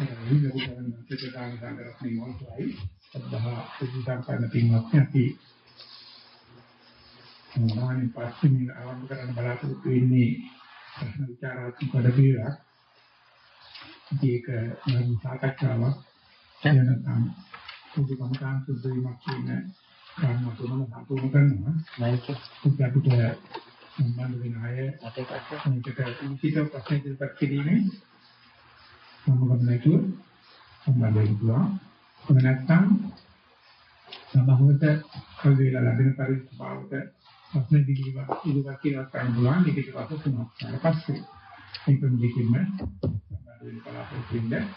විවිධ කරන පිටකාන සංගරත්නි මොන්සයි සද්ධා ප්‍රතිසං කරන පින්වත් අපි මොනවානි පස්සේ ආරම්භ කරන්න බලාපොරොත්තු වෙන්නේ ප්‍රශ්න විචාරාත්මක වැඩපිළිවෙලක්. ඒක නම් සාකච්ඡාවක්. එනනම් පොදු කමකාන් සුද්ධ වීමක් කියන කාරණා තුනම සම්පූර්ණ කරනවා. මයික් ඒක අපිට සම්බන්ධ වෙන අය අතේකට මේකට උචිත ප්‍රශ්න ඉදිරිපත් කිරීමේ සම්බන්ධ නැතුව සම්බන්ධ වෙන්න පුළුවන්. එහෙම නැත්නම් සභාවට කල් වේලා ලැබෙන පරිස්ථාවක ප්‍රශ්න ඉදිරිපත් ඉදිරිපත් කියලා ගන්න පුළුවන්. මේක ඊට පස්සේ තුනක් ඊට පස්සේ මේක දෙකෙන්ම සම්බන්ධ වෙන්න බලාපොරොත්තු වෙන්න.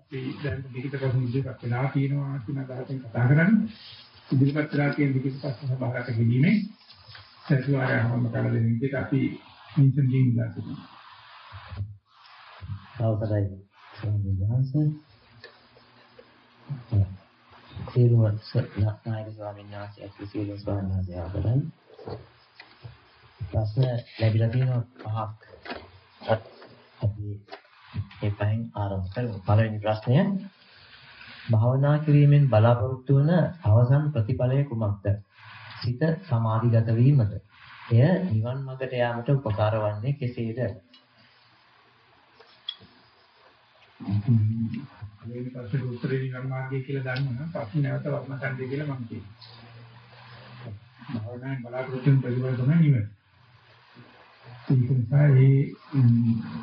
අපි දැන් ලිඛිත ප්‍රශ්න ඉදිරිපත් වෙලා තියෙනවා කියන අදහසෙන් කතා කරන්නේ. ඉදිරිපත් වෙලා තියෙන ලිඛිත ප්‍රශ්න සභාවට ගෙනීමේ සතුවාරයම කල දෙන විදිහට අපි මිනිසුන් ජීවිතය තිබුණා. අවසරයි ස්වාමීන් වහන්සේ. සියලුම නායක ස්වාමීන් වහන්සේ අති සියලු ස්වාමීන් වහන්සේ ආදරයි. ප්‍රශ්න ලැබිලා තියෙනවා පහක්. අපි මේ පහෙන් ආරම්භ කරමු. පළවෙනි ප්‍රශ්නය භාවනා කිරීමෙන් බලාපොරොත්තු වන අවසන් ප්‍රතිඵලය කුමක්ද? සිත සමාධිගත වීමද? එය නිවන් මාර්ගට යාමට උපකාර වන්නේ කෙසේද? මේ පස්සේ උත්තරේ නිවන් මාර්ගය කියලා දන්නවනම් පස්සේ නැවත වර්ණකණ්ඩය කියලා මම කියනවා. භාවනාවෙන් බලාපොරොත්තු වෙන ප්‍රතිඵල තමයි නිවන. ඒක නිසා ඒ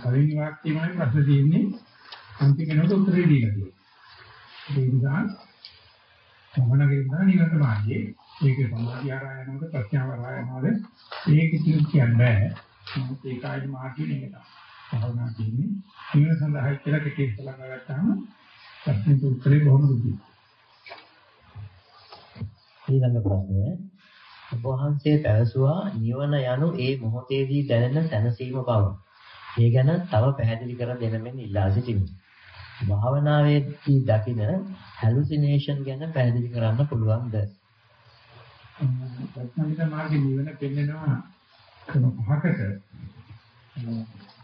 කලින් වාක්‍යයමයි ප්‍රශ්න තියෙන්නේ අන්තිම වෙනකොට උත්තරේ දීලා තියෙනවා. ඒ නිසා භාවනාවේ ඉඳලා නිවන මාර්ගයේ ඒකේ සමාධිය ආරය යනකොට ප්‍රඥාව ආරය යනකොට ඒක කිසිම කියන්න බෑ. මොකද ඒකයි මාර්ගය නෙමෙයි. භාවනා කියන්නේ නිවන සඳහා කියලා කෙටි සලකා ගත්තාම ප්‍රශ්නෙට උත්තරේ බොහොම දුකයි. ඊළඟ ප්‍රශ්නය ඔබ වහන්සේ පැවසුවා නිවන යනු ඒ මොහොතේදී දැනෙන සැනසීම බව. ඒ ගැන තව පැහැදිලි කර දෙනමින් ඉල්ලා සිටිමි. භාවනාවේදී දකින හැලුසිනේෂන් ගැන පැහැදිලි කරන්න පුළුවන්ද? ප්‍රඥාමික මාර්ගයේ නිවන පෙන්නනවා ක්‍රම පහකට.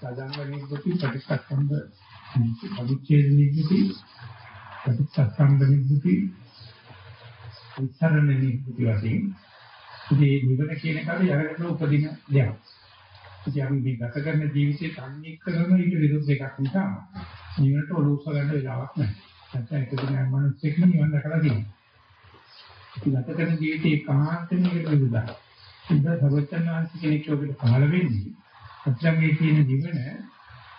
සාධාරණ නිබ්බුති ප්‍රතිපත්තම්බ අවිච්ඡේද නිබ්බුති ප්‍රතිපත්තම්බ නිබ්බුති උත්තරණ නිබ්බුති වශයෙන් ඉතින් නිවන කියන කාරේ යරගෙන උපදින දෙයක්. ඉතින් අපි මේ ගත කරන ජීවිතේ තන්නේ කරන ඊට විරුද්ධ එකක් නිසා නිවනට ඔලුස්ස ගන්න වෙලාවක් නැහැ. නැත්නම් එක දිනක් මිනිස්සෙක්ම නිවන දැකලා තියෙනවා. ඉතින් ගත කරන ජීවිතේ කාන්තේම එකට විරුද්ධයි. ඉතින් සර්වඥාන්ති කෙනෙක් ඔබට පහළ වෙන්නේ අත්‍යංගයේ තියෙන නිවන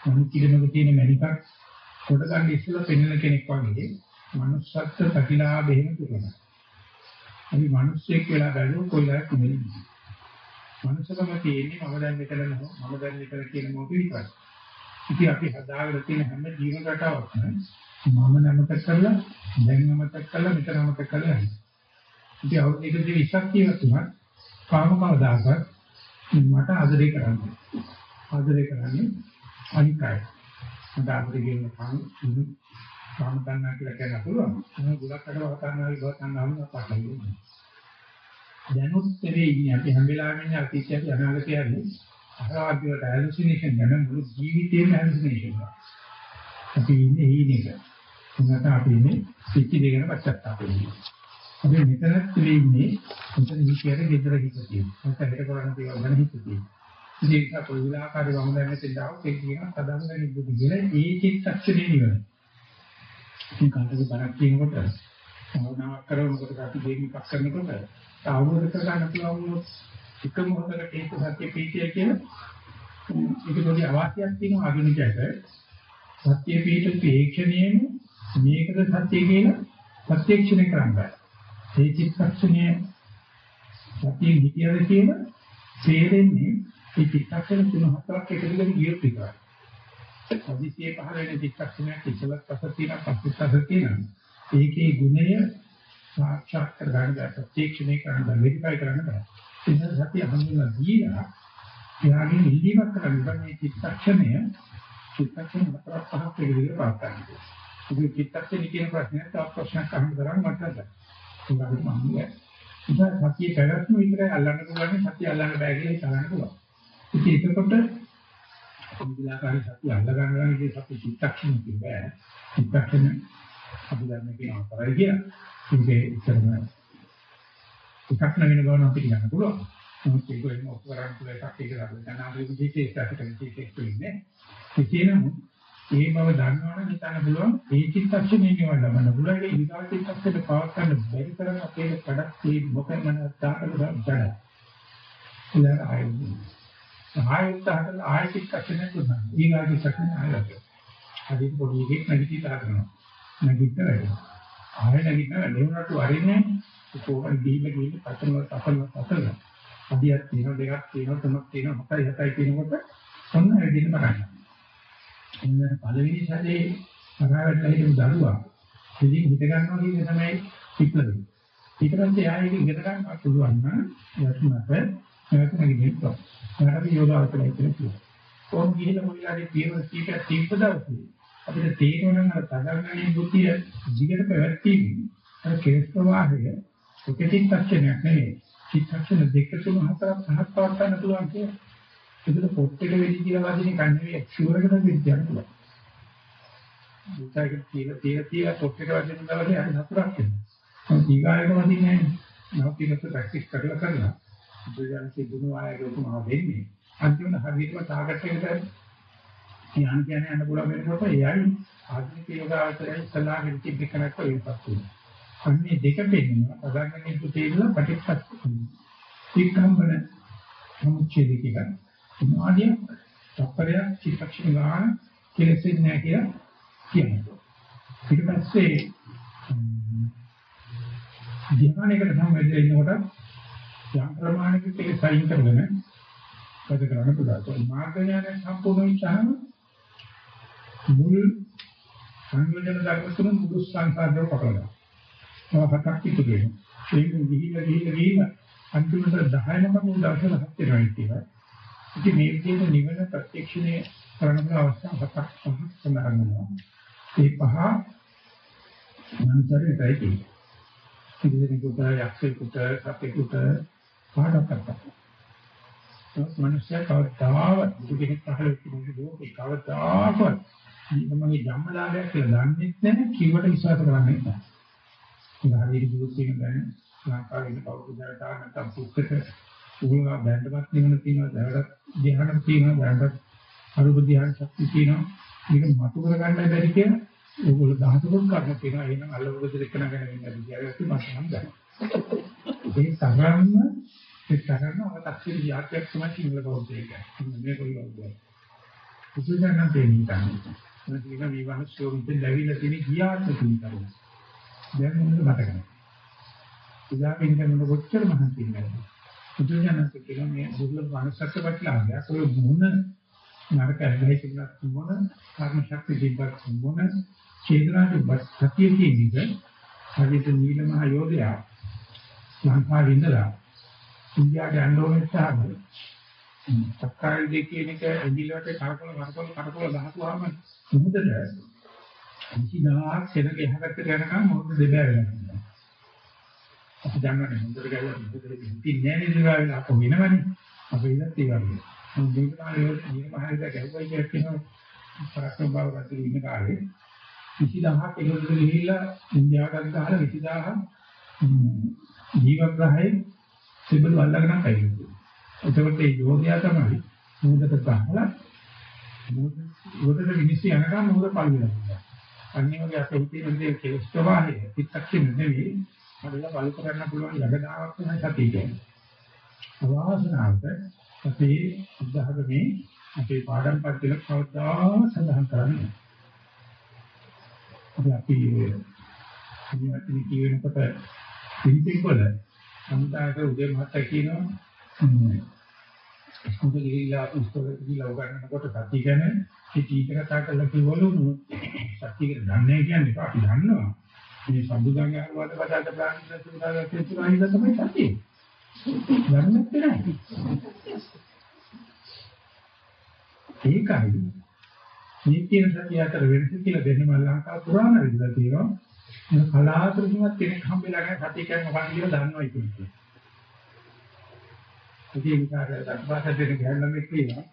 මනුකිලමක තියෙන මණිකක් කොට ගන්න ඉස්සෙල්ලා පෙන්වන කෙනෙක් වගේ manussත්ත්ව ප්‍රතිලාභයෙන් තුරනවා. අපි මිනිස්සෙක් වෙලා බැලුවොත් කොයිලාක් නෙමෙයි. මනුස්සකම තියෙන්නේ මම දැන් මෙතන නෝ මම දැන් මෙතන කියන මොකද විතරයි. ඉතින් අපි හදාගෙන තියෙන හැම ජීවන රටාවක්ම මම නමත කරලා දැන් නමත කරලා මෙතන නමත කරලා ඉතින් අවුරුදු 120ක් කියලා තුනක් කාම කවදාකවත් මට ආදරේ කරන්නේ. ආදරේ කරන්නේ අනිකයි. මට ආදරේ කියන කන් කාම ගන්නා කියලා කියන්න පුළුවන්. මම ගොඩක් අර වතානාවි ගොතන්නාවම පාටයි. දැනුත් තේ ඉන්නේ අපි හැම වෙලාවෙම ඉන්නේ අතීතයට අනාගතයට අහාදියට හැලුසිනේෂන් ගැන මුළු ජීවිතේම හැලුසිනේෂන් එක. අපි ඉන්නේ ඊනේක. මොනකට අපි ඉන්නේ පිටි දෙකන පස්සත්තාප වෙන්නේ. අපි මෙතනත් ඉන්නේ මෙතන හිතියට ගෙදර හිතියි. මොකද හිත කරන්න දේවල් ගැන හිතියි. ඉතින් ඒක කොයි විලාකාරී වම දැන් මෙතෙන් දාව ඒක කියන සදාංග නිබ්බුති කියලා ඒ චිත්තක්ෂණේ නිවන. ඉතින් කාටද බරක් කියනකොට භාවනාවක් කරනකොට අපි දෙයක් කරනකොට අවබෝධ කරගන්න පුළුවන් වුණොත් එක මොහොතකට ඒක සත්‍ය පීතිය කියන ඒක පොඩි අවශ්‍යයක් තියෙනවා අගිනිකට සත්‍ය පීඨ ප්‍රේක්ෂණයෙන් මේකද සත්‍ය කියලා ප්‍රත්‍යක්ෂණය කරන්න බෑ. ඒ චිත්තක්ෂණය සත්‍ය විද්‍යාව කියන තේරෙන්නේ ඒ චිත්තක්ෂණ තුන හතරක් එකතු කරගෙන ගියොත් විතරයි. අදිසියේ පහළ වෙන චිත්තක්ෂණයක් ඉස්සලක් පස්ස තියෙනවා පස්සෙත් පස්ස තියෙනවා. ඒකේ ගුණය සාක්ෂාත් කරගන්න බෑ ප්‍රත්‍යක්ෂණය කරන්න බෑ වෙරිෆයි කරන්න බෑ. ඒ නිසා සතිය හඳුනලා දීලා එයාගේ නිදීමක් කරන්න මේ චිත්තක්ෂණය. චිත්තක්ෂණ හතරක් පහක් විදිහට පාස් කරනවා ඉතින් චිත්තක්ෂණ කියන ප්‍රශ්නේ තව ප්‍රශ්නයක් අහන්න තරම් මට නැහැ ඒකට මම කියන්නේ ඉතින් සතිය පැවැත්ම විතරයි අල්ලන්න පුළුවන් සතිය අල්ලන්න බෑ කියලා හිතන්න පුළුවන්. ඉතින් ඒකකොට සම්පූර්ණකාරී සත්‍ය අල්ල ගන්නවා කියන සත්‍ය චිත්තක්ෂණ කියන්නේ චිත්තක්ෂණ අපි දන්නේ කියන කරයි කියන ඉතින් ඉතරම එකක් නැගෙන බව නම් අපිට ගන්න පුළුවන්. නමුත් ඒක වෙන ඔක්කොරන් තුල එකක්. එක ගන්න දැන් ආදී විදිහට ඒකට විදිහට ඉන්නේ ඒ කියනමු ඒ බව දන්නවනම් හිතන්න පුළුවන් ඒ චිත්තක්ෂණේ නිවන් ලබන්න පුළුවන්. ඒ ඊගා චිත්තක්ෂණයට පවත් ගන්න බැරි තරම් අපේ කඩක් ඒ මොකෙන් මන තාකල ගන්න ඉතින් ආයෙත් ආයෙත් හදලා ආයෙත් චිත්තක්ෂණය දුන්නා ඊගා චිත්තක්ෂණය ආයෙත්. අදින් පොඩි එකෙක් නැගිටලා කරනවා නැගිටලා වැඩි. ආයෙ නැගිටලා ලෙවනට වරින්නේ කොහොමද දීලා ගිහින් පතන පතන පතන අදියක් තියෙනවා දෙකක් තියෙනවා තුනක් තියෙනවා හතයි හතයි කියනකොට ඔන්න වැඩිම කරන්නේ. ඉන්න පළවෙනි සැරේ අරාවට හිටු දරුවා. ඉතින් හිත ගන්නවා කියන්නේ තමයි පිටලෙ. ඊට පස්සේ ආයෙ ඉගෙන ගන්න පුළුවන් නම් යතුමත නැවත නැගිටින්න. ඒකට යෝගාවචරය කියලා. කොහොම ගිහිල්ලා මොකද පියවර කීපයක් තිබ්බ දවසේ අපිට තේරෙනවා නම් අර තදගණනේ බුද්ධිය දිගට පැවැත්වීම අර කේස් ප්‍රවාහය එකකින් පස්සෙයක් නෙවෙයි. චිත්තක්ෂණ දෙක තුන හතරක් පහක් පවත් ගන්න පුළුවන් කියලා. ඒකට පොත් එක වෙඩි කියලා වදින කන්නේ ෂුවර් එකට වෙඩි යන්න පුළුවන්. මුතයික කියලා තියලා තියලා පොත් එක වදින දවසේ හරි හතරක් වෙනවා. දීගායක වදින්නේ නැහැ. නවතිනක ප්‍රැක්ටිස් කරලා කරලා. බුදුන්සේ දුනු ආයක උපමාව දෙන්නේ. අන්තිමට හරියටම ටාගට් එකට ධ්‍යාන කියන්නේ යන්න පුළුවන් වෙනකොට එයයි ආධුනික යෝගාවචරය ඉස්සලාගෙන තිබ්බ කෙනෙක් වෙනපත් වෙනවා. අන්නේ දෙක දෙන්නවා. පදාගන්නේ පුතේලා පටිච්චසමුප්පාද. ඒකම්බන සමුච්ඡේදය කියන්නේ. විනාඩිය තප්පරයක් චිත්තක්ෂණ ගන්න කෙලෙසෙන්නේ නැහැ කියලා කියනවා. ඊට පස්සේ ධ්‍යානයකට සම්බන්ධ වෙනකොට යම් ප්‍රමාණයක කෙලෙස් අයින් කරගෙන වැඩ කරන්න පුළුවන්. මාර්ග ඥානය සම්පූර්ණ වෙච්චාම මුල් සංයෝජන ධර්ම තුන මුළු සංසාරේ පටලවා. තව හතක් ඉතුරු වෙනවා. ඒක ගිහිල්ලා ගිහිල්ලා ගිහිල්ලා අන්තිමට 10 නම මුල් දවසල හත් වෙනවා කියලා. ඉතින් මේ විදිහට නිවන ප්‍රත්‍යක්ෂණය කරන අවස්ථා හතක් පහක් සඳහන් වෙනවා. ඒ පහ මනසරේයි තියෙන්නේ. ඉදිරියට යක්ෂයෙකුට සතෙකුට පාඩම් කරනවා. මනුෂ්‍යය කවදාවත් බුදු කෙනෙක් පහළ වෙච්ච ලෝකේ කවදාවත් මගේ ජම්මලාභයක් කියලා දන්නේ නැහැ කිව්වට විශ්වාස කරන්නේ නැහැ. ඒ හරියට දුක් කියන දැන ලංකාවේ ඉන්න කවුරුද දැනටා නැත්නම් පුස්තක උගුණා බැඳවත් නිවන තියෙනවා දැනට ධ්‍යාන තියෙනවා දැනට අරුප ධ්‍යාන ශක්තිය තියෙනවා. මේක මතු කර ගන්න බැරි කියලා ඕගොල්ලෝ දහසකුත් කරන තියෙනවා. එහෙනම් අල්ලවගද දෙක නගන වෙන්නේ කියලා මට නම් දැනෙනවා ඒ තරම්ම ඒ තරම්ම අවතක්ෂේ විද්‍යාවක් තමයි සිංහල බෞද්ධය කියන්නේ මේ කොයි පුදුජනන් දෙන්නේ තමයි මොකද මේ විවහස්යෝ මුදෙන් ලැබිලා තියෙන ගියාත් තුන්තරම දැන් මොනවද මතක නැහැ. ඉතින් පින්කම කොච්චර මහන්සි වෙනවද පුදුජනන් කියන මේ දුර්ලභ මනසට පැටලාගයක් ඔය මොන නරක ඇදහිලි තිබුණත් මොන කර්ම ශක්තිය තිබ්බත් මොන චේතනා තිබ්බත් සතිය කියන්නේ හරියට නීල මහ යෝධයා ලංකාවේ ඉඳලා ඉන්දියාවට යන්න ඕනේ සාහනේ සක්කාය දෙක කියන එක ඇඟිල්ලට කරකවල කරකවල කරකවල ගහපුවාම මුහුදට කිසිදාක් සෙනග එහකට යනකම් මොකද දෙබෑ වෙනවා. අපි දන්නවනේ මුහුදට ගියලා මුහුදට පිටින්නේ නැහැ නේද වෙලා අප වෙනවනේ. අපි ඉන්නත් ඒ වගේ. මොකද මේක තමයි මේ මහරිදා ගැහුවයි කියලා කියනවා පරක්කම් බව ගන්න ඉන්න කාලේ 20000ක් එකකට ගිහිල්ලා ඉන්දියාවට ගහලා 20000 ජීවග්‍රහයේ සිබළු අල්ලගෙන කයින්නේ. එතකොට මේ යෝධයා තමයි මොහොතට ගහලා මොහොතට මිනිස්සු යනකම් මොහොත පල්ලෙලා. අනිත් වගේ අපේ හිතේ ඉන්නේ කෙලස් ප්‍රවාහය පිටක්ෂණ නෙවෙයි. හරියට බලු කරන්න පුළුවන් යගදාවක් තමයි සතිය කියන්නේ. අවාසනාවට අපේ උදාහරණේ අපේ පාඩම් පන්තිල කවදා සඳහන් කරන්නේ. අපි අපි ඉතින් කියනකොට පිටින් වල සමුදායක උදේ මහත්තයා කියනවා. ඉස්කෝලේ ගිහිල්ලා ඉස්කෝලේ ගිහිල්ලා උගන්වනකොට සත්‍ය ගැන ටීචර් කතා කරලා කිව්වලු සත්‍ය ගැන දන්නේ කියන්නේ අපි දන්නවා. මේ සම්බුද්ධාගේ ආවාද පදාට ප්‍රාණික සුදාගත තුනයි තමයි සත්‍ය. දන්නේ නැහැ. ඒකයි. මේ කියන සත්‍ය අතර වෙනස කියලා දෙන්න මම ලංකාව පුරාණ විදිහට තියෙනවා මොන කලාතුරකින්වත් කෙනෙක් හම්බෙලා නැහැ සත්‍ය කියන්නේ මොකක්ද කියලා දන්නවයි කියන්නේ ඉතින් ඒක දක්වාට දෙන ගැළමෙක් කියනවා.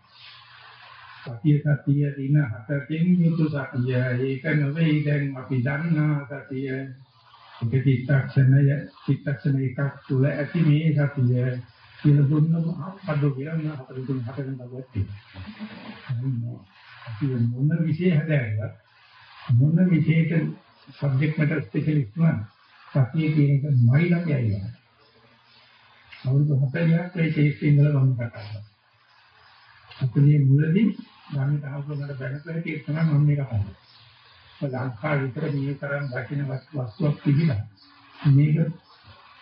සතිය සතිය දින හතකින් යුතු සතිය. ඒක නෙවෙයි දැන් අපි දන්නා සතිය. එක චිත්තක්ෂණය චිත්තක්ෂණ එකක් තුල ඇති මේ සතිය කියලා දුන්නම අපද කියලා හතර තුන හතරෙන් බගුවත් අපි මොන විශේෂ හදාගත්තා මොන විශේෂ සබ්ජෙක්ට් මැටර් ස්පෙෂලිස්ට් නම් සතිය කියන එක මයිලක් යයිලා අවුරුදු 40ක් ඒ ශේෂ්ඨ ඉඳලා මම කතා කරා අපේ මුලදී ගන්න තාවුකට බැලපෙට ඒක තමයි මම මේක කරන්නේ. ලංකාව විතර මේ තරම් දකින්න වස්තුවක් තිබිලා මේක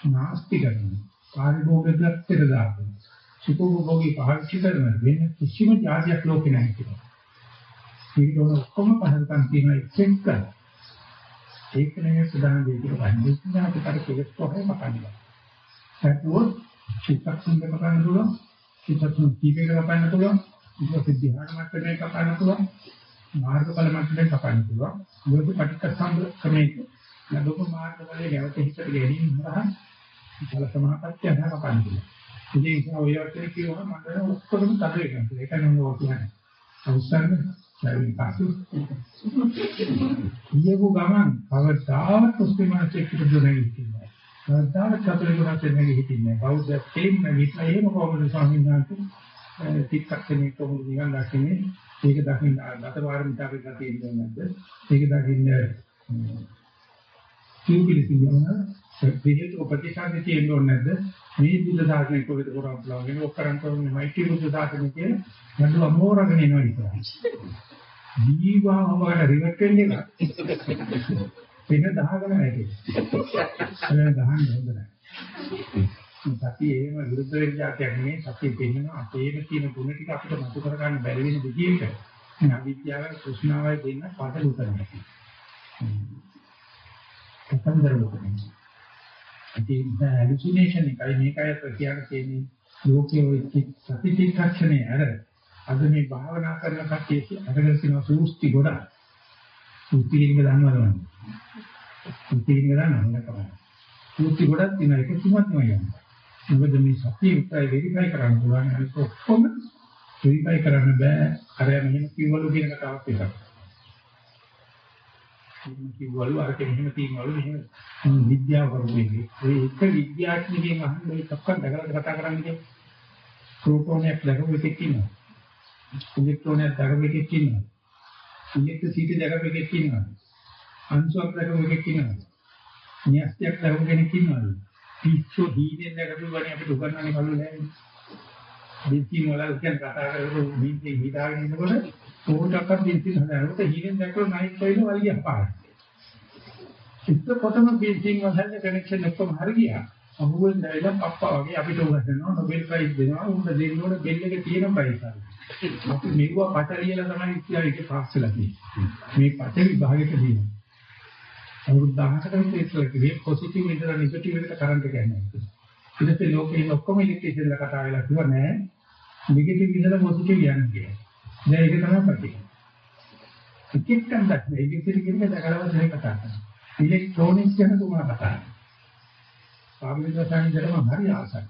නාස්ති කරනවා. පාරිභෝගිකත්වයට දානවා. සුඛෝභෝගී පාවිච්චි කරන වෙන කිසිම જાතියක් ලෝකේ නැහැ කියලා. මේක උන ඔක්කොම පහරකම් තියෙන එකෙක් ඒක නෙමෙයි ප්‍රධාන දේ කියලා වන්නේ අපිට කෙලස් කොහේ මකන්නේ. ඒකෝ චිත්තක්ෂණය කරන්න පුළුවන්, චිත්තක්ෂණ කීපයක කපන්න පුළුවන්, ඊට ධ්‍යාන මට්ටමේ කපන්න පුළුවන්, මාර්ගඵල මට්ටමේ කපන්න පුළුවන්. මොකද පටිච්චසමුප්පාද ක්‍රමයක ලැබපු මාර්ගඵලයේ නැවත හිතට ගැනීම හරහා බල සමාපත්තිය හරහා කපන්න පුළුවන්. ඉතින් ඒක ඔය වගේ කියවම මට ඔක්කොම තද වෙනවා. ඒක නම් ඕක කියන්නේ. අවසන් ලැබෙන පාසු. ඊයේක ගමන් කවදාවත් මුස්ලිම්වන්ට එක්ක දුන්නේ නැහැ. කවදාවත් කතෝලිකවන්ට නැගී හිටින්නේ නැහැ. බෞද්ධ තේින්න විතර එහෙම කොහොමද ස්වාමීන් වහන්සේ තික්කක්ෂණේ කොහොමද නිකන් දැක්කේ ඒක දකින්න ගතවාරමිතාවේ ගතියෙන්නේ නැද්ද? ඒක දකින්න කීපිලි කියනවා පිළිතුරු ප්‍රතිශාන්ති තියෙන්න ඕනේ නැද්ද? මේ බුද්ධ ශාසනය කොහෙද කරන් පුළුවන් ඔක් කරන් කරන්නේ මෛත්‍රී බුද්ධ ශාසනය කියන නඩු අමෝරගෙන එනවා ඉතින්. ජීවාවකට රිවර්ට් වෙන්නේ වෙන දහගෙන නැහැ. ඒක ගහන්න හොඳ නැහැ. සතිය එහෙම විරුද්ධ වෙන જાතියක් නෙමෙයි සතිය දෙන්න අපේම තියෙන ගුණ ටික අපිට මතු කර ගන්න බැරි වෙන විදිහට. මේ අවිද්‍යාවයි කුෂ්ණාවයි දෙන්න පාඩල උතරනවා. කතන්දර උතරනවා. ඉතින් හැලුසිනේෂන් එකයි මේකයි කියන කියන්නේ ලෝකයේ ඔය සති චිත්තක්ෂණේ අර අද මේ භාවනා කරන කට්ටිය අරගෙන තියෙන සූස්ති ගොඩක්. සූස්ති කියන දන්නවද? සූස්ති කියන දන්නවද තමයි. සූස්ති ගොඩක් තියෙන එක කිමත් නෙවෙයි. මොකද මේ සතිය විතරයි වෙරිෆයි කරන්න පුළුවන් අනිත් ඔක්කොම වෙරිෆයි කරන්න බෑ. අර මෙහෙම කිව්වලු කියන කතාවක් එකක්. එහෙම කිව්වලු අර කෙනෙක්ම තියෙනවලු මෙහෙම විද්‍යාව කරුවේ. ඒ එක විද්‍යාඥයෙක්ගෙන් අහන්න මේ කක්කන් දැකලා කතා කරන්නේ ප්‍රෝටෝනයක් දැකපු එකෙක් ඉන්නවා. ඉලෙක්ට්‍රෝනයක් දැකපු එකෙක් ඉන්නවා. ඉලෙක්ට්‍රිසිටි දැකපු එකෙක් ඉන්නවා. අංශුවක් දැකපු එකෙක් ඉන්නවා. න්‍යස්තියක් දැකපු කෙනෙක් ඉන්නවා. පිස්සු දීනෙන් දැකපු වනේ අපිට උගන්වන්නේ කවුරු නැහැ. බින්ති වල කියන කතා කරපු බින්ති හිතාගෙන ඉන්නකොට කොහොටක්වත් බින්ති හදාරනකොට හීනෙන් දැක්කම නයිට් වෙන වලිය පාන. ඉස්සකොටම බින්ති වල කනෙක්ෂන් ඔක්කොම හරි ගියා. අමුවෙන් දැයිලා පප්පා වගේ අපිට උගන්වනවා නොබෙල් ප්‍රයිස් දෙනවා උන්ට දෙන්න ඕන බෙල් එක තියෙන ප්‍රයිස් හරි. අපි මෙවුවා පට ලියලා තමයි කියලා ඒක පාස් වෙලා තියෙන්නේ. මේ පට විභාගෙට දෙනවා. අවුරුදු 10කට විතර ඉස්සෙල්ලා කිව්වේ පොසිටිව් ඉඳලා නෙගටිව් එකට කරන්ට් එක යනවා. ඊට පස්සේ ලෝකේ ඉන්න ඔක්කොම ඉලෙක්ට්‍රිසියන්ලා කතා වෙලා කිව්වා නෑ නෙගටිව් ඉඳලා පොසිටිව් යන්නේ කියලා. දැන් ඒක තමයි ප්‍රතික්‍රියාව. ටිකෙට්ටම් දැක්ම ඉලෙක්ට්‍රික් කියන දකලව දෙක කතා කරනවා. ඉලෙක්ට්‍රොනික්ස් ගැන තුමා කතා කරනවා. පාවිච්චි රසායන දෙකම හරි ආසයි.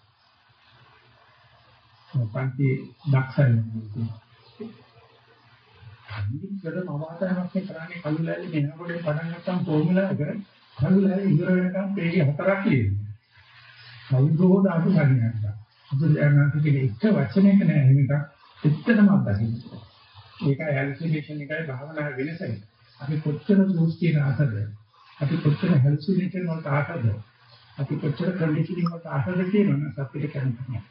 පන්ති දක්ෂයි. අනිත් මවාතනක් කරන්නේ කළු ලෑලි මෙනකොට පටන් ගත්තම ෆෝමියුලා එක කළු ලෑලි ඉවර වෙනකම් පේජ් හතරක් කියනවා. කවුරුද දාපු ගණනක්. බුදුරජාණන් වහන්සේ එක වචනයක නෑ මේක ඇත්තටම අත්දකින්න. ඒකයි හැලුසිනේෂන් එකයි භාවනාවේ වෙනසයි. අපි කොච්චර දෘෂ්ටි රාසද? අපි කොච්චර හැලුසිනේෂන් වලට ආසද? අපි කොච්චර කන්ඩිෂනින් වලට ආසද කියනවනේ සත්‍යෙට කියන්නේ.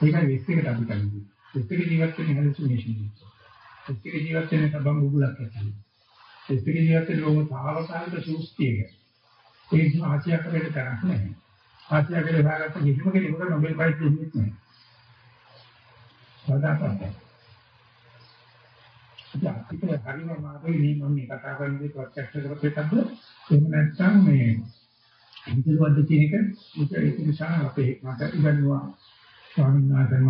ඒකයි විශ්ලේෂණයට අපි කරන්නේ. විශ්ලේෂණ ජීවත් වෙන හැලුසිනේෂන් එක. විශ්ලේෂණ ජීවත් වෙන සබම් බුබුලක් කියන්නේ. විශ්ලේෂණ ජීවත් වෙන ලෝක සාවකාලික සූස්තියක. ඒක ආශ්‍යාකරයට තරක් නැහැ. ආශ්‍යාකරේ භාගත කිසිම කෙනෙකුට නොබෙල් ප්‍රයිස් දෙන්නේ නැහැ. සදාකන්න. අපිට හරිම මාතෘකාව මේ මම මේ කතා කරන්නේ ප්‍රත්‍යක්ෂ කරපෙතක්ද එහෙම නැත්නම් මේ හිතලවද්ද කියන එක ඒක නිසා අපේ මට ඉගෙනුවා ස්වාමීන් වහන්සේම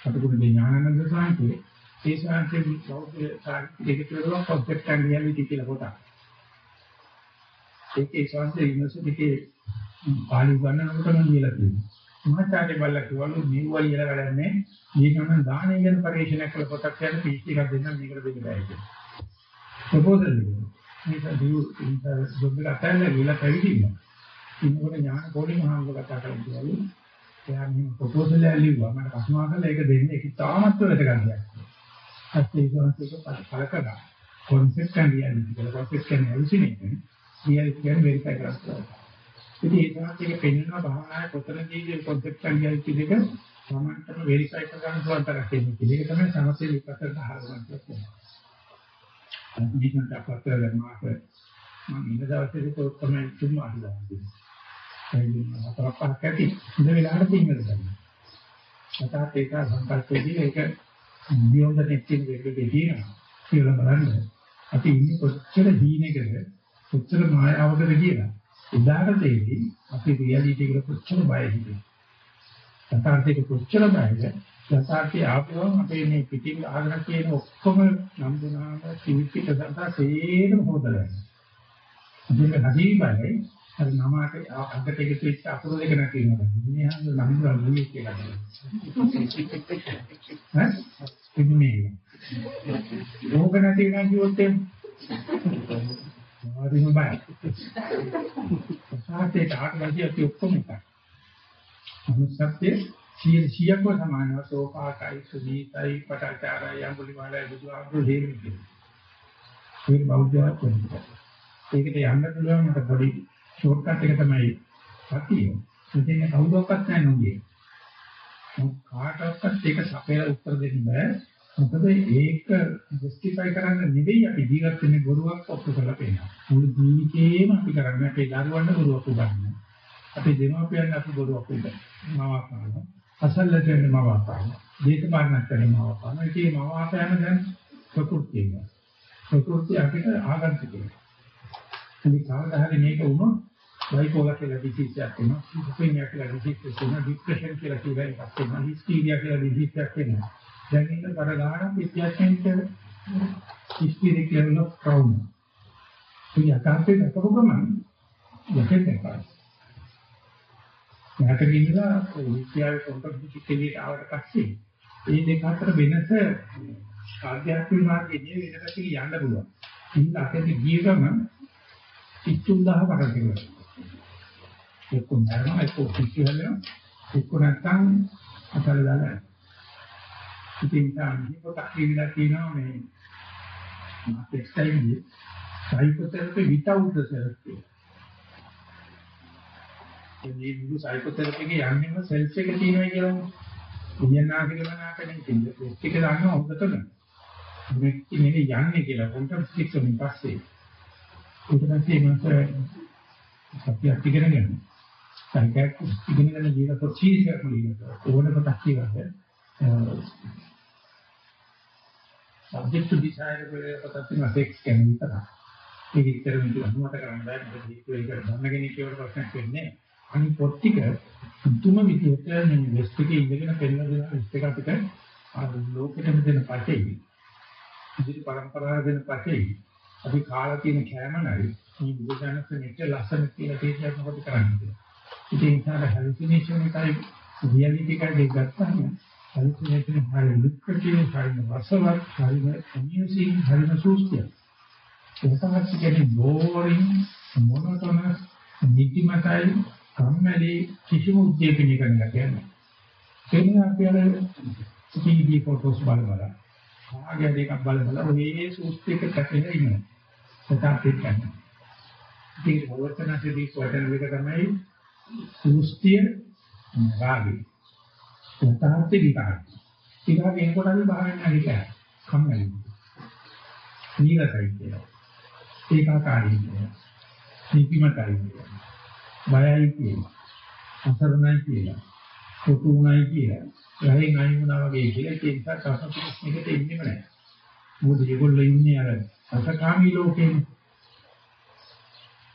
කටුකුරු ඥානানন্দ සාන්තියේ ඒ සාන්තියේ බෞද්ධ සාහිත්‍යයේ කියලා concept and reality කියලා කොටා. ඒක ඒ සාන්තියේ යුනිවර්සිටි පාලි උගන්වනකොටම කියලා තියෙනවා. මහාචාර්ය බල්ලා කිව්වලු මේ වල ඉල වැඩන්නේ ඊගමන දාණය ගැන පරිශීලනය කළ පොතක් කියන පීච් එකක් දෙන්න මේකට දෙන්න බෑ කියලා. ප්‍රොපෝසල් දෙනවා. මේක දියු ඉන්ටර් ජොබ් එක අතල්ලා ගිහලා පැවිදිලා. ඉන්නකොට ඥාන පොඩි මහාංග කතා කරලා එයා මෙහෙම ප්‍රොපෝසල් එකක් ලිව්වා. මට කස්මා කරලා ඒක දෙන්නේ ඒක තාමත් වැඩ ගන්නයක්. ඇත්තේ ඒක පල කරා. concept and reality කියලා concept කියන්නේ hallucination. reality කියන්නේ verify කරලා. ඉතින් ඒ තමයි ඒක පෙන්වනවා භාවනාවේ කොතනදී concept and reality දෙක සමන්තම verify කරගන්න පුළුවන් තරක් තියෙනවා. ඒක තමයි සමසේ විපස්සනා හරවන්න කියන්නේ. අනිත් අපතර ගන්නාට මම ඉන්න දවසේ තමයි තුන් අහලා තියෙනවා. හතරක් පහක් ඇති. ඉඳ වෙලාවට තින්නද ගන්න. සතාත් ඒක සංකල්පයේදී ඒක beyond the net කියන එකේ තියෙනවා. කියලා බලන්න. අපි ඉන්නේ කොච්චර දීනකද කොච්චර මායාවකද කියලා. එදාට තේරෙයි අපි රියැලිටි එකට කොච්චර බයයිද. යථාර්ථයට කොච්චර බයද. යථාර්ථය ආපුවම අපේ මේ පිටින් අහගෙන තියෙන ඔක්කොම නම් දුනාම කිවිපිට දන්තා සේරම හොදලා. ඒක හරි බයයි. අර නමකට අගට එකතු වෙච්ච අකුරු දෙක නැතිනවා. මේ හංග නම් දුනා කියලා. ඈ? ඉන්නේ. රෝග නැති වෙනවා කිව්වොත් එහෙම. හරිම බය. සාහිත්‍යයට ආකාරය අපි ඔක්කොම එකයි. අනුසත්‍ය සිය සියක්ව සමානව සෝපාකයි සුදීතයි පටාචාරය යම්බුලිමාලයි බුදුආග්‍රෝ හේමිති. ඒක බෞද්ධයක් වෙනවා. ඒකට යන්න පුළුවන් මට පොඩි ෂෝට් කට් එක තමයි සතිය. ඉතින් කවුරක්වත් නැහැ නෝගේ. කාටවත් ඒක සපේලා උත්තර දෙන්න බෑ. මොකද ඒක ජස්ටිෆයි කරන්න නෙවෙයි අපි ජීවත් වෙන්නේ බොරුවක් ඔප්පු කරලා පේනවා. මුළු ජීවිතේම අපි කරන්නේ අපේ දරුවන්ට බොරුවක් උගන්වනවා. අපි දෙමාපියන් අපි බොරුවක් වෙන්නේ. මම අහනවා. අසල්ලට වෙන මම අහනවා. දේශපාලනක් කරන මම අහනවා. ඒකේ මම අහපෑම දැන් ප්‍රകൃතියම. ප්‍රകൃතිය අපිට ආගන්තුකයි. ඉතින් කවදා හරි මේක වුණොත් බයිපෝලර් කියලා ඩිසීසයක් වෙනවා, සිස්ටේමියා කියලා ඩිසීසයක් වෙනවා, ડિප්‍රෙෂන් කියලා කියලා එකක් වෙනවා, හිස්ටීරියා කියලා ඩිසීසයක් වෙනවා. දැන් ඉන්න කර ගන්න විද්‍යාඥයන්ට හිස්ටීරිය කියලා ක්‍රවුම්. ඉතින් අකාන්තේ දක්වපු ගමන් යකෙත් නැහැ. මට කියනවා විද්‍යාවේ කොම්පියුටර් කෙලියට ආවට පස්සේ මේ දෙක අතර වෙනස ආධ්‍යාත්මික මාර්ගයේ වෙනකට යන්න පුළුවන්. ඉතින් අකදී ගිය ගමන් 30000 කරට ඉවරයි. එක්ක නරනවා එක්ක පිස්සු හැලෙනවා එක්ක නැත්තම් අතල දාලා ඉතින් තමයි පොතක් කියවිලා තියෙනවා මේ මාකට් ස්ටයිල්යේ සයිකෝതെරපි without the self මේ මුළු සයිකෝതെරපි එකේ යන්නේම සෙල්ෆ් එක තියෙනවා කියලානේ. කියනා කියලා නාකනේ කියන්නේ. ඒක ගන්න හොඳටම. මේ ඉන්නේ යන්නේ කියලා කොන්ටම් ස්ටික්ස් වලින් පස්සේ. ඊට පස්සේ මම සත්‍යයක් ඉගෙනගෙන සංකේත ඉගෙනගෙන ජීවිත සීරියක් වලින් ඕන කොටක් කියවද subject to desire වල කොටස් තියෙනවා sex කියන්නේ විතරයි. ඒක ඉතර විදිහට අනුමත කරන්න බෑ මොකද ඒක ගන්න කෙනෙක් කියවට ප්‍රශ්නයක් වෙන්නේ නැහැ. අනිත් පොත් ටික තුම විදිහට මේ වෙස්ට් එකේ ඉඳගෙන පෙන්නන දේ වෙස්ට් එක අපිට ආ ලෝකෙටම දෙන පටේ ඉදිරි පරම්පරාව දෙන පටේ අපි කාලා තියෙන කෑමනයි මේ බුදුසසුන මෙච්චර ලස්සන කියලා තේරුම් මොකද කරන්නේ ඉතින් ඒකට හැලුසිනේෂන් එකයි රියැලිටි එකයි දෙක ගත්තාම හැලුසිනේෂන් හරිය ලුක්කටිව් හරිය රසවත් හරිය අමියුසිං හරිය සූස්තිය ඒකවත් කියන්නේ බෝරින් මොනොටොනස් නිදිමතයි කම්මැලි කිසිම උද්දීපනයක් නැහැ. එන්නේ අපි අර ටීවී ෆොටෝස් බල බල. ආගේ දෙකක් බල බල මේ සූස්තික කැපෙන ඉන්නවා. සතාපේ කියන්නේ. ඉතින් වර්තනසේදී කොටන එක තමයි සූස්තිය රාගය. සතාපේ විකාරය. විකාරය එනකොට අපි බහින්න හිතයි. කම්මැලි. නීරසයි කියලා. ඒකාකාරී කියලා. නිදිමතයි කියලා. බයයි කියලා. අසරණයි කියලා. කොටුුණයි කියලා. ගහෙන් අයින් වුණා වගේ කියලා ඒ නිසා සසතුස්නෙකට ඉන්නෙම නැහැ. මොකද ඒගොල්ලෝ ඉන්නේ අර අසකාමී ලෝකේ.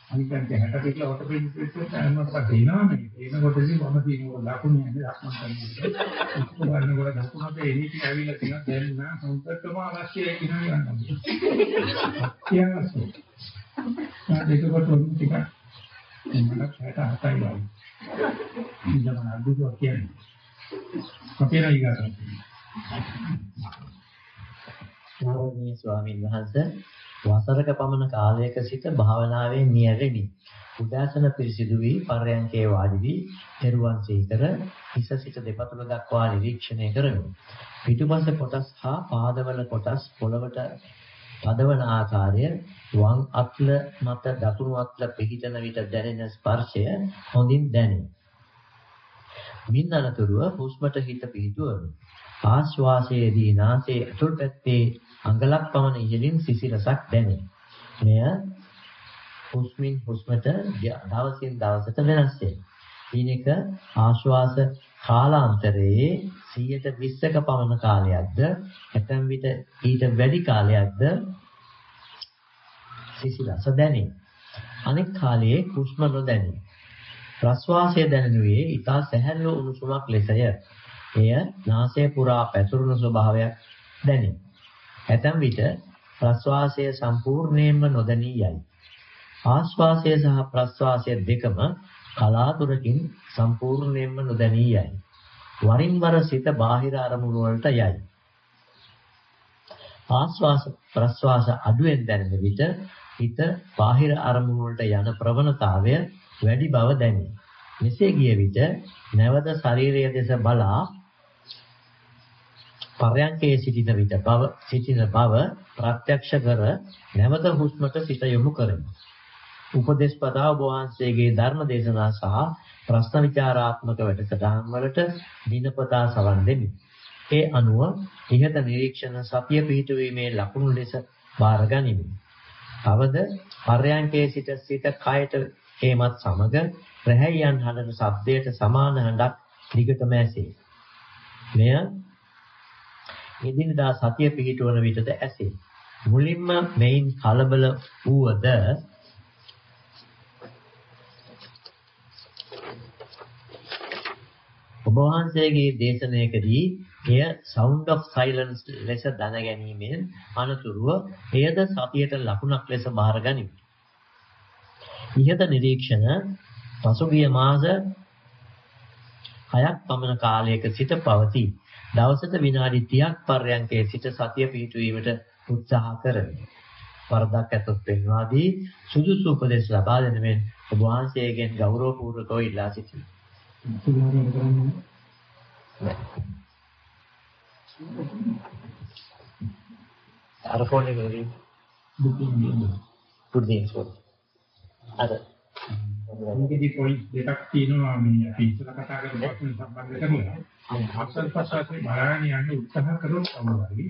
අනිකන්ට හැට පිටලා වට පිටින් කරනකොට පස්සේ එනවා මේ. එනකොටදී මම තියෙනවා ලකුණු යන්නේ ලක්මන් කරනවා. උත්තරනකොට දකුණට එන්නේ කියලා ඇවිල්ලා තියෙනවා දැන් නා හොඳටම අවශ්‍යයි කියන එක. කියනවා. ඒකකොට ටිකක් මට 67යි වගේ. ඉඳලා අද්දුවා කියන්නේ. අපේ රයිගාරයි. ගෞරවනීය ස්වාමීන් වහන්සේ වසරක පමණ කාලයක සිට භාවනාවේ නියැලෙමි. උදාසන පිරිසිදු වී පර්යංකේ වාඩි වී පෙරුවන් සීකර හිස සිට දෙපතුල දක්වා නිරීක්ෂණය කරමි. පිටුපස කොටස් හා පාදවල කොටස් පොළවට පදවන ආකාරය වම් අත්ල මත දකුණු අත්ල පිහිටන විට දැනෙන ස්පර්ශය හොඳින් දැනේ. මින් අනතුරුව හුස්මට හිත පිහිටුවමි. ආශ්වාසයේදී නාසයේ අතුල් පැත්තේ අඟලක් පමණ ඉහළින් සිසිලසක් දැනේ. මෙය හුස්මින් හුස්මට දවසින් දවසට වෙනස් වේ. ඊනක ආශ්වාස කාලාන්තරයේ 120ක පමණ කාලයක්ද ඇතැම් විට ඊට වැඩි කාලයක්ද සිසිලස දැනේ. අනෙක් කාලයේ හුස්ම නොදැනේ. ප්‍රශ්වාසය දැනෙනුයේ ඊටා සැහැල්ලු උණුසුමක් ලෙසය. එය නාසය පුරා පැතුරුණු ස්වභාවයක් දැනේ. ඇතැම් විට ප්‍රශ්වාසය සම්පූර්ණයෙන්ම නොදැනී යයි. ආශ්වාසය සහ ප්‍රශ්වාසය දෙකම කලාතුරකින් සම්පූර්ණයෙන්ම නොදැනී යයි. වරින් වර සිත බාහිර අරමුණු වලට යයි. ආශ්වාස ප්‍රශ්වාස අඩුවෙන් දැනෙන විට හිත බාහිර අරමුණු වලට යන ප්‍රවණතාවය වැඩි බව දැනේ. මෙසේ ගිය විට නැවත ශරීරයේ දෙස බලා පරයන්කේ සිටින විට බව සිටින බව ප්‍රත්‍යක්ෂ කර නැවත හුස්මට සිත යොමු කරමි. උපදේශපදා ඔබ වහන්සේගේ ධර්ම දේශනා සහ ප්‍රශ්න විචාරාත්මක වැඩසටහන් වලට දිනපතා සවන් දෙමි. ඒ අනුව ඉහත නිරීක්ෂණ සතිය පිහිටුවීමේ ලකුණු ලෙස බාරගනිමි. අවද පරයන්කේ සිට සිත කයට හේමත් සමග රැහැයන් හඬන ශබ්දයට සමාන හඬක් දිගටම ඇසේ. මෙය එදිනදා සතිය පිහිටවන විටද ඇසේ. මුලින්ම මෙයින් කලබල වූවද ඔබ වහන්සේගේ දේශනාවකදී එය sound of silence ලෙස දැනගැනීමෙන් අනතුරුව එයද සතියට ලකුණක් ලෙස බාරගනිමි. ඉහත නිරීක්ෂණ පසුගිය මාස 6ක් පමණ කාලයක සිට පවතී. දවසට විනාඩි 30ක් පර්යන්කයේ සිට සතිය පිහිටුවීමට උත්සාහ කරමි. වරදක් ඇතොත් පෙන්වා දී සුදුසු උපදෙස් ලබා දෙන මෙන් ඔබ වහන්සේගෙන් ගෞරවපූර්වකව ඉල්ලා සිටිමි. සුභාරම්භ කරන්නේ. අර ෆෝන් එක. බුද්ධියෙන් කියන්නේ. පුදුමයි ෆෝන්. අර මේකෙදි පොයින්ට් දෙකක් තියෙනවා මේ අපි ඉස්සර කතා කරපු ප්‍රශ්න සම්බන්ධ කරලා. ආසල් පස්සාවේ බලන්න යන්න උත්සාහ කරොත් තමයි.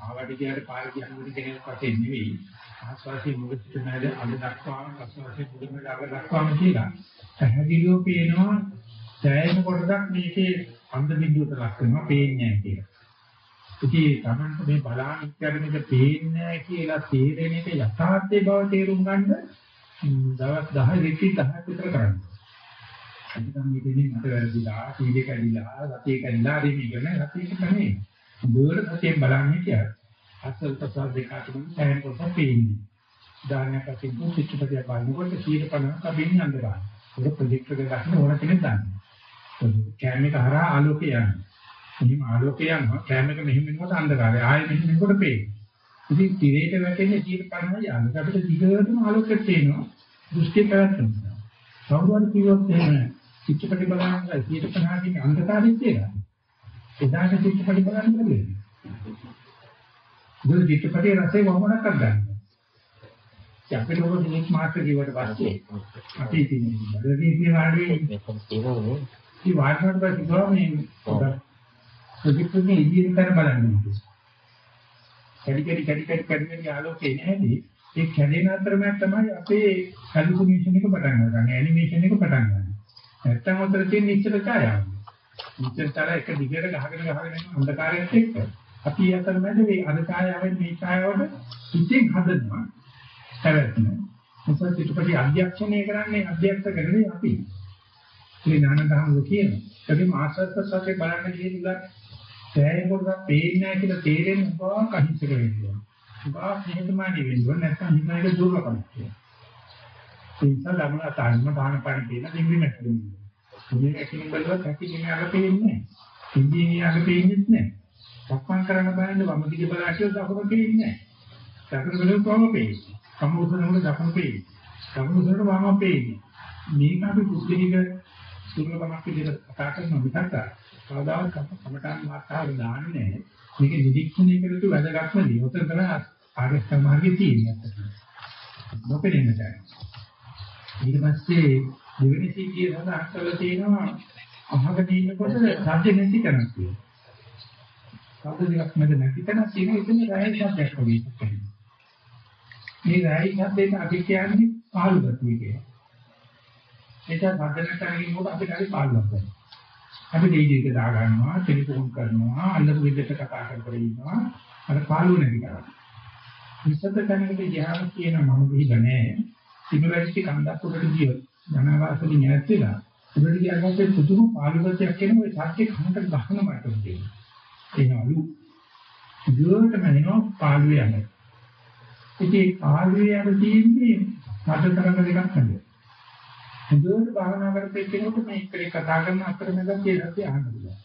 ආවට ගියාට පාර කියන්නේ කෙනෙක් වශයෙන් නෙවෙයි. ආස්වාසිය මුගට නැද අද දක්වා ආස්වාසිය මුගට අග දක්වාම කියලා. පැහැදිලිව පේනවා සෑහෙන කොටසක් මේකේ අන්ධ බිඳුවට ලක් වෙනවා පේන්නේ නැහැ කියලා. ඉතින් Tamanට මේ බලාන ඉච්ඡාරෙක පේන්නේ නැහැ කියලා තේරෙන එක යථාර්ථයේ බව තේරුම් ගන්න දවස් 10 රිට්‍රීට් 10ක් විතර කරන්න. අනිත් මේකෙදී මට වැරදිලා, සීලේ කැඩිලා, සතිය කැඩිලා හරි මේකනේ සතියක තමයි. දුවර සතියෙන් බලන්නේ කියලා. අසල් ප්‍රසාර දෙක අතරින් සෑහෙන කොටස පේන්නේ. උදාහරණයක් වශයෙන් පුස්තිච්චපතිය බලනකොට 150ක් අබින්න අඳගන්න. ඒක ප්‍රොජෙක්ට් එක ගන්න ඕන කෙනෙක් දන්නේ. කැම එක හරහා ආලෝකය යනවා. මෙහිම ආලෝකය යනවා. කැම එක මෙහිම වෙනකොට අන්ධකාරය. ආයෙ මෙහිම වෙනකොට පේනවා. ඉතින් තිරේට වැටෙන්නේ 150යි ආලෝකය. අපිට දිගටම ආලෝකයක් පේනවා. දෘෂ්ටි පැවැත්වෙනවා. කවුරුහරි කිව්වොත් එහෙම චිත්තපටි බලන්න 150කින් අන්ධකාරය කියලා. එදාට චිත්තපටි බලන්න බැහැ. දුර චිත්තපටි රසය වමනක් ගන්න. අපිට මොකද නික් මාස්ටර් කිව්වට පස්සේ අපි ඉතින් බඩගිනි වාඩි තියෙනනේ ඉතින් වාඩිවට පස්සේ ගාව මේ ප්‍රොජෙක්ට් එකේ ඉදිරියට කර බලන්න. කැඩි කැඩි කැඩි කැඩි කැඩි කැඩි ආලෝකේ නැහැදී ඒ කැඩෙන අතරමැද තමයි අපේ හැලුසිනේෂන් එක පටන් ගන්න. ඇනිමේෂන් එක පටන් ගන්න. නැත්තම් උතර තියෙන නිශ්චල ඡායාව. නිශ්චල ඡායාව එක දිගට ගහගෙන ගහගෙන යන අන්ධකාරයත් එක්ක අපි අතරමැද මේ අර ඡායාවෙන් මේ ඡායාවට ඉතින් හදනවා. පැවැත්ම. මොකද පිටපටි අධ්‍යක්ෂණය කරන්නේ අධ්‍යක්ෂ කරන්නේ අපි. මේ ඥානදහම කියනවා. ඒකේ මාසත් සත්‍ය බලන්න ගිහිල්ලා සෑහෙන කොට පේන්නේ නැහැ කියලා තේරෙන උපවා කහිතක වෙනවා. උපවා නිහතමානී වෙනවා නැත්නම් හිතයික දුර්ලභමක් කියලා. ඒ නිසා ළමලා තාන්න දාන පාන කියන දෙවි නැතිවෙනවා. මේ ඇකිලි බලවත් ඇකිලි යාග පේන්නේ නැහැ. ඉන්දියන් යාග පේන්නේ නැහැ. සක්මන් කරන්න බෑනේ වම දිගේ බලාසිය දකුණ පේන්නේ නැහැ. දකුණ බලුවම වම පේන්නේ. වම උසනකොට දකුණ පේන්නේ. දකුණ උසනකොට වම පේන්නේ. මේක අපි පුද්ගලික සුරකමක් විදිහට කතා කරන විතරක් කවදාවත් කමටාන් මාතාව දාන්නේ නැහැ. මේක නිරීක්ෂණය කරලා වැදගත්ම දේ. උතන තමයි ආර්ය සමාධිය තියෙන්නේ. නොපෙනෙන්න දැන. ඊට පස්සේ දෙවෙනි සීතිය සඳහන් කරලා තියෙනවා අහකට ඉන්නකොට සද්ද නැති කරක් තියෙනවා. සද්ද දෙකක් මැද නැති තැන තියෙන ඉතින් රැයි සද්දයක් වගේ. මේ රැයි සද්දේට අපි කියන්නේ පාළු ගතිය කියලා. ඒක සද්ද නැතරකින් උඩ අපිට හරි පාළුවක් වෙනවා. අපි දෙයියක දා ගන්නවා, ටෙලිෆෝන් කරනවා, අල්ලපු විදිහට කතා කර කර ඉන්නවා. අර පාළුව නැති කරා. විසද තැනකට ගියාම කියන මම ගිහිල්ලා නැහැ. සිමරජ්ටි කන්දක් උඩට ගියොත් ධනවාසලි ඈත් වෙලා උඩට ගියාම පුදුම පාළුවක්යක් එන ඔය සත්‍ය කනට ගහන මට්ටම තියෙනවා. එනවලු. ජීවිතම එනවා පාළුවේ යන. ඉතින් පාළුවේ යන තියෙන්නේ මට තරඟ දෙකක් හදලා. හොඳට භාවනා කරපේ කෙනෙකුට මේ එක්කේ කතා කරන අතරමැද කියලා අහන්න පුළුවන්.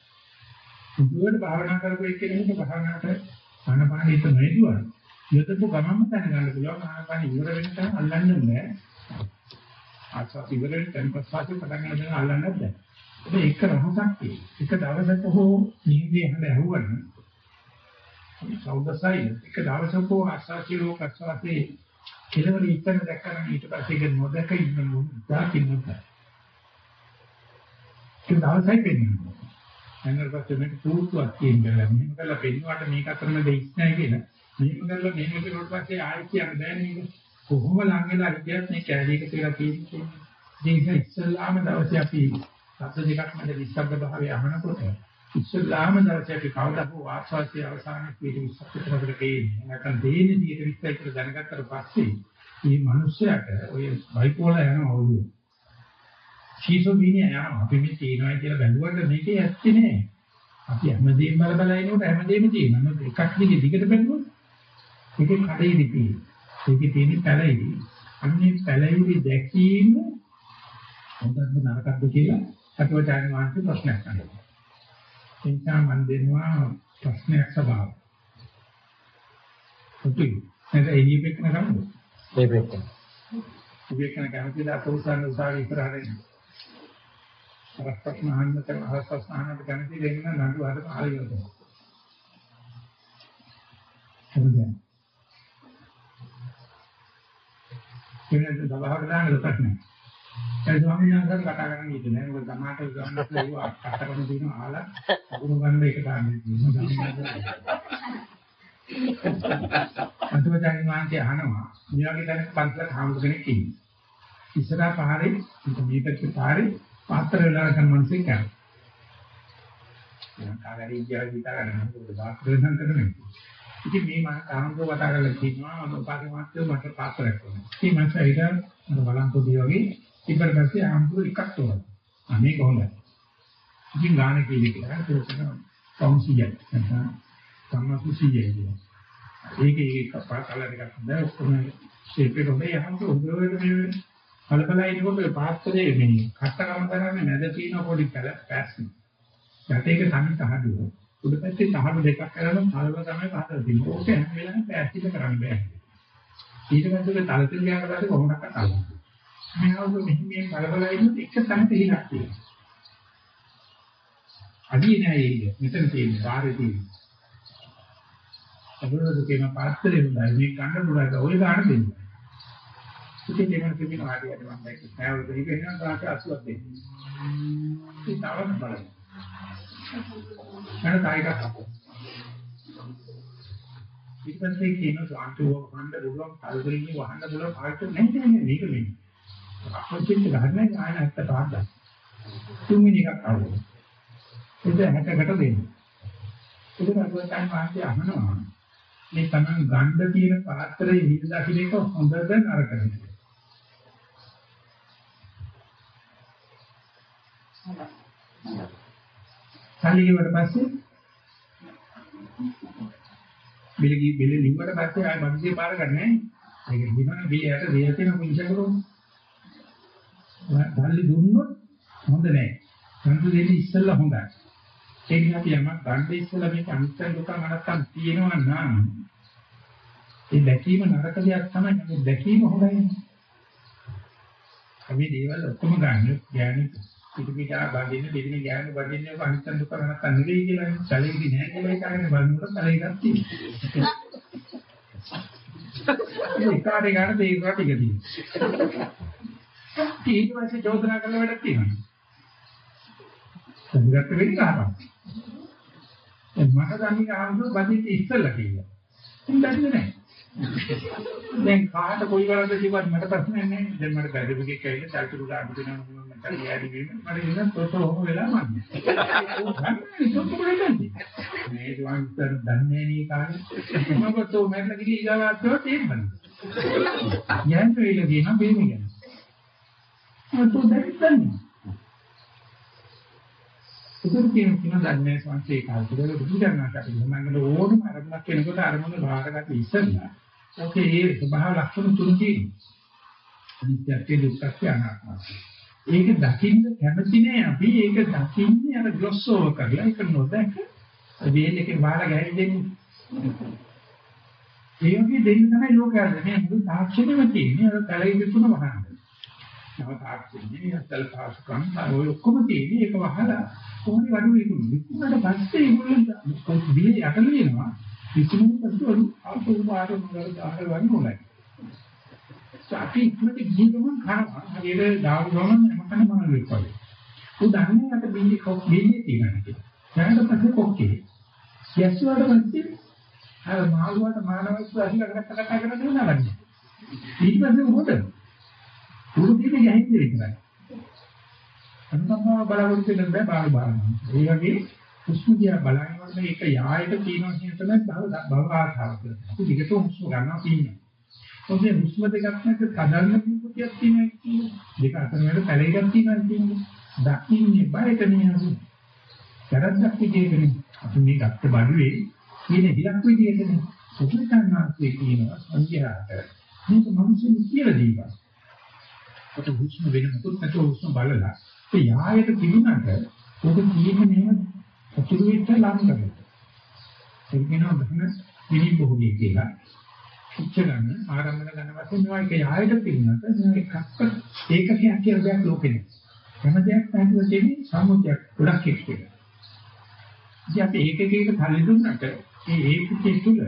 හොඳට භාවනා කරපේ කෙනෙකුට භාවනාවට අනපාන හිත නොයදුවා. යොදපු ගමන්ම දැනගන්න පුළුවන් ආනපාන ඉවර වෙන තැන අල්ලන්න බෑ. ආස්වාද ඉවර වෙන තැන පස්සේ පටන් ගන්න දේ අල්ලන්න බෑ. ඒක එක රහසක් තියෙයි. එක දවසක හෝ නිින්දේ හඳ ඇහුවනම් සෞදසයි එක දවසක හෝ ආස්වාදී රෝග ආස්වාදී කෙලවර ඉස්සර දැක්කම ඊට පස්සේ ඒක නොදක ඉන්න මුදා කින්නත. ඒ දවසයි පෙන්නේ. අන්නර පස්සේ මේක පුරුතුවක් කියන්නේ මෙහෙම කරලා පෙන්නුවාට මේක අතරම දෙයිස් නැහැ කියලා. මෙහෙම කරලා මෙහෙම කරුවට පස්සේ ආයෙ කියන්න බෑ නේද? කොහොම ලං වෙලා හිටියත් මේ කැලේක කියලා තියෙන්නේ. ඉතින් ඒක ඉස්සල්ලාම දවසේ අපි සත්‍ය දෙකක් මැද විශ්බ්ද භාවය අහනකොට ඉස්සල්ලාම දවසේ අපි කවදා හෝ ආස්වාසිය අවසානයේ පිටි විශ්බ්දකට දෙන්නේ. නැත්නම් දෙන්නේ 120 කියලා දැනගත්තට පස්සේ මේ මිනිස්සයාට ඔය බයිපෝලර් යනවා ඔළුව. ශීසෝබීනිය යනවා. අපි මේ තියනවා කියලා බැලුවට මේකේ ඇත්තේ නෑ. අපි හැමදේම බල බල ඉනකොට හැමදේම තියෙනවා. එකක් දිගේ දිගට බැලුවොත් ඒකේ කඩේදි තියෙන්නේ. ඒකේ තියෙන පැලිරි. අන්නේ පැලිරි දැකීම හොඳද නරකද කියලා අටවචාන් වහන්සේ ප්‍රශ්නයක් අහනවා. එනිසා මම දෙනවා ප්‍රශ්නයක් සභාව. ඔතේ නේද එළියෙක කරන්නේ. ඒ ප්‍රශ්න. විවේකන කැමතිලා තෝසන් උසාවි ඉස්සරහට ප්‍රශ්න අහන්න කරන ප්‍රශ්න අහන්න කැමති දෙන්න නඩු අර කාලේ යනවා. හරිද? එන්නේ සභාවට දාන්න ප්‍රශ්න. ඒ ස්වාමීන් වහන්සේ කතා කරන්න ඉන්නේ නැහැ. මොකද සමාජ ගමනක් ලැබුවා කතා කරන දින ආලා අකුණු ගන්න එක දාන්නේ. අන්තිමට මාන්ති අහනවා. මේ වගේ දැනක පන්සලක් හාමුදුර කෙනෙක් ඉන්නේ. ඉස්සරහා පාරේ මේ පැත්තේ පාරේ පාත්‍ර වෙලා ගන්න මිනිස්සෙක් යනවා. මම කාගරි කියලා හිතා ගන්න මොකද පාත්‍ර වෙනන් කරන්නේ. ඉතින් මේ මම කාමකෝ කතා කරලා කියනවා මම උපාගේ මාත්‍යෝ මට පාත්‍රයක් ඕනේ. ඉතින් මම සයිඩා මම බලන්කොඩි වගේ ඉබර පස්සේ ආම්පුර එකක් තෝරනවා. අනේ කොහොමද? ඉතින් ගාන කීලි කියලා තෝරනවා. කවුන්සියක් නැත්නම් සම්මාසුසිය කියනවා. ඒකේ ඒක කපාකල එකක් නෑ ඔක්කොම ෂේප් එක හොඳයි අහන්න උදේට මේ කලබලයි ඉන්නකොට පාත්‍රයේ මේ කට්ටකම කරන්නේ නැද තියෙන පොඩි පැස්. යටේක තනි තහඩුව. උඩ පැත්තේ තහඩු දෙකක් කරලා කලබල තමයි පහතර දෙන්නේ. ඕක හැම වෙලාවෙම පැස් ටික කරන්න බෑ. ඊට පස්සේ තලතෙන් ගියාට පස්සේ කොහොමද කරන්නේ? මේ අවුරුදු මෙහි මේ කලබලයි ඉන්නත් එක තැනක හිලක් තියෙනවා. අදී නෑ ඒක. මෙතන තියෙන්නේ බාහිර තියෙන්නේ. අදෝද කියන පාත්‍රේ උදයි මේ ගන්න පුළුවන් ඔය ගන්න දෙන්න. ඉතින් දෙමන් කියන ආඩියට මම දැක්ක සෑවල දෙක වෙනවා තාට 80ක් දෙන්න. ඉතින් තවත් බලන්න. මම කායික හපෝ. ඉතින්සේ කියන සාන්තුව වහන්න පුළුවන් කල්පරින් වහන්න පුළුවන් පාට නැහැ නේද මේක මෙන්න. අපච්චිට ගන්න ආය 75ක් ගන්න. තුන්වෙනි එකක් අරගෙන. ඒක 60කට දෙන්න. ඒක අරගෙන වාසිය අහනවා. මේ තමන් ගන්න තියෙන පාත්‍රයේ හිඳ දකින්න එක හොඳද නරකද? සල්ලිවට පස්සේ බිලගි බිල ලිව්වට පස්සේ ආයි මනසේ පාර ගන්නෑ. ඒක හිමන බිලයට දෙය තියෙන පුංචකරෝ. සල්ලි දුන්නොත් හොඳ නෑ. කන්ද දෙන්නේ ඉස්සෙල්ලා හොඳයි. ඒ නිසා අපි යමක් ගන්න ඉස්සෙල්ලා මේක අනිත්‍ය දුක අනත්තම් තියෙනවා නම් ඒ දැකීම නරක දෙයක් තමයි මේ දැකීම හොඳයි. අපි දේවල් ඔක්කොම ගන්න ඥානෙ පිටිපිටා බඳින්න දෙවින ඥානෙ බඳින්න ඔබ අනිත්‍ය දුක අනත්තම් නෙවෙයි කියලා සැලෙන්නේ නැහැ කියලා ඒකගෙන බලනකොට සැලෙන්නක් තියෙනවා. ඒ කාර්ය ගන්න තේරුවා ටික තියෙනවා. ඊට පස්සේ චෝදනා කරන වැඩක් තියෙනවා. සම්ගත වෙන්නේ කාටවත්. මට දන්නේ ආන්දු බදිට ඉස්සෙල්ලා කියලා. ඉතින් දන්නේ නැහැ. දැන් කාට කොයි වරද කිව්වත් මට ප්‍රශ්නයක් නැහැ. දැන් මට බැදෙවිගේ කැවිලා චල්තුරු ගන්න දෙනවා මම මට යාරි වෙන්න. මට ඉන්න තොතෝ වෙලා මන්නේ. මේ දුවන්තර දන්නේ නේ කාලේ. මම තෝ මරලා ගිහී ඉගාවත්තෝ තේමන. යන්න වෙලා ගියනම් බේමි ගන්න. මම තෝ දැක්කන්නේ. උතුරු කියන කියන දන්නේ සංසේ කාලේ බුදුදහමකට මමකට ඕනම අරමුණක් වෙනකොට අරමුණ බාරගන්න ඉස්සෙල්ලා ඔකේ ඒ ස්වභාව ලක්ෂණ තුන තියෙනවා. අනිත්‍යත්‍ය දුක්ඛත්‍ය අනාත්මය. ඒක දකින්න කැමති නෑ අපි ඒක දකින්නේ අර ග්ලොස් ඕවර් කරලා ඒක නොදැක වේල් එකේ වහලා ගහලා දෙන්නේ. ඒ වගේ දෙන්න තමයි ලෝකයද මේ මුළු තාක්ෂණයම තියෙන්නේ අර තලයේ තුන වහන්න. නව තාක්ෂණයේ අතල් පාසුකම් ඔය ඔක්කොම තියෙන්නේ ඒක වහලා කොහොමද වඩු විකුණු. විකුණුනට පස්සේ ඒගොල්ලෝ බිලේ යටල වෙනවා. විකුණුන පස්සේ අලු ආපහු ආර මොකද ආර වන්නේ මොනයි. අපි ඉක්මනට ගිහින් ගමන් කරනවා. හරියට දාපු ගමන් මකන මන වෙපයි. උදාහරණයක් අත බින්දි කොක් බින්දි තියෙනවා කියලා. ඊට පස්සේ කොක්කේ. යස්සුවාට පස්සේ අර මාළුවාට මානවස්තු අහිලා කරකට කතා කරන දේ නෑ. ඊට පස්සේ මොකද? උඩු දිගේ යහින්නේ විතරයි. අන්නම්ම බලාපොරොත්තු වෙන බෑ බාල බලන්න. ඒ වගේ හුස්ම දිහා බලනකොට මේක යායට තියෙනවා කියන තමයි භව භව ආශාව කියලා. අපි දිගට හුස්ම ගන්නවා තියෙනවා. ඔතේ හුස්ම දෙකක් නැත්නම් කඩන්න පිටුතියක් තියෙනවා දෙක අතර වල පැලෙකක් තියෙනවා කියන්නේ. දකින්නේ බයට නෙවෙයි. කරද්දක් විදියටනේ. අපි මේ ගත්ත බඩුවේ තියෙන හිලක් විදියටනේ. සුදුසුකම්නාස්සේ කියනවා සංඛ්‍යාට. මේක මිනිස්සු කියලා දීපස්. කොට හුස්ම වෙන මොකද නැතුව හුස්ම බලලා ඒ යායට තිබුණාට ඔබ තියෙන්නේ මෙහෙම අතුරු වෙච්ච ලං කරලා. ඒ කියනවා බහන විනිබෝධිය කියලා. උච්චරණ ආරම්භන ගන්න වශයෙන් මේවා එක යායට තිබුණාට මේ එකක්ක ඒකකයක් කියලා දෙයක් ලෝකේ නෑ. හැම දෙයක් පැහැදිලිව තියෙන්නේ සම්මුතියක් ගොඩක් එක්ක. ඉතින් අපි ඒක එක එක තල්ලි දුන්නට ඒ ඒකකේ තුල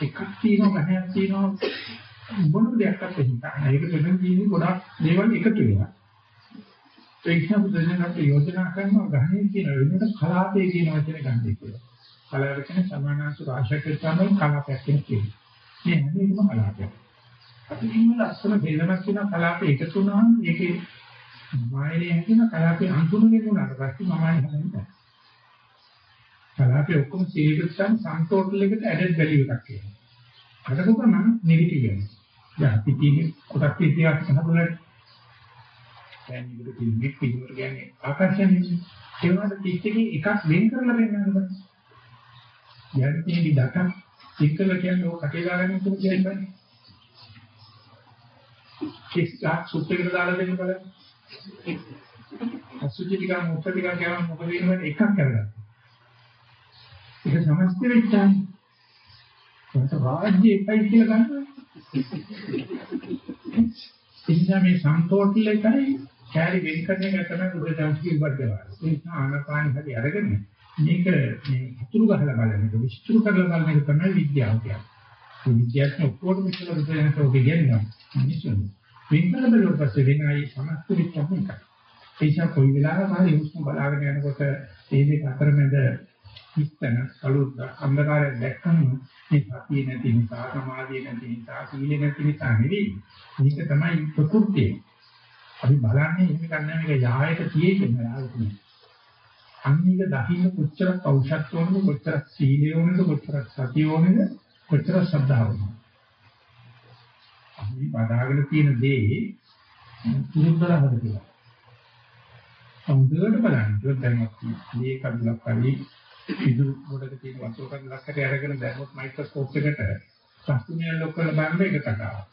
එකක් තියෙනවා ගහයක් තියෙනවා මොන දෙයක්වත් හිතා. ඒක දෙන්න තියෙන්නේ ගොඩක් දේවල් එකතු වෙනවා. ඒ නිසා බුදුසසුනට යෝජනා කරනවා ගහනේ කියන වෙනකොට කලාපේ කියන වචනේ ගන්න කියලා. කලාව කියන්නේ සමානාංශ රාශියක් තමයි කලාපයක් කියන්නේ. මේ හැමදේම කලාපයක්. අපි ඉන්න ලස්සන බෙල්ලමක් කියන කලාපේ එකතු වුණාම ඒකේ මායනේ හැදෙන කලාපේ අන්තිමගෙන උනාට පස්සේ මමයි හදන්නේ. කලාපේ ඔක්කොම සීලකම් සම්ටෝටල් එකට ඇඩඩ් වැලියු එකක් කියනවා. අදක ගමන් නෙගටිව් වෙනවා. දැන් අපි තියෙන කොටස් ඉතිහාස හඳුනන දැන් ඉතින් පිළිගිත් පිළිවෙල කියන්නේ ආකර්ෂණීය. ඒ වුණාට ටිකකින් එකක් වෙන් කරලා දෙන්නන්න බෑ. යන් තියෙන දකම් එක්කල කියන්නේ ඔය කටේ දාගෙන ඉන්න කියන්නේ. කිස් ගහ සුත්තේකට දාලා දෙන්න බලන්න. අසුචි ටික මුත්‍ර ටික කියවම මොකද වෙනවද එකක් කරගන්න. ඒක සමස්ත වෙච්චාම. ඒක රාජ්‍ය එකයි කියලා ගන්නවා. එනිසා මේ සම්පෝටල් එකයි කැරි වෙන් කරන එක තමයි බුද්ධ ධර්මයේ වර්ධවා. ඒ නිසා ආනපාන හරි අරගෙන මේක මේ අතුරු ගහලා බලන එක විස්තර කරලා බලන එක තමයි විද්‍යාව කියන්නේ. ඒ විද්‍යාවට ඔක්කොම ඉස්සර බුදුරජාණන් වහන්සේ කියනවා මිනිස්සුන්. වෙන් කරලා බලුවට පස්සේ වෙනයි සමස්ත විද්‍යාව එකයි. ඒ නිසා කොයි වෙලාවක හරි හුස්ම බලාගෙන යනකොට මේ දෙක අතරමැද හිස්තන කලුත් අන්ධකාරය දැක්කම මේ සතිය නැති නිසා සමාධිය නැති නිසා සීල නැති නිසා නෙවෙයි. මේක තමයි ප්‍රകൃතිය. අපි බලන්නේ එහෙම ගන්න මේක යායට තියෙන්නේ යාළුවනේ. අන්නේක දකින්න කොච්චර පෞෂත්ව ඕනද කොච්චර සීලය ඕනද කොච්චර සතිය ඕනද කොච්චර ශ්‍රද්ධාව ඕනද. අපි බදාගෙන තියෙන දේ පුරුද්දලා හදලා. සමුදේට බලන්න දැන් මේ කඩලක් කරි ඉදු මොඩක තියෙන වතුර කඩලක්කට අරගෙන දැම්මොත් මයික්‍රොස්කෝප් එකට සම්පූර්ණ ලොක් කරලා බලන්න එක කතාවක්.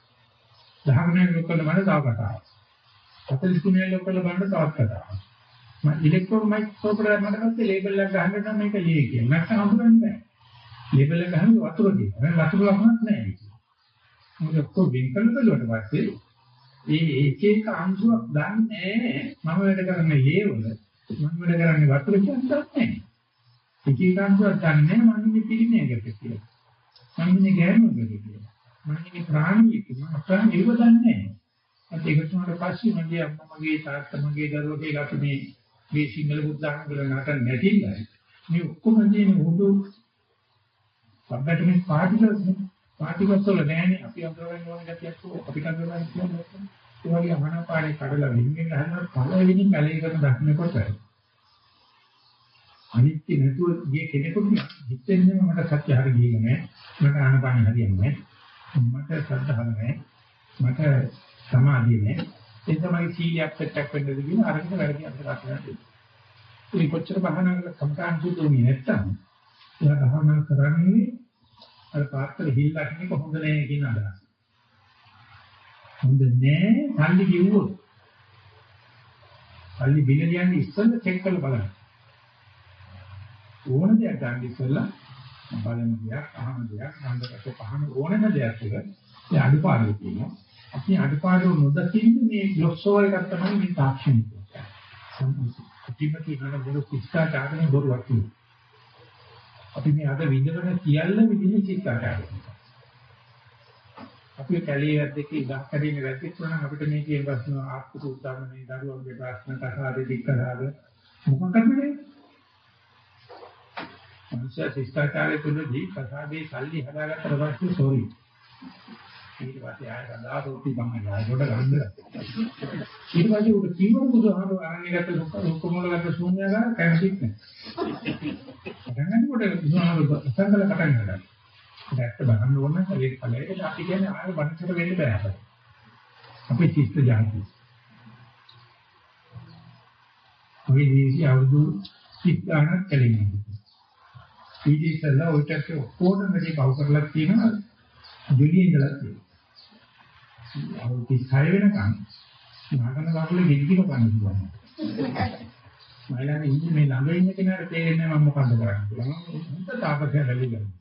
දහමනේ ලොක් කරලා බලන්න තව කතාවක්. 40 තුනේ ලොක් කරලා බලන්න තවත් කතාවක්. මම ඉලෙක්ට්‍රෝන මයික්‍රොස්කෝප් එකට මට පස්සේ ලේබල් එකක් ගහන්න නම් මේක ලේ කියලා. නැත්නම් හඳුනන්නේ නැහැ. ලේබල් එක ගහන්නේ වතුර දිහා. වතුර ලකුණක් නැහැ මේක. මොකද ඔක්කොම වෙන් කරන බැලුවට පස්සේ මේ එක එක අංශුවක් දන්නේ මම වැඩ කරන්නේ ලේවල මම වැඩ කරන්නේ වතුර කියන්නේ නැහැ. එක එක අංශුවක් දන්නේ මම ඉන්නේ පිළිමයකට කියලා. මම ඉන්නේ ගෑනුවකට කියලා. මම ඉන්නේ ප්‍රාණියෙක් මම අප්‍රාණ ඉව දන්නේ නැහැ. අද ඒක තුනට පස්සේ මගේ අම්මා මගේ තාත්තා මගේ දරුවෝ කියලා අපි මේ මේ සිංහල බුද්ධාගම කියලා නටන්න නැතිලා මේ ඔක්කොම තියෙන උඩු සබ්බට මේ පාටිකල්ස් නේ පාටිකල්ස් වල නෑනේ අපි අඳුරගෙන ඕන ගැටියක් අපිට අඳුරගෙන කියන්නේ ඒ වගේ අහනපාරේ කඩලා වින්ගෙන් ගහනවා පළවෙනි පැලේ කරන දක්නකොට අනිත්‍ය නැතුව ගිය කෙනෙකුට හිතෙන්නේ මට සත්‍ය හරි ගියේ නෑ මට ආනපාන හරියන්නේ නෑ මට සද්ධාව නෑ මට සමාධිය නෑ ඒ තමයි සීලයක් සෙට්ටක් වෙන්නද කියන අරකට වැඩි අන්තරයක් නැහැ ඒ කොච්චර බහනා කරලා සම්කාන් සූතුනේ නැත්තම් එයා බහනා කරන්නේ අර පාත්‍ර හිල්ලා කෙනෙක් හොඳ නැහැ කියන අදහස. හොඳ නැහැ සල්ලි කිව්වොත්. සල්ලි බිල කියන්නේ ඉස්සෙල්ලා චෙක් කරලා බලන්න. ඕන දෙයක් ගන්න ඉස්සෙල්ලා බලන දෙයක් අහන දෙයක් නන්දකට පහන ඕනම දෙයක් එක ඒ අඩුපාඩු තියෙනවා. අපි අඩුපාඩු නොදකින්න මේ ග්ලොස්සෝල් එකක් තමයි මේ තාක්ෂණික. ප්‍රතිපති කරන බොරු ශිෂ්ටාචාරයෙන් බොරුවක් තියෙනවා. අපි මේ අද විඳවන සියල්ල විදිහේ ශිෂ්ටාචාරය. අපි කැලේ වැද්දේ ඉඳන් කැදීනේ වැද්දෙත් උනනම් අපිට මේ කියන ප්‍රශ්න ආත්ම උදාහරණේ දරුවන්ගේ ප්‍රශ්න කතාවේ දික්කරාද මොකක්ද මේ? මනුෂ්‍ය ශිෂ්ටාචාරය තුළදී කතාවේ සල්ලි හදාගත්තට පස්සේ සෝරි. ඊට පස්සේ ආය සදා රොටි තමයි ආය කොට ගන්න. ඊට පස්සේ උඩ කීවර බුදුහාම අරන්නේ ගත්ත ලොක්කමල ගත්ත ශූන්‍යගාර කැමතිත් නැහැ. පටන් ගන්නකොට බුදුහාම සංකල පටන් ගන්නවා. ඒකට බලන්න ඕන නම් කලේ කලේට අපි කියන්නේ ආය බණකට වෙන්න බෑ අපිට. අපි චිත්ත ජාති. අපි දීසි අවුරුදු 30 ගණන් කලින්. ඊට ඉස්සෙල්ලා ඔය ටැක්ස් ඔක්කොම වැඩි පව කරලා තියෙනවා. ජොලිය ඉඳලා තියෙනවා. අවුරුදු 36 වෙනකන් නාගන කකුලේ ගෙඩික පන්න පුළුවන්. මයිලාගේ ඉන්නේ මේ ළඟ ඉන්න කෙනාට තේරෙන්නේ මම මොකද්ද කරන්නේ කියලා. මම හොඳ තාපසය බැලි කරනවා.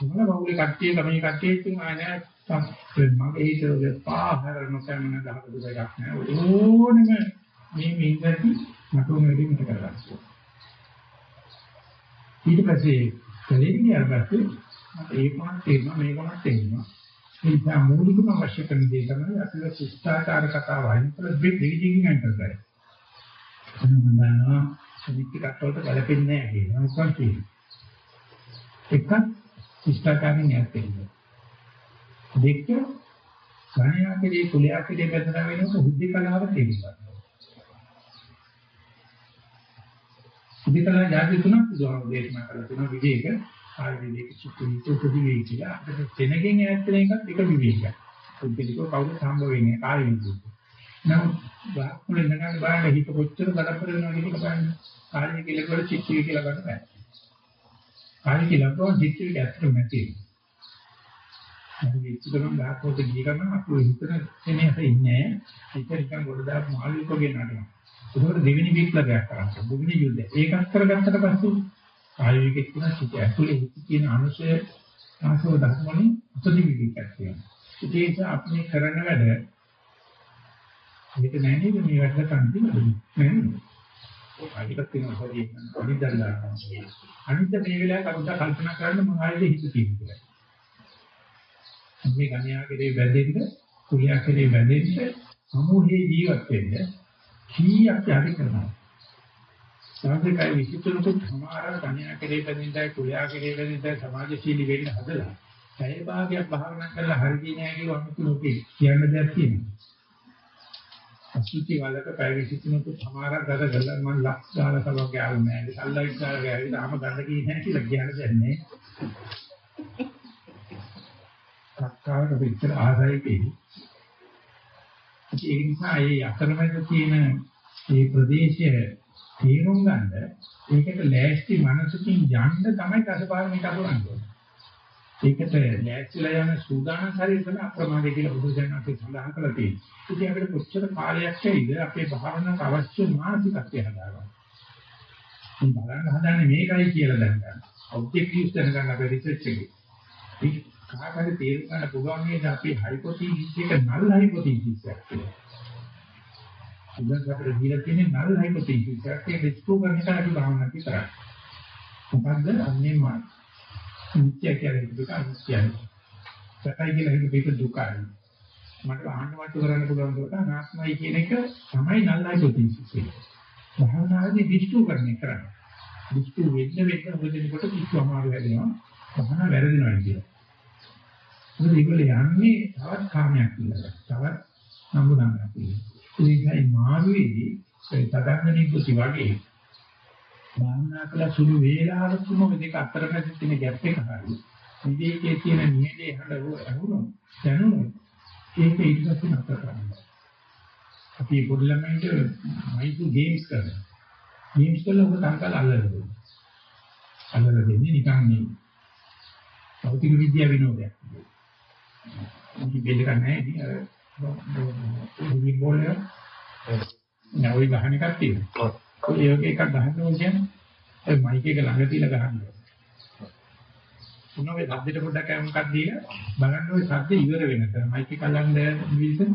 මොන බවුලේ කට්ටිය ළමයි කට්ටිය ඉතින් ආනේ මගේ හිතේ පාහර නොකමන දහක දෙයක් නෑ. ඕනෙම මේ මින්දටි මට උන වෙලෙ මට කරගන්න. ඊට පස්සේ කලෙන්නේ අරගත්තේ මට ඒකමත් තේරෙනවා මේකමත් තේරෙනවා. ඒ නිසා මූලිකම අවශ්‍ය කරන දේ තමයි අපිට ශිෂ්ටාචාර කතාව වයින් කළ දෙවිදිකින් අන්තර කරයි. මම දන්නවා සමිති කටවලට ගැලපෙන්නේ නැහැ කියනවා මොකක්ද කියන්නේ. එකක් ශිෂ්ටාචාරයෙන් යැපෙන්නේ. දෙක ගණයාකේ කුලයාකේ බෙදලා වෙනකොට බුද්ධි කලාව තේරුම් බුද්ධිකලා જાති තුනක් බුදුහාමුදුරේ දේශනා කරලා තියෙනවා විවේක, ආය විවේක, චිත්ත විවේක, විවේක කියලා. අපිට තැනකින් ඈත් වෙන එකත් එක විවේකයි. පුද්ගලිකව කවුරුත් හම්බ වෙන්නේ කාය විවේක. නමුත් බාහුල ඉඳගෙන බලන්න හිත කොච්චර බඩපර වෙනවද කියලා බලන්න. කාය කියලා වල චිත්ත කියලා ගන්න බෑ. කාය කියලා කොහොම චිත්ත එක ඇත්තටම නැති. අපි විචිතකම් ගාකෝට ගිය ගමන් අපි හිතන තැනේ ඉන්නේ. ඒක නිකන් ගොඩ දාපු මාළුවෙකුගේ නටනවා. ඒකට දෙවෙනි විප්ලවයක් කරන්නේ. දෙවෙනි යුද්ධය. ඒකත් කරගත්තට පස්සේ ආයුර්වේදික කියන සිත ඇතුලේ තියෙන අනුශය ආසව ධර්මවලින් උපදි විවිධයක් තියෙනවා. ඒ නිසා අපි කරන වැඩ මේක නැහැ නේද මේ වැඩ කරන්නේ නෑ. ආයෙත් තියෙනවා හරි අනිත් දල්ලා. අනිත් මේ වෙලාවට කරුණා කල්පනා කරන්න මම ආයෙත් හිත තියෙනවා. මේ ගණ්‍යාකේ වැදෙන්න, කුලියාකේ වැදෙන්න, සමූහයේ ජීවත් වෙන්න කීයක් යටි කරනවා. සාධකයි විචිතුරුත් සමහර කන්‍යා කෙරේ බැඳින්දයි කුලයා කෙරේ බැඳින්දයි සමාජශීලී වෙන්න හදලා. පැය භාගයක් භාවනා කරලා හරියන්නේ නැහැ කියලා අමුතු ලෝකේ කියන්න දෙයක් තියෙනවා. අසුචි වලක පැය විචිතුරුත් සමහරක් ගත කරලා මම ලක්ෂ ගාන කලක් ගාව නැහැ. සල්ලයි ගාන ගාවිද ආම ගන්න කී නැහැ කියලා කියන්න දෙන්නේ. සක්කාවට විතර ආසයි කෙරේ. ඒ නිසා මේ අතරමැද තියෙන මේ ප්‍රදේශය තේරුම් ගන්න ඒකට ලෑස්ති මනසකින් යන්න තමයි දසපාරමිත කරන්නේ. ඒකට ලෑස්තිලා යන සූදානම් ශරීරය අප්‍රමාදේ කියලා බුදුසෙන් අපි සඳහන් කරලා තියෙනවා. ඉතින් අපිට කොච්චර කාලයක් ඇයිද අපේ භාවනාවට අවශ්‍ය මානසිකත්වය හදාගන්න. මේ බලන්න හදන්නේ මේකයි කියලා දැනගන්න. ඔබ්ජෙක්ටිව්ස් දැනගන්න අපේ රිසර්ච් එකේ. මේ කාටද තේරුම් ගන්න පුළුවන් නේද අපි හයිපොතීසිස් එක නල් හයිපොතීසිස් එකක් කියලා. ඉතින් අපිට දීලා තියෙන්නේ නල් හයිපොතීසිස් එකක් ඒක රිස්කෝ කරන එක අපි භාවනා කරා. මොකද්ද අන්නේ මාන. නිත්‍ය කියලා දුක අනිත්‍යයි. සැපයි කියලා හිත පිට දුකයි. මට අහන්න වට කරන්න පුළුවන් කොට අනාත්මයි කියන එක තමයි නල් හයිපොතීසිස් එක. භාවනාවේ දිෂ්ටු කරන්නේ කරන්නේ. දිෂ්ටු වෙන්න වෙන්න හොදෙනකොට කිසි අමාරු වෙනවා. භාවනා වැරදිනවා කියලා. මොකද ඒගොල්ලෝ යන්නේ තවත් කාමයක් කියලා. තවත් නම්බුනාමයක් කියලා. ඒ නිසායි මාළුවේදී ඒ තදංගණී කුසි වගේ භාවනා කළ සුළු වේලාවකම දෙක අතරමැද තියෙන ගැප් එක හරි. විවේකයේ තියෙන නියලේ හඬ ඇහුණොත් දැනුනොත් ඒක ඊට පස්සේ නතර කරනවා. අපි පොඩි ළමයින්ට මයිතු ගේම්ස් කරනවා. ගේම්ස් කරලා ඔබ තංකල් අල්ලලා දෙනවා. අල්ලලා දෙන්නේ නිකන් මේ භෞතික විද්‍යාව විනෝදයක්. ඉතින් බෙල්ල ගන්නෑ ඉතින් අර දුමින් බෝල් එක නැවි ගහන එකක් තියෙනවා. ඔය වගේ එකක් ගහන්න ඕන කියන්නේ ඒ මයික් එක ළඟ තියලා ගහන්න ඕන. උනෝ ඒ සද්දෙට පොඩ්ඩක් මොකක්ද දීලා බලන්න ඔය සද්ද ඉවර වෙනකන් මයික් එක ළඟ විවිධ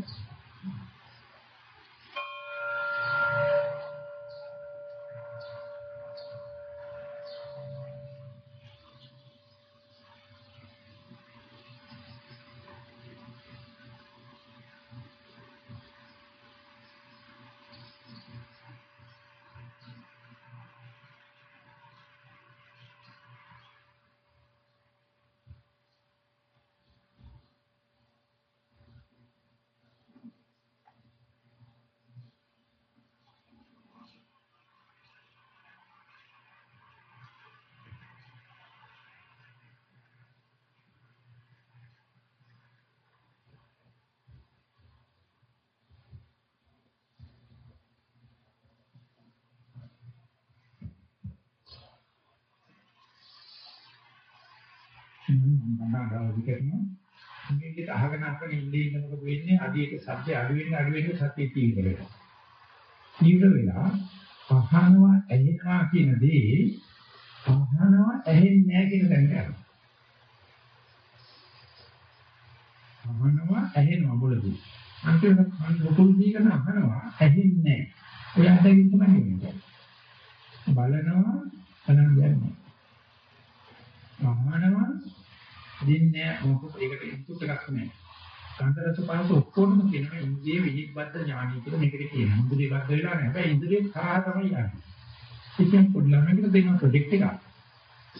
විදිහට මනෝදාවදි කරනවා. මේකට අහගෙන අහගෙන ඉන්නේ ඉන්න මොකද වෙන්නේ? අදීක සත්‍ය අඩු වෙන අඩු වෙන සත්‍ය තීව්‍ර වෙනවා. තීව්‍ර වෙලා අහනවා ඇහෙනවා කියන දේ අහනවා ඇහෙන්නේ නැහැ කියන තැනට යනවා. අහනවා ඇහෙනවා මොළදී. අන්තිමට ලොකුල් දීගෙන අහනවා ඇහෙන්නේ නැහැ. ඔය අතකින් තමයි වෙන්නේ. බලනවා බලන්න යන්නේ. අහනවා දෙන්නේ මොකද ඒකට ඉන්පුට් එකක් නැහැ. ගන්ධ රස පහස ඔක්කොම කියනවා ඉන්ද්‍රිය විනිබ්බද්ද ඥානයි කියලා මේකට කියනවා. ඉන්ද්‍රිය බද්ධ වෙලා නැහැ. හැබැයි ඉන්ද්‍රිය කරා තමයි යන්නේ. ඉතින් පොඩි ළමයින්ට දෙන ප්‍රොජෙක්ට් එකක්.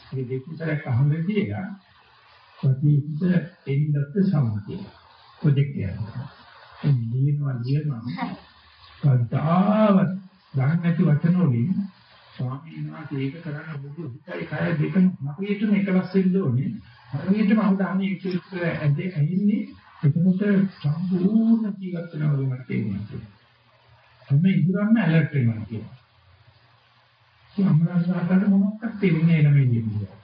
මේ දෙකතරක් අහන්නේ කියලා ප්‍රතිපද එන්නත් සමතිය. ප්‍රොජෙක්ට් එක. එළියනවා ලියනවා. කවදාවත් ගන්න නැති වචන වලින් ස්වාමීන් වහන්සේ ඒක කරන්න බුදු හිතයි කය දෙකම හරියටම එකලස් වෙන්න ඕනේ. හරියටම අවධානය යොමු ඇදී ඇහින්නේ එතකොට සම්පූර්ණ ජීවත් වෙනවා වගේ මට තේරෙනවා. හැම ඉදරන්න ඇලර්ට් වෙනවා කියනවා. ඒ අමරසාරට මොනවක්ද තේරෙන්නේ නැහැ මේ විදිහට.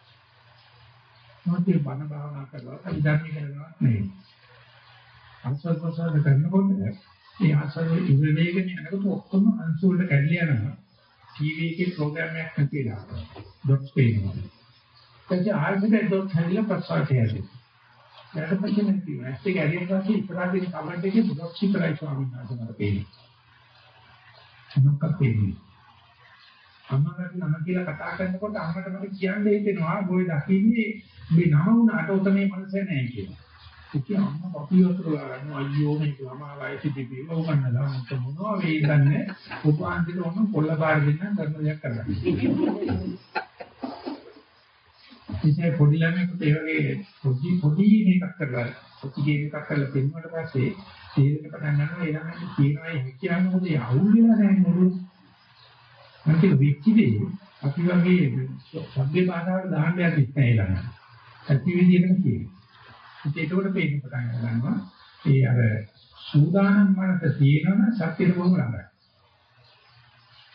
මොකද බණ භාවනා කරලා අනිදාර්මී කරනවා නෙවෙයි. අන්සල් ප්‍රසාර කරනකොට ඒ ආසල් ඉවර වෙගෙන යනකොට ඔක්කොම අංශු වලට කැඩලා යනවා. ටීවී එකේ ප්‍රෝග්‍රෑම් එකක් නැතිලා. ඩොට්ස් පේනවා. එතකොට ආයෙත් ඩොට් හැදිලා ප්‍රසාරට යනවා. ඊට පස්සේ මම කියනවා ඇස් දෙක ඇරියට පස්සේ ඉස්සරහින් කමෙන්ට් එකේ ඩොට්ස් ඉතරයි ස්වාමීන් වහන්සේ මට පේන්නේ. මොකක්ද පේන්නේ? අම්මකට නම කියලා කතා කරනකොට අම්මට මට කියන්න හිතෙනවා බොයි දකින්නේ මේ නම වුණාට උතනේ මනස නැහැ කියලා. ඉතින් අම්මා අපි වතුර ගන්න අයියෝ මේක ළමා වයසේ තිබීම උගන්නලා මට මොනවා වේදන්නේ ඔබ අන්තිමට ඔන්න කොල්ල බාර දෙන්න කරන දෙයක් කරගන්න. ඉතින් පොඩි ළමයෙකුට ඒ වගේ පොඩි පොඩි මේකක් කරලා පොඩි ගේම් එකක් කරලා පෙන්වුවට පස්සේ තේරෙන්න පටන් ගන්නවා ඒ ළමයිට කියනවා ඒ කියන්නේ මොකද යවුල් වෙලා නැහැ මොළු. අන්තිම විච්චිදී අපි වගේ සබ්බේ බාධාවට දාන්න යන්නේ නැහැ ළමයි. ඇති විදිහටම කියනවා. ඒකෝට පේන්න පටන් ගන්නවා. ඒ අර සූදානම් මනස තියෙනවනම් සත්‍යෙට බොහොම ළඟයි.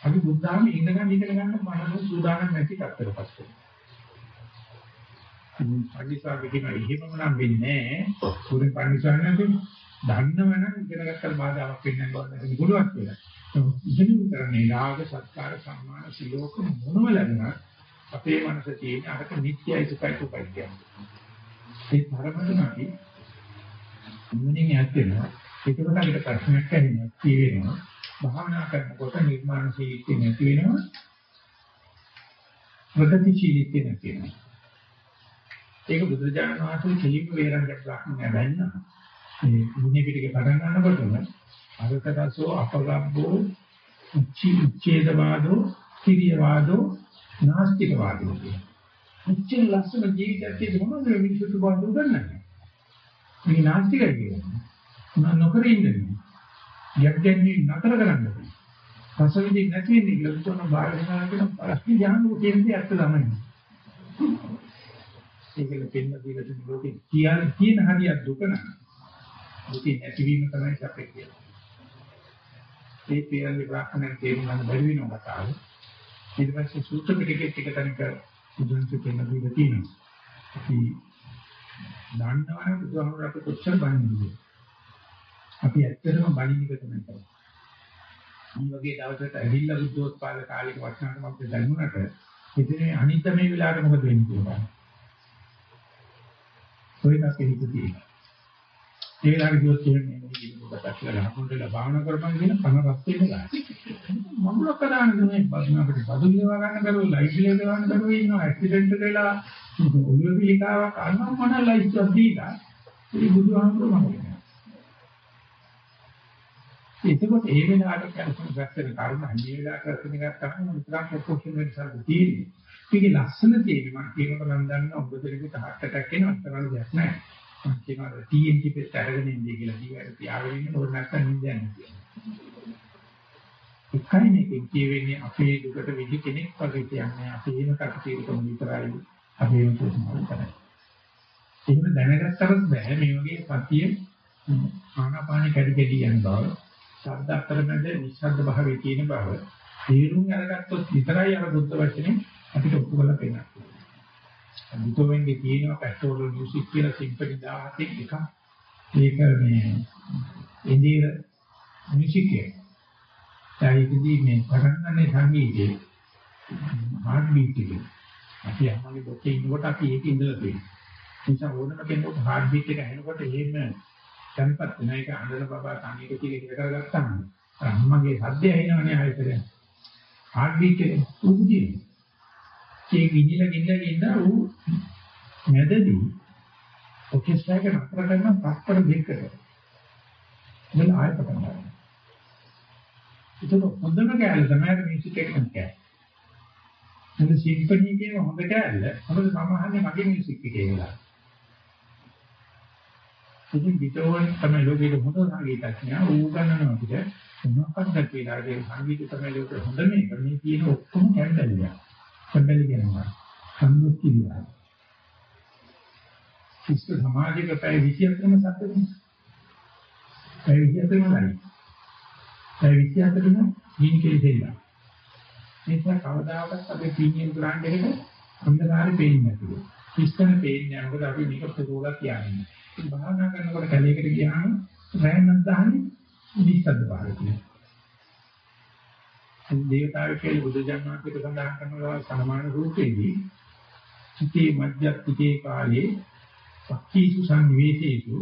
අපි බුද්ධාම ඉඳගන්න ඉගෙන ගන්න මනස සූදානම් නැති තත්ත්වයකට පත් වෙනවා. පන්දිස්වාමී කියන එහෙමම නම් වෙන්නේ නැහැ. පුරේ පන්දිස්වාමී නම් දන්නවනම් ඉගෙන ගන්න බාධාවක් වෙන්නේ නැහැ පුළුවන් කියලා. ඉගෙන කරන්නේ රාග සත්කාර සම්මාන සිලෝක මොනම ලැබුණා අපේ මනස තියෙන අරක නිත්‍යයි සුඛයි සුඛයි කියන්නේ. ඒ අපි මුණින් යක් වෙනවා. ඒකකට අපිට ප්‍රශ්නයක් ඇහෙනවා කියවෙනවා. භාවනා කරනකොට නිර්මාණශීලීත්වය නැති වෙනවා. ප්‍රගතිශීලීත්වය නැති වෙනවා. ඒක බුදුරජාණන් වහන්සේ කෙලින්ම වේරංගට බ්‍රහ්මණය වැන්නා. මේ මුණේ පිටික පටන් ගන්නකොටම අරකටසෝ අපගබ්බෝ උච්චි උච්ඡේදවාදෝ කිරියවාදෝ නාස්තිකවාදෝ කියන. උච්චේ ලස්සන ජීවිතයක් තියෙන මොනවද මිනිස්සුන්ට බඳු ගන්නන්නේ? මේ නාස්තිකයි කියන්නේ. මොන නොකර ඉන්නේ. යක් ගැන්නේ නතර කරන්න. රසවිදි නැති වෙන්නේ කියලා උතන බාර වෙනවා කියන ප්‍රශ්නේ ඥානෝ කියන්නේ ඇත්ත තමයි. ඒකල පෙන්න දීලා තියෙන ලෝකේ කියන තියෙන හරියක් දුක නෑ. දුකේ නැතිවීම තමයි සැපේ කියන්නේ. ඒ පියන්නේ බ්‍රාහ්මණයන් තේරුම් ගන්න බැරි වෙනවා කතාව. ඊට පස්සේ සූත්‍ර පිටකෙත් එක තැනක බුදුන්සේ පෙන්න දීලා තියෙනවා. අපි දන්නවනේ බුදුහාමුදුරුවෝ අපිට කොච්චර බණින්නේ. අපි ඇත්තටම බණින්න එක තමයි කරන්නේ. මේ වගේ දවසකට ඇවිල්ලා බුද්ධෝත්පාද කාලයක වචනකට අපිට දැනුණාට ඉතින් අනිත් මේ වෙලාවට මොකද වෙන්නේ කියලා. ඔය එකක් හිතුවේ. ඒ වෙලාවේ කිව්වොත් කියන්නේ මේ විදිහට කියලා ලකුණුට භාවනා කරපන් කියන කන රත් වෙන්න ගන්න. මමුලක් කරන්නේ මේ බස්න අපිට බදු ගිවා ගන්න කරුව ලයිට් එක ගන්න කරුව ඉන්නවා ඇක්සිඩන්ට් වෙලා ඔළුව පිළිකාවක් අරනවා මොන ලයිට් එකක් දීලා ඒ බුදුහාමුදුරුවෝ මම එතකොට ඒ වෙලාවට කල්පන ගත්තේ කර්ම හැදී වෙලා කරගෙන ගත්තාම විතරක් ප්‍රොපෝෂන් වෙනසක් තියෙන්නේ. මේකේ ලස්සන තියෙන්නේ මම කියනකොට මම දන්නවා ඔබ දෙලෙකට හાર્ට් එකක් එනවා අත්තරන් දෙයක් නැහැ. මම කියනවා TNT පෙත් අරගෙන ඉන්නේ කියලා දීවට තියාගෙන ඉන්න ඕන නැත්නම් නිදන්නේ කියලා. එකයි මේකෙන් කියවෙන්නේ අපේ දුකට විදි කෙනෙක් වගේ කියන්නේ අපේම කටයුතු විතරයි අපේම ප්‍රශ්න කරන්නේ. එහෙම දැනගත්තට බෑ මේ වගේ සතිය ආනාපාන කැඩි කැඩි යන බව, ශබ්ද අතරමැද නිශ්ශබ්ද භාවයේ තියෙන බව තේරුම් අරගත්තොත් විතරයි අර බුද්ධ වචනේ අපිට ඔප්පු කරලා පෙන්නන්න. බුදුමෙන්ගේ තියෙන පැට්‍රෝල් මියුසික් කියලා සිම්පනි 17ක් එකක්. ඒක මේ ඉන්දිර මියුසික් එක. ඒකදී මේ පටන් ගන්න සංගීතයේ හાર્ට් බීට් එක. අපි අම්මගේ බොකේ ඉන්නකොට අපි ඒක ඉඳලා තියෙනවා. ඒ නිසා ඕනම කෙනෙකුට හાર્ට් බීට් එක ඇහෙනකොට එහෙම තැන්පත් වෙන එක අඬන බබා සංගීත කියලා ඉගෙන කරගත්තාම අම්මගේ සද්දය ඇහෙනවනේ ආයතනය. හાર્ට් බීට් එක උදුදී. ඒ විදිල ගින්න ගින්න ඌ මැදදී ඔකෙස්ට්‍රා එක නතර කරන පස්තර දෙකකට. ඉතින් ආයෙ පටන් ගන්නවා. ඒක හොඳම කෑල්ල තමයි මියුසික් එක කියන්නේ. එතන සිම්ෆනි කියන හොඳ කෑල්ල මොකද සමහරනේ මගේ මියුසික් එකේ වෙලා. ඉතින් බිතෝවන් තමයි ලෝකෙක හොඳ සංගීතඥයා ඌ ගන්නනවා අපිට මොනවක්ද කියලා ඒ සංගීත තමයි ලෝකෙ හොඳ මේක මේ කියන ඔක්කොම කැන්ඩල්ලා. කැන්ඩල් කියනවා. සම්මුති කියනවා. ඉස්ස සමාජික පැය 24ම සැපෙන්නේ. පැය 24ම ලයි. පැය 24ම ජීවිතේ දෙන්න. මේක කවදාකවත් අපේ පීනියන් ග්‍රෑන්ඩ් එකට අන්ධකාරේ පේන්නේ නැතිව. ඉස්සන පේන්නේ නැහැ. මොකද අපි මේක පුරෝලා කියන්නේ. ඉතින් භාවනා කරනකොට කැලේකට ගියාම රැයන් දාන්නේ නිස්සද්ද භාවතිය. දේවතාවෙක් කියලා බුදුජානනාථට සඳහන් කරනවා සමාන රූපේදී සිටේ මධ්‍යස්ථිතේ කාලේ පක්ඛීසු සංවේදේසු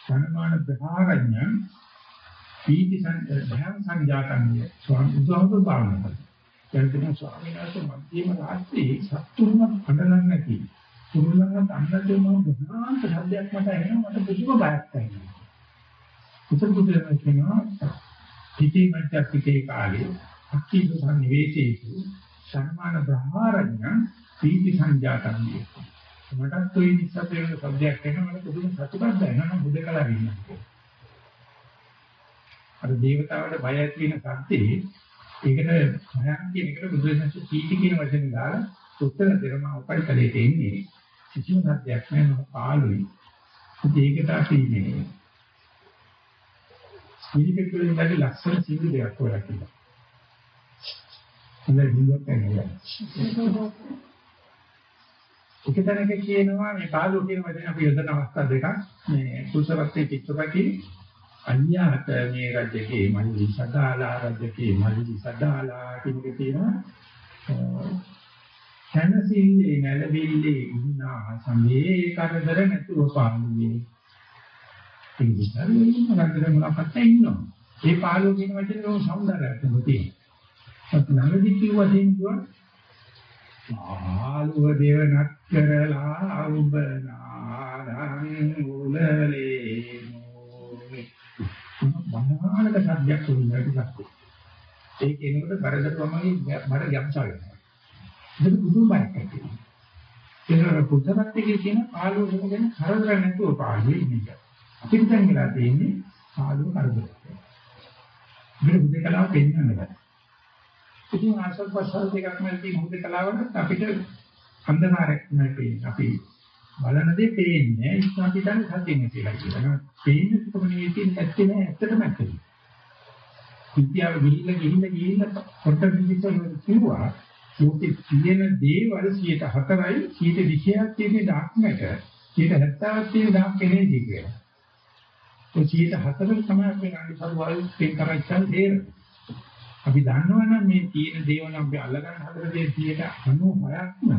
සනමාන බ්‍රහාරඤ්ඤං පීති සංඥාන් සංජාතන්‍ය ස්වාමි බුදුහමෝ බාරනවා. දැන් ස්වාමීන් වහන්සේ මධ්‍යම රාත්‍රියේ සත්තුරුම අඬලන්නේ නැති. තුරුලංග අන්නදේ මම ගහාන්ත සද්දයක් මට එනවා මට පුදුම බයක් දැනෙනවා. උතුම් බුදුරජාණන් කියනවා පිටි මධ්‍යස්ථිතේ කාලේ පක්ඛීසු සංවේදේසු සම්මාන බ්‍රහාරඤ්ඤං පීති සංජාතන්‍ය මටත් ඔය නිසා තේරෙන සබ්දයක් එනවා මට පුදුම සතුටක් දැනෙනවා නම් බුදකලා වෙන්නේ. අර දේවතාවට බය ඇති වෙන සත්‍යේ ඒකට භයන් කියන එකට බුදුරජාණන් සීටි කියන වචනේ දාලා උත්තර දෙනවා උපයි කලේ තෙන්නේ කිසිම සත්‍යයක් නෑ මම පාළුයි. ඒකට අපි මේ සීලිකෙත් වලින් දැකලා ලක්ෂණ සීල දෙයක් හොයලා කියලා. හොඳයි ජීවත් වෙනවා. එක තැනක කියනවා මේ පාළුව කියන වචනේ අපි යොදන අවස්ථා දෙකක් මේ කුසලත්තේ චිත්තපටි අන්‍යහත මේ රජකේ මල්ලි සදාලා රජකේ මල්ලි සදාලා කියන එක තියෙනවා සනසිල්ලේ නැලවිල්ලේ ඉන්නා සමේ කරදර නැතුව පාළුවේ ඉංග්‍රීසි කරදර මොනක්වත් ඉන්නවා ඒ පාළුව කියන වචනේ උන් සෞන්දර්යයක් තියෙනවා නලදි කිව්වා දෙන්නවා ආලුව දේව නත් කරලා උඹ නාරං උලලේ මනෝහරක සත්‍යයක් උන්වලට ගත්තා. ඒ කෙනෙකුට බරදරුවමගේ බඩ ගැම්සා වෙනවා. ඒක බුදුමයක් ඇතුළේ. ඒක පුතපත්තිකේ කියන ආලුව ගැන කරදර නැතුව පාළුවේ ඉන්නේ. අපිට දැන් වෙලා තියෙන්නේ ආලුව කරදර. මේක බුද්ධ කලාව පෙන්වන්න බෑ. ඉතින් ආසල් පස්සල් දෙකක් මැදදී බුද්ධ කලාවට අපිට අන්ධකාරයක් නෙවෙයි අපි බලන දේ පේන්නේ ඒක අපි දැන් සත්‍යෙන්නේ කියලා කියනවා. පේන්නේ කොහොමද තියෙන්නේ ඇත්තේ නෑ ඇත්තටම ඇත්තේ. විද්‍යාව ගිහිල්ලා ගිහිල්ලා ගිහිල්ලා පොට්ට විදිහට කිව්වා ලෝකේ තියෙන දේවල් 104යි 120ක් තියෙන ඩාර්ක් මැටර් 170ක් තියෙන ඩාර්ක් එනර්ජි කියලා. ඒ 104 තමයි අපි අනිසරුවල් පෙන් කරච්චන් තේරෙන්නේ. අපි දන්නවනම් මේ තියෙන දේවල් අපි අල්ලගන්න හදන දේ 96ක්ම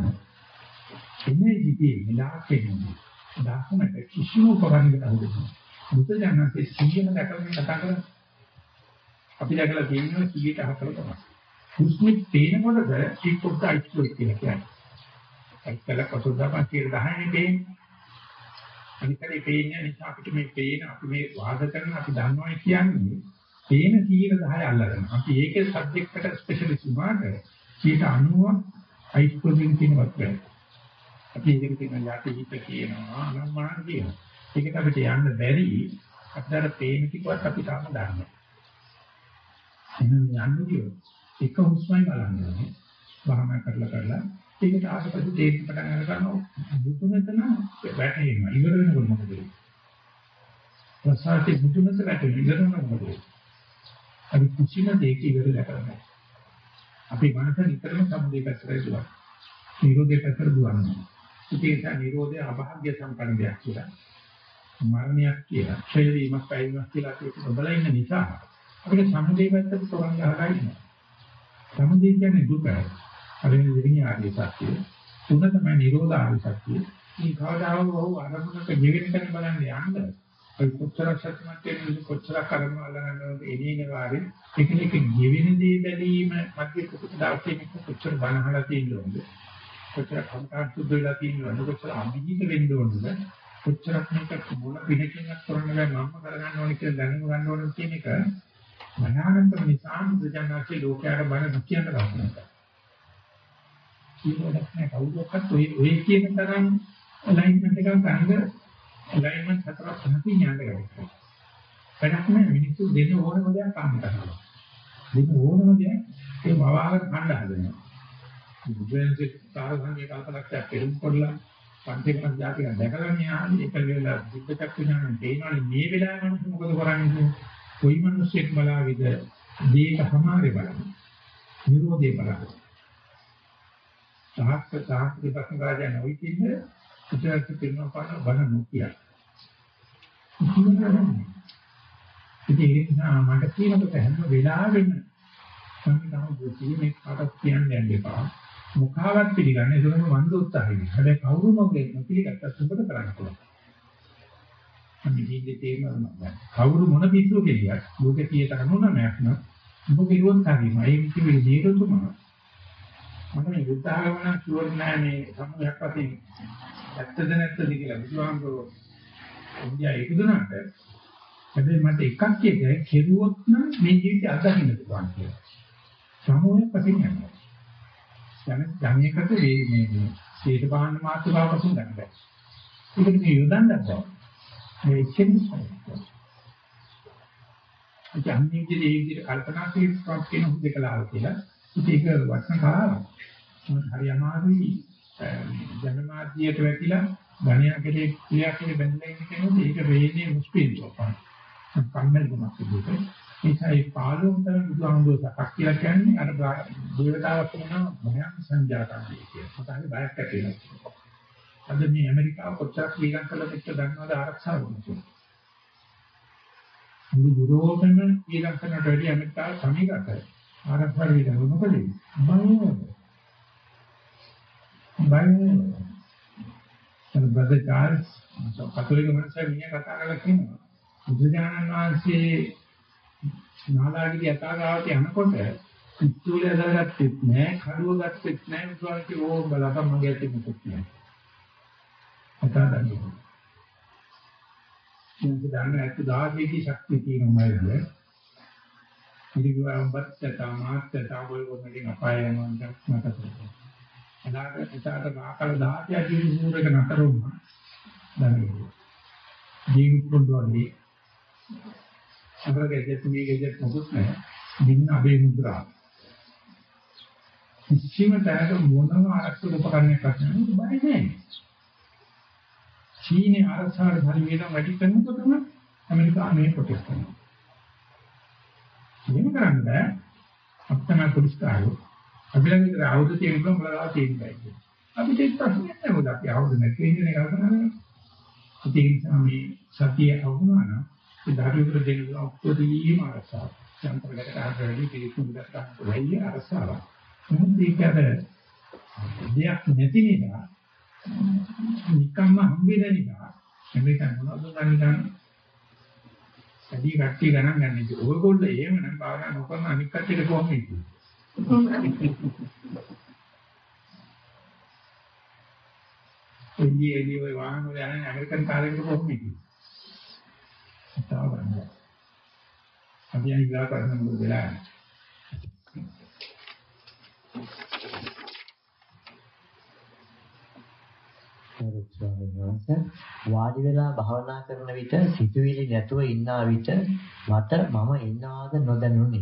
එනර්ජි තියෙන ඩාර්ක් එනර්ජි. ඩාර්ක් මැටර් කිසිම උපකරණයකට අහුවෙන්නේ නැහැ. බුද්ධ ඥානයේ සිහින දැකලා කතා කරන්නේ අපි දැකලා තියෙනවා 104 තමයි. හුස්මෙත් පේනකොටද ඒක පොඩ්ඩ අයිස්ලෝක් කියලා කියන්නේ. අයිස්කල කොටුදාපන් කියලා 10 නේ පේන්නේ. අනිකේ පේන්නේ නිසා අපිට මේ පේන අපි මේ වාද කරන අපි දන්නවා කියන්නේ පේන 10 අල්ලගෙන. අපි ඒකේ සබ්ජෙක්ට් එකට ස්පෙෂලිස්ට් වුණාට 90 අයිස්ලෝකින් කියනවත් බෑ. අපි ඒකට කියන යටි හිත කියනවා අනම්මාන කියනවා. ඒකට අපිට යන්න බැරි අපිට පේන ටිකවත් අපි තාම දන්නේ නැහැ. එහෙනම් යන්නේ කියෝ එක හුස්මයි බලන්නේ භාවනා කරලා කරලා ඒකට ආසපසු තේරුම් පටන් ගන්නවා. බුදුමෙතන වැටෙනවා. ඉවර වෙනකොට මොකද වෙන්නේ? ප්‍රසාරයේ බුදුමෙතන වැටෙන ඉවර වෙනකොට මොකද වෙන්නේ? අපි කුසින දෙක ඉවර කරගන්නවා අපි මනස නිතරම සම්මුතිය පැත්තට දුවනවා නිරෝධය පැත්තට දුවනවා. ඉතින් ඒ නිරෝධය අභාග්‍ය සම්පන්න දෙයක් කියලා. මරණයක් කියලා ක්ෂය වීමක් පැවීමක් කියලා අපි නොබලා ඉන්න නිසා අපිට සමුදේ පැත්තට තෝරන් ගහලා ඉන්නවා. සමුදේ කියන්නේ දුක. අරින දෙවිනි ආර්ය සත්‍ය. තුන තමයි නිරෝධ ආර්ය සත්‍ය. මේ කවදාව වහු අරමුණක ජීවිත කරන බලන්න යන්න. ඒ කොච්චර සත්‍යමත් වෙනවද කොච්චර කර්ම අල්ලගන්නවද එනේන වාරේ එකලෙක ජීවෙන දේ බැලීම මැද කුකුදාසේ කොච්චර බනහලා තියෙනවද කොච්චර කම්කාන් සුද්ධ වෙලා තියෙනවද කොච්චර අභිජිත වෙන්න ඕනද කොච්චරක් මේක මොන පිනකින්වත් කරන්න බෑ මම කරගන්න ඕනේ කියලා දැනග ගන්න ඕනේ කියන එක මනානන්තම නිසා බුදුජානකේ ලෝකයට බණ නොකියන කවුරුත්. කීවොත් නැහැ කවුරුත් ඔය ඔය කියන තරම් ඇලයින්මන්ට් එකක් ගන්න ඇලයින්මන්ට් හතරක් තමයි ඥාන කරගන්න. වැඩක් නැහැ මිනිස්සු දෙන්න ඕනම දෙයක් කාම කරනවා. දෙන්න ඕනම දෙයක් ඒ වවාගෙන කණ්ඩ හදනවා. බුදුන්සේ තාරසංගේ කල්පලක්ෂයක් පෙරම් කරලා පන්තිපන් જાතික දැකලා න්යාය ඒක වෙලා බුද්ධ චක්කු ඥාන තේනවනේ මේ වෙලාවේ මිනිස්සු මොකද කරන්නේ කොයි මිනිස්සෙක් බලාවිද දීක සමාරේ බලන්න. නිරෝධේ බලන්න. සාහක සාහක දෙපස්න රාජා නොවිතින්ද උචාරක පිරුණා පාන බල නොකිය. ඉතින් ඒක නිසා මට කියනකොට හැම වෙලාවෙම සංවිධාන දුතිය මේ කාටත් කියන්න යන්න එපා. මුඛාවත් පිළිගන්න ඒකම වන්ද උත්සාහයි. හැබැයි කවුරු මොකද පිළිගත්තත් සුබද කරන්න පුළුවන්. අපි ජීවිතේ තේරෙනවා කවුරු මොන පිස්සුව කෙලියක් ලෝකේ 99ක් නම් ඔබ කිරුවොත් හරිම ඒ කිව්වේ ජීවිතුම මම මේ බුද්ධ ආගමන ෂුවර් නෑ මේ සම්මුතියක් වශයෙන්. ඇත්තද නැත්තද කියලා බුදුහාමුදුරුවෝ ඉන්දියා ඉදුණාට හැබැයි මට එකක් කියයි කෙරුවොත් නම් මේ ජීවිතය අත්දකින්න පුළුවන් කියලා. සමෝහයක් වශයෙන් යනවා. යන ධනියකට මේ මේ ශේත බාහන මාතෘකාව වශයෙන් ගන්න බෑ. ඒකට මේ යොදන්නත් බෑ. මේ ඉච්ඡෙන්නේ ඒ අන්නේ විදිහට ඒ විදිහට කල්පනා කිරීමක් කියන හුදකලාව කියලා. ඉතින් ඒක වචන කාරණා. හරි අමාරුයි ජනමාධ්‍යයට වැටිලා ධනියකලේ ක්‍රියාකලේ බැඳලා ඉන්න කෙනෙකුට ඒක වේනේ මුස්පින්තුවක්. කම්මැලිකමක් විදිහට. ඒකයි පාළුම් තමයි බුදුහාමුදුරුවෝ සකස් කියලා කියන්නේ අර දේවතාවක් වෙනවා භයං සංජාතන්නේ කියන. මොකද බයක් ඇති වෙනවා. අද මේ ඇමරිකාව කොච්චර ශ්‍රී ලංකාවල එක්ක දන්නවද ආරක්ෂාව වුණා. මුළු යුරෝපෙම ශ්‍රී ලංකාවට වැඩි ඇමරිකාව සමීකරණය. ආරක්ෂා විදිහට මොකද? බංගෝ. බංගෝ. අර බ්‍රදර් චාල්ස් කතෝලික මනසේ මිනිහා කතා කරලා කියනවා. බුදුජානන් වහන්සේ නාලාගිරි යථාගාවට යනකොට පිටුලේ දාගත්තෙත් නෑ, කඩුව ගත්තෙත් නෑ, උසාවියේ ඕ බලපන් මගේ ඇති මොකුත් නෑ. කතා කරන්නේ. මේක දන්න ඇත්ත 16 ශක්තිය තියෙනවද? ඉරිගුවම්පත් තමාත් තවල් වලින් අපාය යනවා මට තේරෙනවා. එදාට එදාට ආකල 16 ජීවි මූරක නතර වුණා. දැන් ජීවිත පොඩ්ඩවලදී අපරගේ දෙත් මේ ගෙදර මොකුත් නැහැ. දින්න අබේ මුද්‍රා. කිසිම තැනක මොනම ආරක්ෂක උපකරණයක් නැහැ. බය නැහැ. චීනේ ආරක්ෂාවට හරි වේදම් වැඩි කරනකොටම ඇමරිකාවේ ප්‍රොටෙස්ට් කරනවා. එහෙම කරන්න බෑ. අපතන පොලිස් කාරයෝ අපි ළඟ ඉතර ආයුධ තියෙනවා මොලලා තියෙනවා. අපිට ඒක ප්‍රශ්නයක් නෑ මොකද අපි ආයුධ නැති වෙන එක කල්පනා කරනවා. ඒ නිසා මේ සතිය අවුනා නම් ඒ ධාර්මික දෙන්න ඔක්කොදීම ආරසාව. යන්ත්‍රගත කාර්යවලදී පිළිතුරු ගන්න වෙයි ආරසාව. මොකද ඒක අර දෙයක් නැති නිසා නිකම්ම හම්බෙන නිසා මේක මොනවද ගන්න වැඩි කට්ටිය ගණන් ගන්න ඉතින් ඔයගොල්ලෝ එහෙම නම් භාවනා නොකරන අනික් කට්ටියට කොහොමද ඉන්නේ? එන්නේ එන්නේ ඔය වාහන වල යන ඇමරිකන් කාර්යයකට කොහොමද ඉන්නේ? හිතාගන්න. අපි අනිත් ගාව කරන මොකද වෙලා යන්නේ? වාඩි වෙලා භාවනා කරන විට සිතුවිලි නැතුව ඉන්නා විට මට මම ඉන්නවාද නොදැනුනි.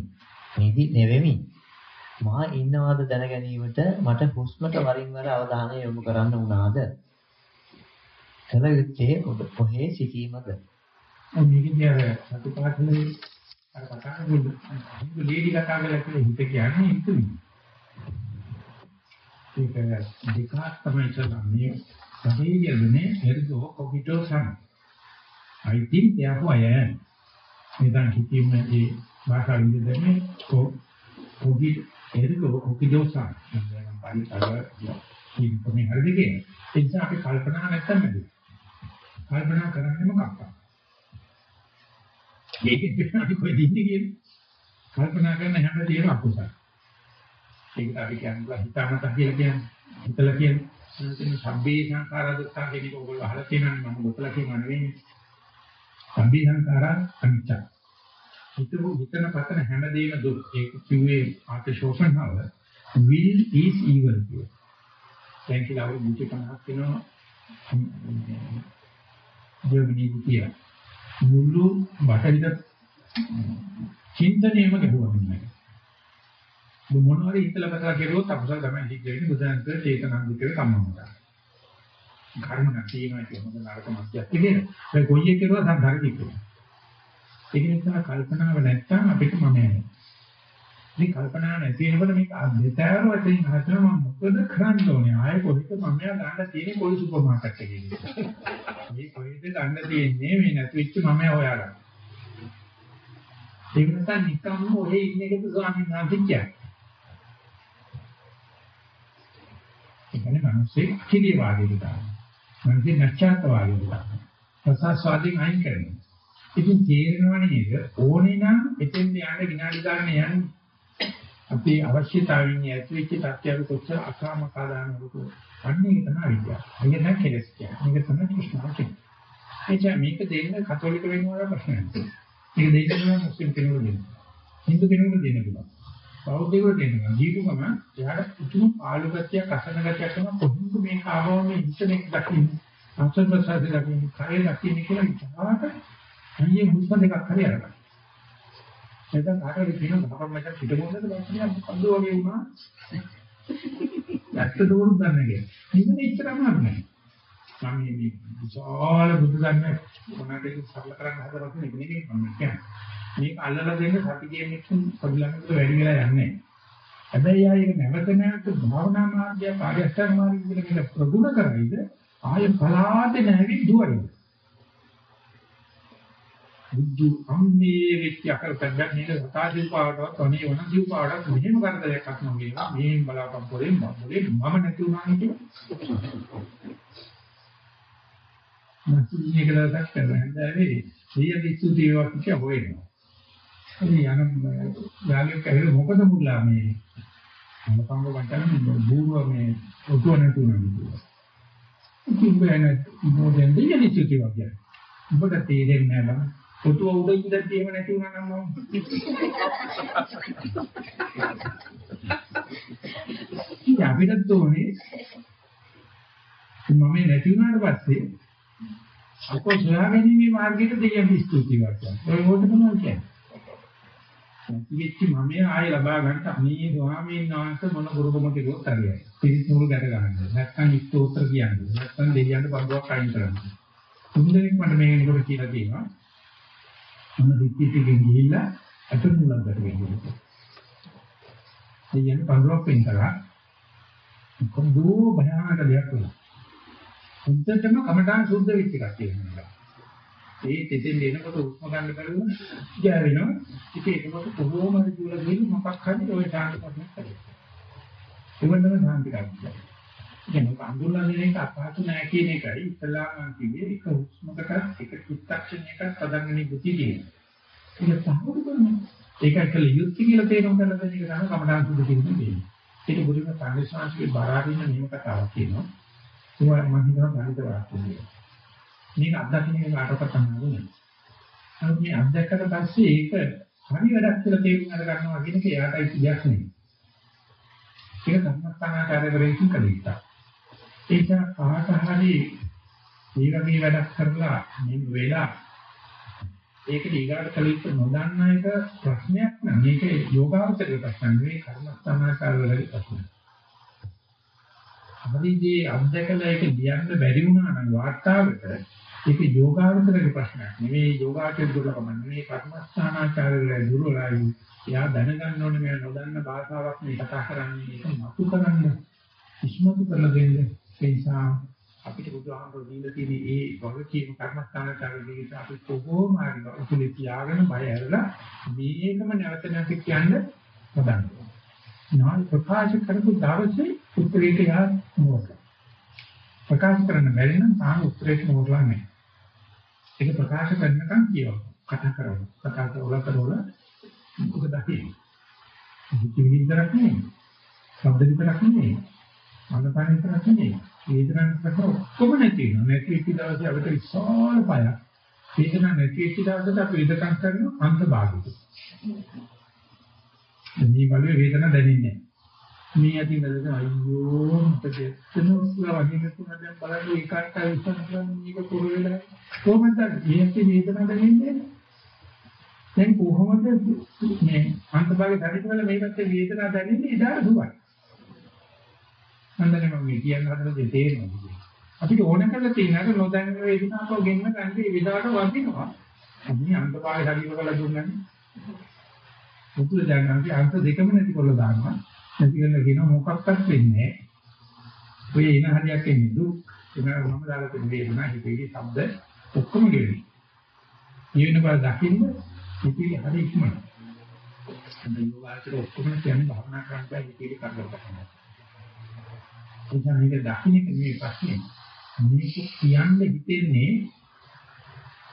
නිදි නෙවෙමි. මා ඉන්නවාද දැන ගැනීමට මට හුස්මට වරින් වර අවධානය යොමු කරන්න වුණාද? කල යුත්තේ ඔබ කොහේ සිටීමද? මේකදී අර සතුපාඨනේ අර කතා කරන්නේ ලේඩි කතා කරලා කියලා හිත කියන්නේ ඉතුරු. ඒක දෙකක් තමයි කියන්නේ සමීයනේ එර්ගෝ කොගිටෝ සම්. I think therefore I am. මෙතන කිව්වම ඒ භාෂා විදිහටනේ කො කොගි එර්ගෝ කොගිටෝ සම්. මම පරි අර කිව්වම හරිද කියන්නේ. ඒ නිසා අපි කල්පනා නැත්තම් නේද? කල්පනා කරන්නේ මොකක්ද? ඒකෙත් අපි කොහෙද ඉන්නේ කියන්නේ? කල්පනා කරන හැම දෙයක්ම අකුසල. ඒක අපි කියන්නේ හිතාමතා කියලා කියන්නේ. හිතලා කියන්නේ තියෙන සබ්බේ සංඛාරා දුක්ඛ කියන එක ඔයගොල්ලෝ අහලා තියෙනවනේ මම ගොතලා කියනවා නෙවෙයි. සබ්බේ සංඛාරා අනිච්ච. හිතමු හිතන පතන හැමදේම දුක්. ඒක කිව්වේ ආතශෝෂණව will is evil කිය. දැන් කියලා අපි මුචි කනක් වෙනවා. ජර්මනි කිය. මුළු බටහිර චින්තනයේම ගැහුවා මෙන්න. මොනවාරි හිතලා කතා කරුවොත් අකුසල තමයි සිද්ධ වෙන්නේ බුදුන් කර චේතනාන්දිකේ කම්මමත. කර්ම නැතිනවා කියන මොකද නරක මැදයක් තියෙන. ඒ කොයි එක කරුවා සංඝාර කිව්වා. ඒක නිසා කල්පනාව නැත්තම් අපිට මම යන්නේ. මේ කල්පනාව නැති වෙනකොට මේක අධ්‍යතර වශයෙන් හසන මම මොකද කරන්න ඕනේ? ආයෙ කොහෙද මම යා ගන්න තියෙන්නේ කොයි සුපර් මාකට් එකේ. මේ කොහෙද ගන්න තියෙන්නේ මේ නැති වෙච්ච මම හොයාගන්න. ඒ නිසා නිකම්ම ඔය ඉන්න එකද ස්වාමීන් වහන්සේ කියන්නේ. කියන්නේ මිනිස්සේ කිරිය වාගේ දාන. මිනිස්සේ නැචාත වාගේ දාන. ප්‍රසාස්වාදයෙන් අයින් කරනවා. ඉතින් තේරෙනවනේ නේද? ඕනේ නම් එතෙන් යන්න විනාඩි ගන්න යන්නේ. අපි අවශ්‍යතාවයෙන් ඇතුල්ච්ච තත්ත්වයක කොච්චර අකාමකා දානවද? අන්නේ තමයි විද්‍යාව. ඒක නෑ කෙලස් කියන්නේ. මේක තමයි කෘෂ්ණාව කියන්නේ. එචා මේක දෙන්න කතෝලික වෙනවා ප්‍රශ්නයක්. මේක දෙන්න මුස්ලිම් කෙනෙකුට දෙන්න. හින්දු කෙනෙකුට දෙන්න පුළුවන්. බෞද්ධයෙකුට දෙනවා. ජීවිත ගමන් එයාට උතුම් ආලෝකත්වයක් අසන ගතියක් කරන කොහොමද මේ කාවම මේ ඉන්ටර්නෙට් දකින්නේ. අන්තර් ප්‍රසාද දකින්නේ. කාය දකින්නේ කියලා ඉතාලට අයියේ හුස්ම දෙකක් හරි අරගන්න. එතන කාටද කියන බබම් මචං පිටමොන්නද බස්සියක් මොකද්ද වගේ වුණා. ඇත්ත දෝරු ගන්නගේ. ඉන්නේ ඉච්චරම නෑ. මම මේ විශාල බුදු දන්න මොනකට සරල කරන්න හදලා තියෙන එක නෙමෙයි මම කියන්නේ. මේක අල්ලලා දෙන්න සතියේ මිනිස්සුන් පොඩ්ඩක් වැඩි වෙලා යන්නේ. හැබැයි ආයෙක නැවත නැවත භාවනා මාර්ගය කාර්යස්ථාන මාර්ගය කියලා මේක ප්‍රගුණ කරයිද ආය පලාතේ නැවි දුවයි. බුද්ධ අම්මේ වෙච්ච අකල් පැද්දක් නේද සතාජී පාඩවත් අනේ වන ජීව පාඩක් මෙහෙම කරදරයක් අත්නම් වේවා මේ බලාපන් පොලෙන් මොලේ මම නැති වුණා නේද නැතිනේ කියලා දක් කරලා හඳාවේ සියලු ස්තුති වේවා කිය හොයනවා ඉතින් යන යාළුවෙක් ඇවිල්ලා මොකද මුල්ලා මේ මොකංග වටන බූරුව මේ ඔතුව නැතුණා කියලා ඉතින් බෑනේ මොදෙන් දෙන්නේ ස්තුති වගේ ඔබට තේරෙන්නේ නැහැ පොතුව උඩ ඉඳන් එහෙම නැති වුණා නම් මම ඉතින් අපිට තෝනේ මම නැති වුණාට පස්සේ අපෝ සොයාගැනීමේ මාර්ගයට දෙයියන් ස්තුති කරනවා. ඒ වෝට තමයි කියන්නේ. නැතිවෙච්ච මම ආයෙ ලබා ගන්නට අනේ ස්වාමීන් වහන්සේ මොන ගුරුකම කිව්වොත් හරියයි. පිළිතුරු ගැට ගන්න. නැත්නම් ඉස්තෝත්‍ර කියන්නේ. නැත්නම් දෙයියන්ට බඳුවක් අයින් කරන්න. තුන්දෙනෙක් මට මේක නේද කියලා කියනවා. මම රිට්‍රීට් ගිහිල්ලා අතුරුලක් ගන්නවා. දෙයයන් පඳුරක් වෙන් කරා. කොහොමද භයානක දෙයක් වුණා. හුද්දටම කමඨාන් සුද්ධ වෙච්ච එකක් තියෙනවා. ඒ තෙතෙන් එනකොට උස්ම ගන්න බැරුව ගෑවෙනවා. ඒක ඒකකොට කොහොම හරි කියලා ගිහින් මොකක් හරි ඔය ශාන්ති කරන්නේ කරේ. ඒවලම ශාන්ති කරන්නේ. කියන්නේ අඳුරන්නේ එක අපහසු නෑ කියන එකයි ඉස්ලාම මම කිව්වේ එක හුස්මකට එක චිත්තක්ෂණයක පදංගනි බුද්ධි කියන. ඒක සාහෘද කරනවා. ඒකයි කල යුක්ති කියලා තේරුම් ගන්න දෙන එක තමයි කමඩාන් සුදු කියන්නේ. ඒක බුදුම සංඝශාස්ත්‍රයේ බාරාදීන නියම කතාවක් කියනවා. ඒක මම හිතනවා ගණිත වාක්‍යය. මේක අත්දකින්න එක කාටවත් තමයි. නමුත් මේ අත්දැකලා පස්සේ ඒක හරි වැඩක් කියලා තේරුම් අරගන්නවා කියන එක එයාටයි ඉතිහාස නෙවෙයි. ඒක සම්මස්තනාකාරයෙන් කලිතා. ඒක කාට හරි මේ වගේ වැඩක් කරලා මේ වෙලා ඒක ඊගාට කලිට නොදන්න එක ප්‍රශ්නයක් නෑ මේක යෝගාවචරයේ ප්‍රශ්න නෙවෙයි කර්මස්ථානාකාර වලගේ ප්‍රශ්නයක්. අපරිදී අධ්‍යකලා ඒක ලියන්න බැරි වුණා නම් වාර්තාවට ඒක යෝගාවචරයේ ප්‍රශ්නයක් නෙවෙයි යෝගාචර දුර්ලභම නෙවෙයි කර්මස්ථානාකාර වල දුර්වලයි. එයා දැනගන්න ඕනේ මේ නොදන්න භාෂාවක් මේ කතා කරන්නේ ඒක මතු කරන්න ඉස්මතු කරලා දෙන්න ඒ නිසා අපිට බුදුහාමුදුරු දීලා තියෙන ඒ වගකීම කර්මස්ථානාකාරී අපි කොහොම හරි උතුලේ තියාගෙන බය ඇරලා මේකම නැවත නැති කියන්න හදන්න. නාල් ප්‍රකාශ කරපු දවසේ උත්තරේට යා මොකද? ප්‍රකාශ කරන්න බැරි නම් තාම උත්තරේට මොකලා නැහැ. ඒක ප්‍රකාශ කරනකම් කියව. කතා කරමු. කතා කරලා කරලා මොකද දකින්නේ? හිතේ විතරක් නෙමෙයි. ශබ්ද විතරක් නෙමෙයි. අනපන විතරක් නෙමෙයි. වේදනාවක් කරලා ඔක්කොම නැති වෙනවා. නැති වෙච්ච දවසේ අපිට විශාල බයක්. වේදනාවක් නැති වෙච්ච දවසට අපි වේදකම් කරන අන්තභාගික. මේ වගේ වේදනාවක් දැනෙන්නේ නැහැ. මේ අදින් වැදගෙන අයියෝ මට දෙත්තනෝස්ලා වගේ තුන දැන් බලන්න ඒකාන්ත විශ්වාස කරන මේක පුරු වෙලා කොහොමද මේකේ වේදනාවක් දැනෙන්නේ? දැන් කොහොමද මේ අන්තභාගයේ දැනෙන්න මේ පැත්තේ වේදනාවක් දැනෙන්නේ ඉදාර දුවයි. මන්දනේ මම කියන්න හදන දේ තේරෙනවා. අපිට ඕන කරලා තියෙන අර නොදැන වේදනාවක් ගෙන්න ගන්න ඒ විදාට වදිනවා. අපි අන්තපාය ශරීර වල දුන්නනේ. මුතුල දැන් අපි අන්ත දෙකම නැති කරලා දානවා. නැති කරලා කියන මොකක්වත් වෙන්නේ නැහැ. ඔය එන හරියක් එන්නේ දුක් එනවා මම දාලා තියෙන වේදනා හිතේදී ශබ්ද ඔක්කොම ගෙවෙනවා. ඊවෙන බල දකින්න හිතේ හරි ඉක්මන. අද යෝගාචර ඔක්කොම කියන්නේ භාවනා කරන්න බෑ හිතේ කරදර නිසා මේක දකින්න එක නෙමෙයි ප්‍රශ්නේ. මේක කියන්න හිතෙන්නේ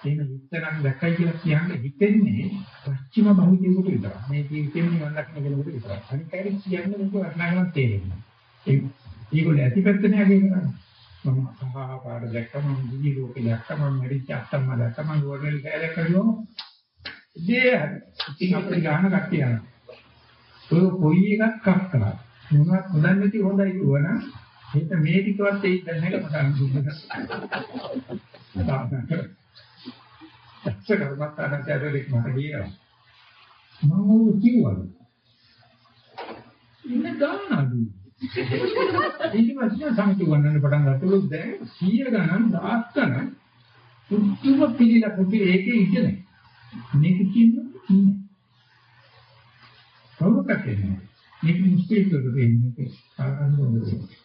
එහෙම හිතනක් දැක්කයි කියලා කියන්න හිතෙන්නේ පස්චිම බහුජීවිත විතරයි. මේ ජීවිතේම නිවන් දකින්න කෙනෙකුට විතරයි. අනිත් අයට කියන්නේ මේක වටිනාකමක් තේරෙන්නේ. ඒ ඒගොල්ලෝ ඇතිපැත්ත නෑ කියන්නේ. මම අහා පාඩ දැක්කම මම දිවි ලෝකේ දැක්කම මම මෙරිච්ච අත්තම්ම දැක්කම ගෝඩල් කැලේ කරුවෝ. දේ ඉතින් අපේ ගාන කට්ටිය යනවා. ඔය කොයි එකක් කක් කරා. මොනවත් හොදන්නේ නැති හොඳයි කියවනම් ඒක මේ ටිකවත් ඒ දැන් එක පටන් දුන්නා. ඇත්තටම මතකට ඇරෙක් මට කියනවා. මම කිව්වා. ඉන්න ගානදු. ඊට පස්සේ සමිතු ගණන් පටන් ගත්තලු දැන් 100 ගණන් 10 ගණන් පුදුම පිළිලා පුදුම ඒකේ ඉන්නේ. මේක කියන්නේ කවුරු කටේ මේක මුස්තිකද වෙන්නේ ඒක ආරම්භ වෙන්නේ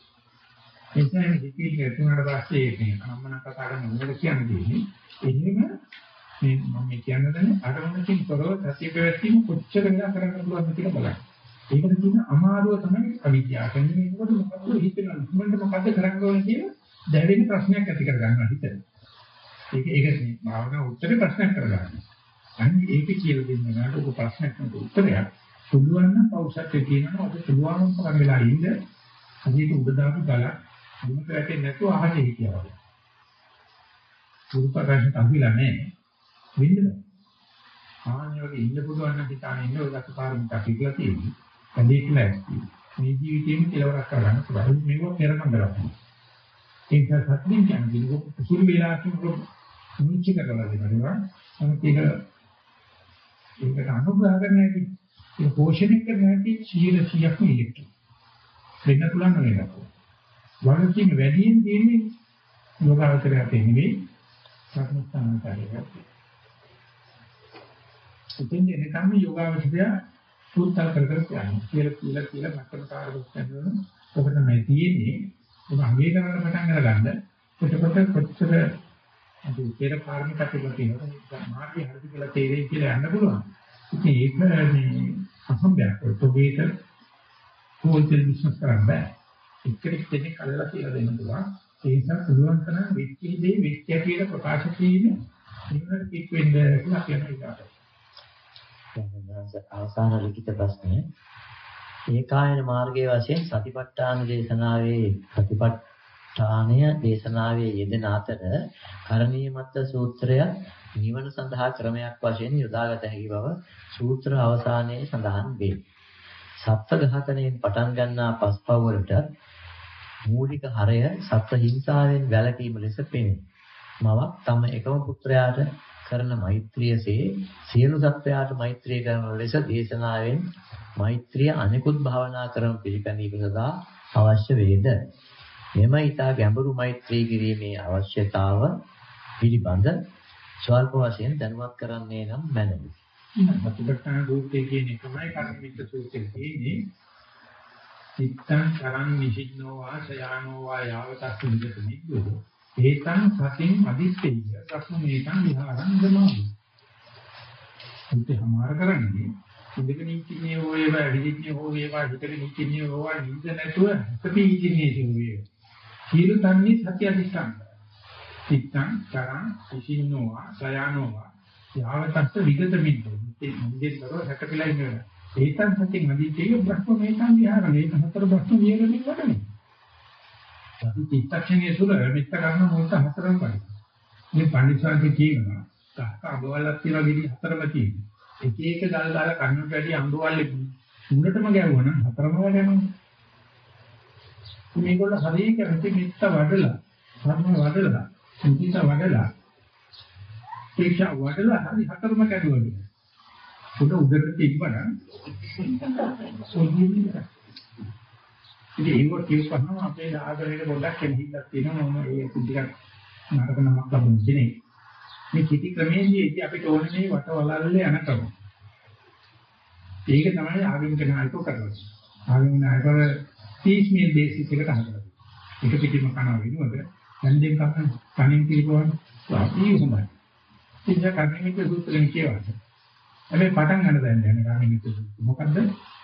නිසා මේ හිතේ ගැතුණාට පස්සේ මේ අම්මන කතා කරන මොකද කියන්නේ එහෙම මේ මම මේ කියන්න දන්නේ අරමුණකින් තොරව සතිය පැවැත්වීම කොච්චර වෙලා කරන්න පුළුවන්ද කියලා බලන්න. ඒකට තියෙන අමාරුව තමයි අවිද්‍යාව. කියන්නේ මොකද මොකද හිතෙනවා මොකද මොකද කරන්න ඕනේ කියලා දැවෙන ප්‍රශ්නයක් ඇති කර ගන්නවා හිතේ. ඒක ඒක භාවනා උත්තරේ ප්‍රශ්නයක් කරගන්න. අන්න ඒක කියලා දෙන්න ගන්නට ඔබ ප්‍රශ්නයක් නෙවෙයි උත්තරයක්. පුළුවන් නම් පෞෂත්වයේ කියනවා ඔබ පුළුවන් තරම් වෙලා ඉන්න. අදිට උඩ දාපු ගලක් මුලට වැටෙන්නේ නැතුව අහසේ හිටියා වගේ. පුරුපරාශයට අහුවිලා නැහැ. වෙන්න බෑ. ආන්නේ වගේ ඉන්න පුළුවන් නම් හිතාගෙන ඉන්න ඔය දසපාරමිත පිටලා තියෙන්නේ. කඩේ කියලා ඇස්ති. මේ ජීවිතේම කෙලවරක් කරගන්න පුළුවන්. මේක පෙරනම් කරගන්න. ඒක සත්‍යින් කියන්නේ සුළු වේලාවකින් මුචි කරලා දෙනවා. නමුත් ඒක ඒකට අනුග්‍රහ කරන හැටි ඒක පෝෂණය කරන හැටි 100%ක්ම ඉලෙක්ට්‍රික්. වෙන්න පුළුවන් නේද? වගකීම වැඩියෙන් තියෙන්නේ යෝගාවචරයට නෙවෙයි සම්මුස්ථානතරයට. ඉතින් එනකම් යෝගාවචරය පුරුතල් කර කර යනවා. කියලා කියලා කියලා මත්තර කාර්යයක් කරනවා. ඔබ තමයි තියෙන්නේ. ඔබ අංගේ කරන්න පටන් අරගන්න. එතකොට කොච්චර අපි පෙර කාර්මික කටයුතු තියෙනවා. මාර්ගය හරිද කියලා තේරෙයි කියලා යන්න පුළුවන්. ඉතින් ඒක මේ අසම්බයක්. ඔබේට හෝල්සේල් බිස්නස් කරන්න බෑ. එක්කෙනෙක් දෙන්නේ කල්ලා කියලා දෙන්න පුළුවන්. ඒ නිසා පුළුවන් තරම් වෙච්ච දේ වෙච්ච කියලා ප්‍රකාශ කිරීම නිවන පිට වෙන්න කියලා කියන එකට. අවසාන ලිඛිත ප්‍රශ්නය ඒකායන මාර්ගයේ වශයෙන් සතිපට්ඨාන දේශනාවේ සතිපට්ඨානය දේශනාවේ යෙදෙන අතර කරණීයමත්ත සූත්‍රය නිවන සඳහා ක්‍රමයක් වශයෙන් යොදාගත හැකි බව සූත්‍ර අවසානයේ සඳහන් වේ. සත්ත්ව ඝාතනයෙන් පටන් ගන්නා පස්පව් වලට මූලික හරය සත්ත්ව හිංසාවෙන් වැළකීම ලෙස පෙනේ. මවක් තම එකම පුත්‍රයාට කරන මෛත්‍රියසේ සියලු සත්වයාට මෛත්‍රිය කරන ලෙස දේශනාවෙන් මෛත්‍රිය අනිකුත් භාවනා කරන පිළිපැනීම සඳහා අවශ්‍ය වේද. මෙම ඊතා ගැඹුරු මෛත්‍රී කිරීමේ අවශ්‍යතාව පිළිබඳ ස්වල්ප වශයෙන් දැනුවත් කරන්නේ නම් මැනවි. ප්‍රතිපත්තන රූපේ කියන එකමයි කර්මික සූත්‍රයේ තියෙන්නේ. සිත්තං කරං නිසින්නෝ වා සයානෝ වා යාවතස් විදත නිද්දෝ. ඒතං සතින් අදිත්තේය. සක්මේතං විහාරං ගමයි. උන්ට හමාර කරන්නේ ඉඳගෙන ඉන්නේ හොයවා විදින්නේ හොයවා හිතගෙන ඉන්නේ හොවා නිින්ද නැතුව සති ඉන්නේ සිව්වේ. සීල තන්නේ සත්‍ය අධිෂ්ඨාන. සිත්තං කරං නිසින්නෝ වා සයානෝ වා යාවතස්ස විගත මිද්දෝ ඒ මුදෙන්තර හැකපිලා ඉන්නවා ඒතන් සත්‍යෙන් අදීතේ බ්‍රහ්ම මේතන් විහාරණ ඒක හතර බ්‍රහ්ම විහරණේ වඩනේ අපි චිත්තක්ෂණයේ සුල මෙත්ත ගන්න මොකද හතරම වඩේ මේ පඬිස්සන්ති කියනවා කහක අඹවලක් තියලා ගෙඩි හතරම තියෙනවා එක එක ගල් දාලා කන්නට වැඩි අඹවල්ලේ මුලටම ගැවුවනම් හතරම වැඩනවා මේගොල්ලෝ හරිය කැමති මෙත්ත වඩලා ධර්ම වඩලා මුදිත වඩලා ඒක වඩලා හරි හතරම කැඩුවලු. උඩ උඩට තිබ්බනම් සොල්දින්නේ නැහැ. ඉතින් ඒක කියපහම අපේ ආදරේට පොඩ්ඩක් කෙනෙක්ක් තියෙනවා මම ඒ ටිකක් නරක නමක් ලබන කෙනෙක්. මේ කිටි ක්‍රමයේදී ඉතින් අපිට ඕනේ මේ වටවලල්ලේ යන ක්‍රම. ඒක තමයි ආගමික නායකයෝ කරන්නේ. ආගමික නායකයෝ 30 මිල් බේසිස් එකට හදලා. එක පිටිම කනවා වෙනවද? දැන් දෙක කන කණින් කිලිපුවාම අපි හොඳයි. ඉතින් කර්ණික සූත්‍රයෙන් කියවන්නේ. හැබැයි පටන් ගන්න දැන් යන කර්ණික සූත්‍රය. මොකද්ද?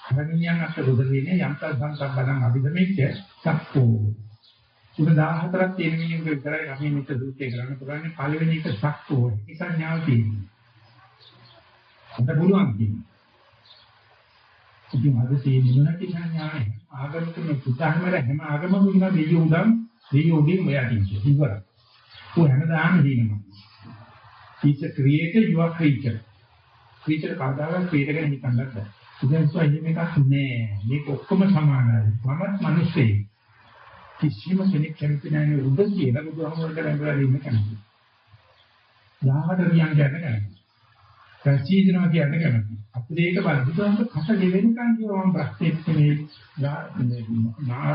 කරණියන් අට රුදලිනේ යම් සංසම්බලං අභිධමෙච්ච සක්කෝ. උද 14ක් තියෙන මිනිහෙක් විතරයි අපි මෙතන සූත්‍රය කරන්න පුරන්නේ පළවෙනි එක සක්කෝ. ඒක සංඥාව තියෙනවා. උන්ට පුළුවන් කියන්නේ. ඉතින් අද තියෙන මොනටි සංඥානේ ආගමික මේ පුතහමර හැම ආගමකම ඉන්න දෙයියෝ උඩම් දෙයියෝ උඩින් ඔයා කියන්නේ. ඉවරයි. ਉਹ හැමදාම දිනනවා. He's a creator, you are creature. creature කවදාවත් creator ගැන හිතන්නත් බෑ. ඉතින් සොයන්නේ මේකක් නෑ. මේක ඔක්කොම සමානයි. මමත් මිනිස්සෙක්. කිසිම කෙනෙක් කැමති නැහැ උඩ කියලා බුදුහාමුදුරට රැඳලා ඉන්න කැමති. යාහට කියන්න කැමති. ප්‍රතිචිදනවා කියන්න කැමති. අපිට ඒක බලන්න බුදුහාමුදුර කට ගෙවෙනකන් කියනවා මම ප්‍රශ්නෙත් මේ නා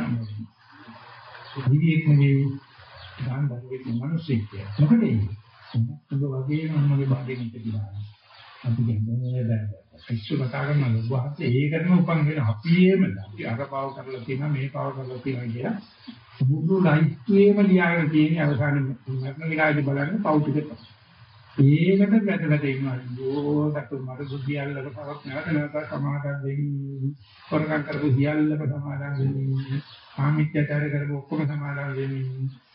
විදියෙක් නෙවෙයි ගාන බඩේ මිනිස්සෙක්. මොකද ඒ ඔබ වගේම මගේ බාගෙන් ඉඳලා. අපි කියන්නේ දැන් පිස්සු කතා කරන ලොබ්බහත් ඒකටම උපන් වෙන අපිේම අපි අර පාව කරලා තියෙනවා මේ පාව කරලා තියෙනවා කියලා. මුළු ලයිස්ට්ුවේම ලියාගෙන තියෙන අවසානයේ මරණ විලාසෙ බලන්න පෞතික ඒකට වැට වැට ඉන්නවා. යෝ දතු මට බුද්ධියල්ලක පවක් නැවත නැවත සමාදන් වෙන්නේ කරකම් කරපු සියල්ලක සමාදන් වෙන්නේ ආමිත්‍යතර කරපු ඔක්කොම සමාදන් වෙන්නේ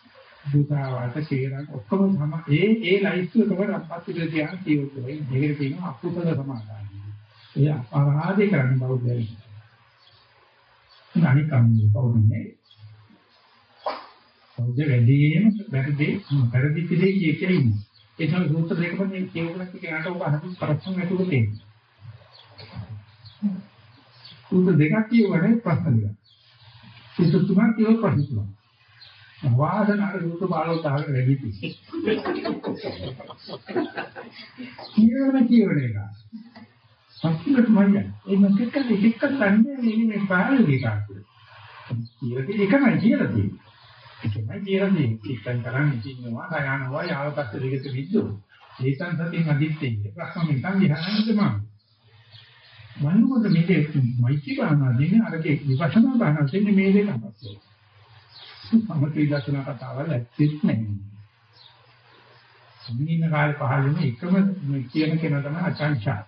දුතාවට කේරක් ඔක්කොම සම ඒ ඒ ලයිස්ට් එක තමයි අපත් විදිහට තියන කියුවේ දෙකේ තියෙන අකුසල සමාදාන. ඒ අපරාධේ කරන්න බෞද්ධයයි. අනිකම් බෞද්ධනේ. බෞද්ධ වැඩිම වැරදි වැරදි පිළි කියේ ඉන්නේ. ඒ තමයි සූත්‍ර දෙකම මේ කියවුණත් කියනට ඔබ අහපු ප්‍රශ්න නැතුව තියෙන්නේ. සූත්‍ර දෙකක් කියවනේ ප්‍රශ්න දෙකක්. ඒ සූත්‍රම කියව ප්‍රශ්න තුනක්. වාසනාවේ රූප බාලව තහගෙන වැඩි පිස්සි. කියවන කියවන එක. සත්‍යයට මයිය. ඒ මතක දෙකක් තන්නේ මේ පාළුවේ කාටද? කියලා එකමයි කියලා තියෙන්නේ. එකමයි කියලා තියෙන්නේ. ඉස්සන් කරන්නේ ඉන්නවා, කයනවා, යාවපත් දෙකට විද්දෝ. ඒකන් සතින් අදිත්තේ. ප්‍රශ්න මෙතන දිහානද මම. මනෝමද මේක මයිචි බානවා දෙන්නේ අරගේ විපස්සනා බානවා දෙන්නේ මේ දෙක අපස්සෝ. සමථ දර්ශන කතාවල් ඇත්තෙත් නැහැ. සම්මින කාලේ පහළ වෙන එකම කියන කෙනා තමයි අචංචා.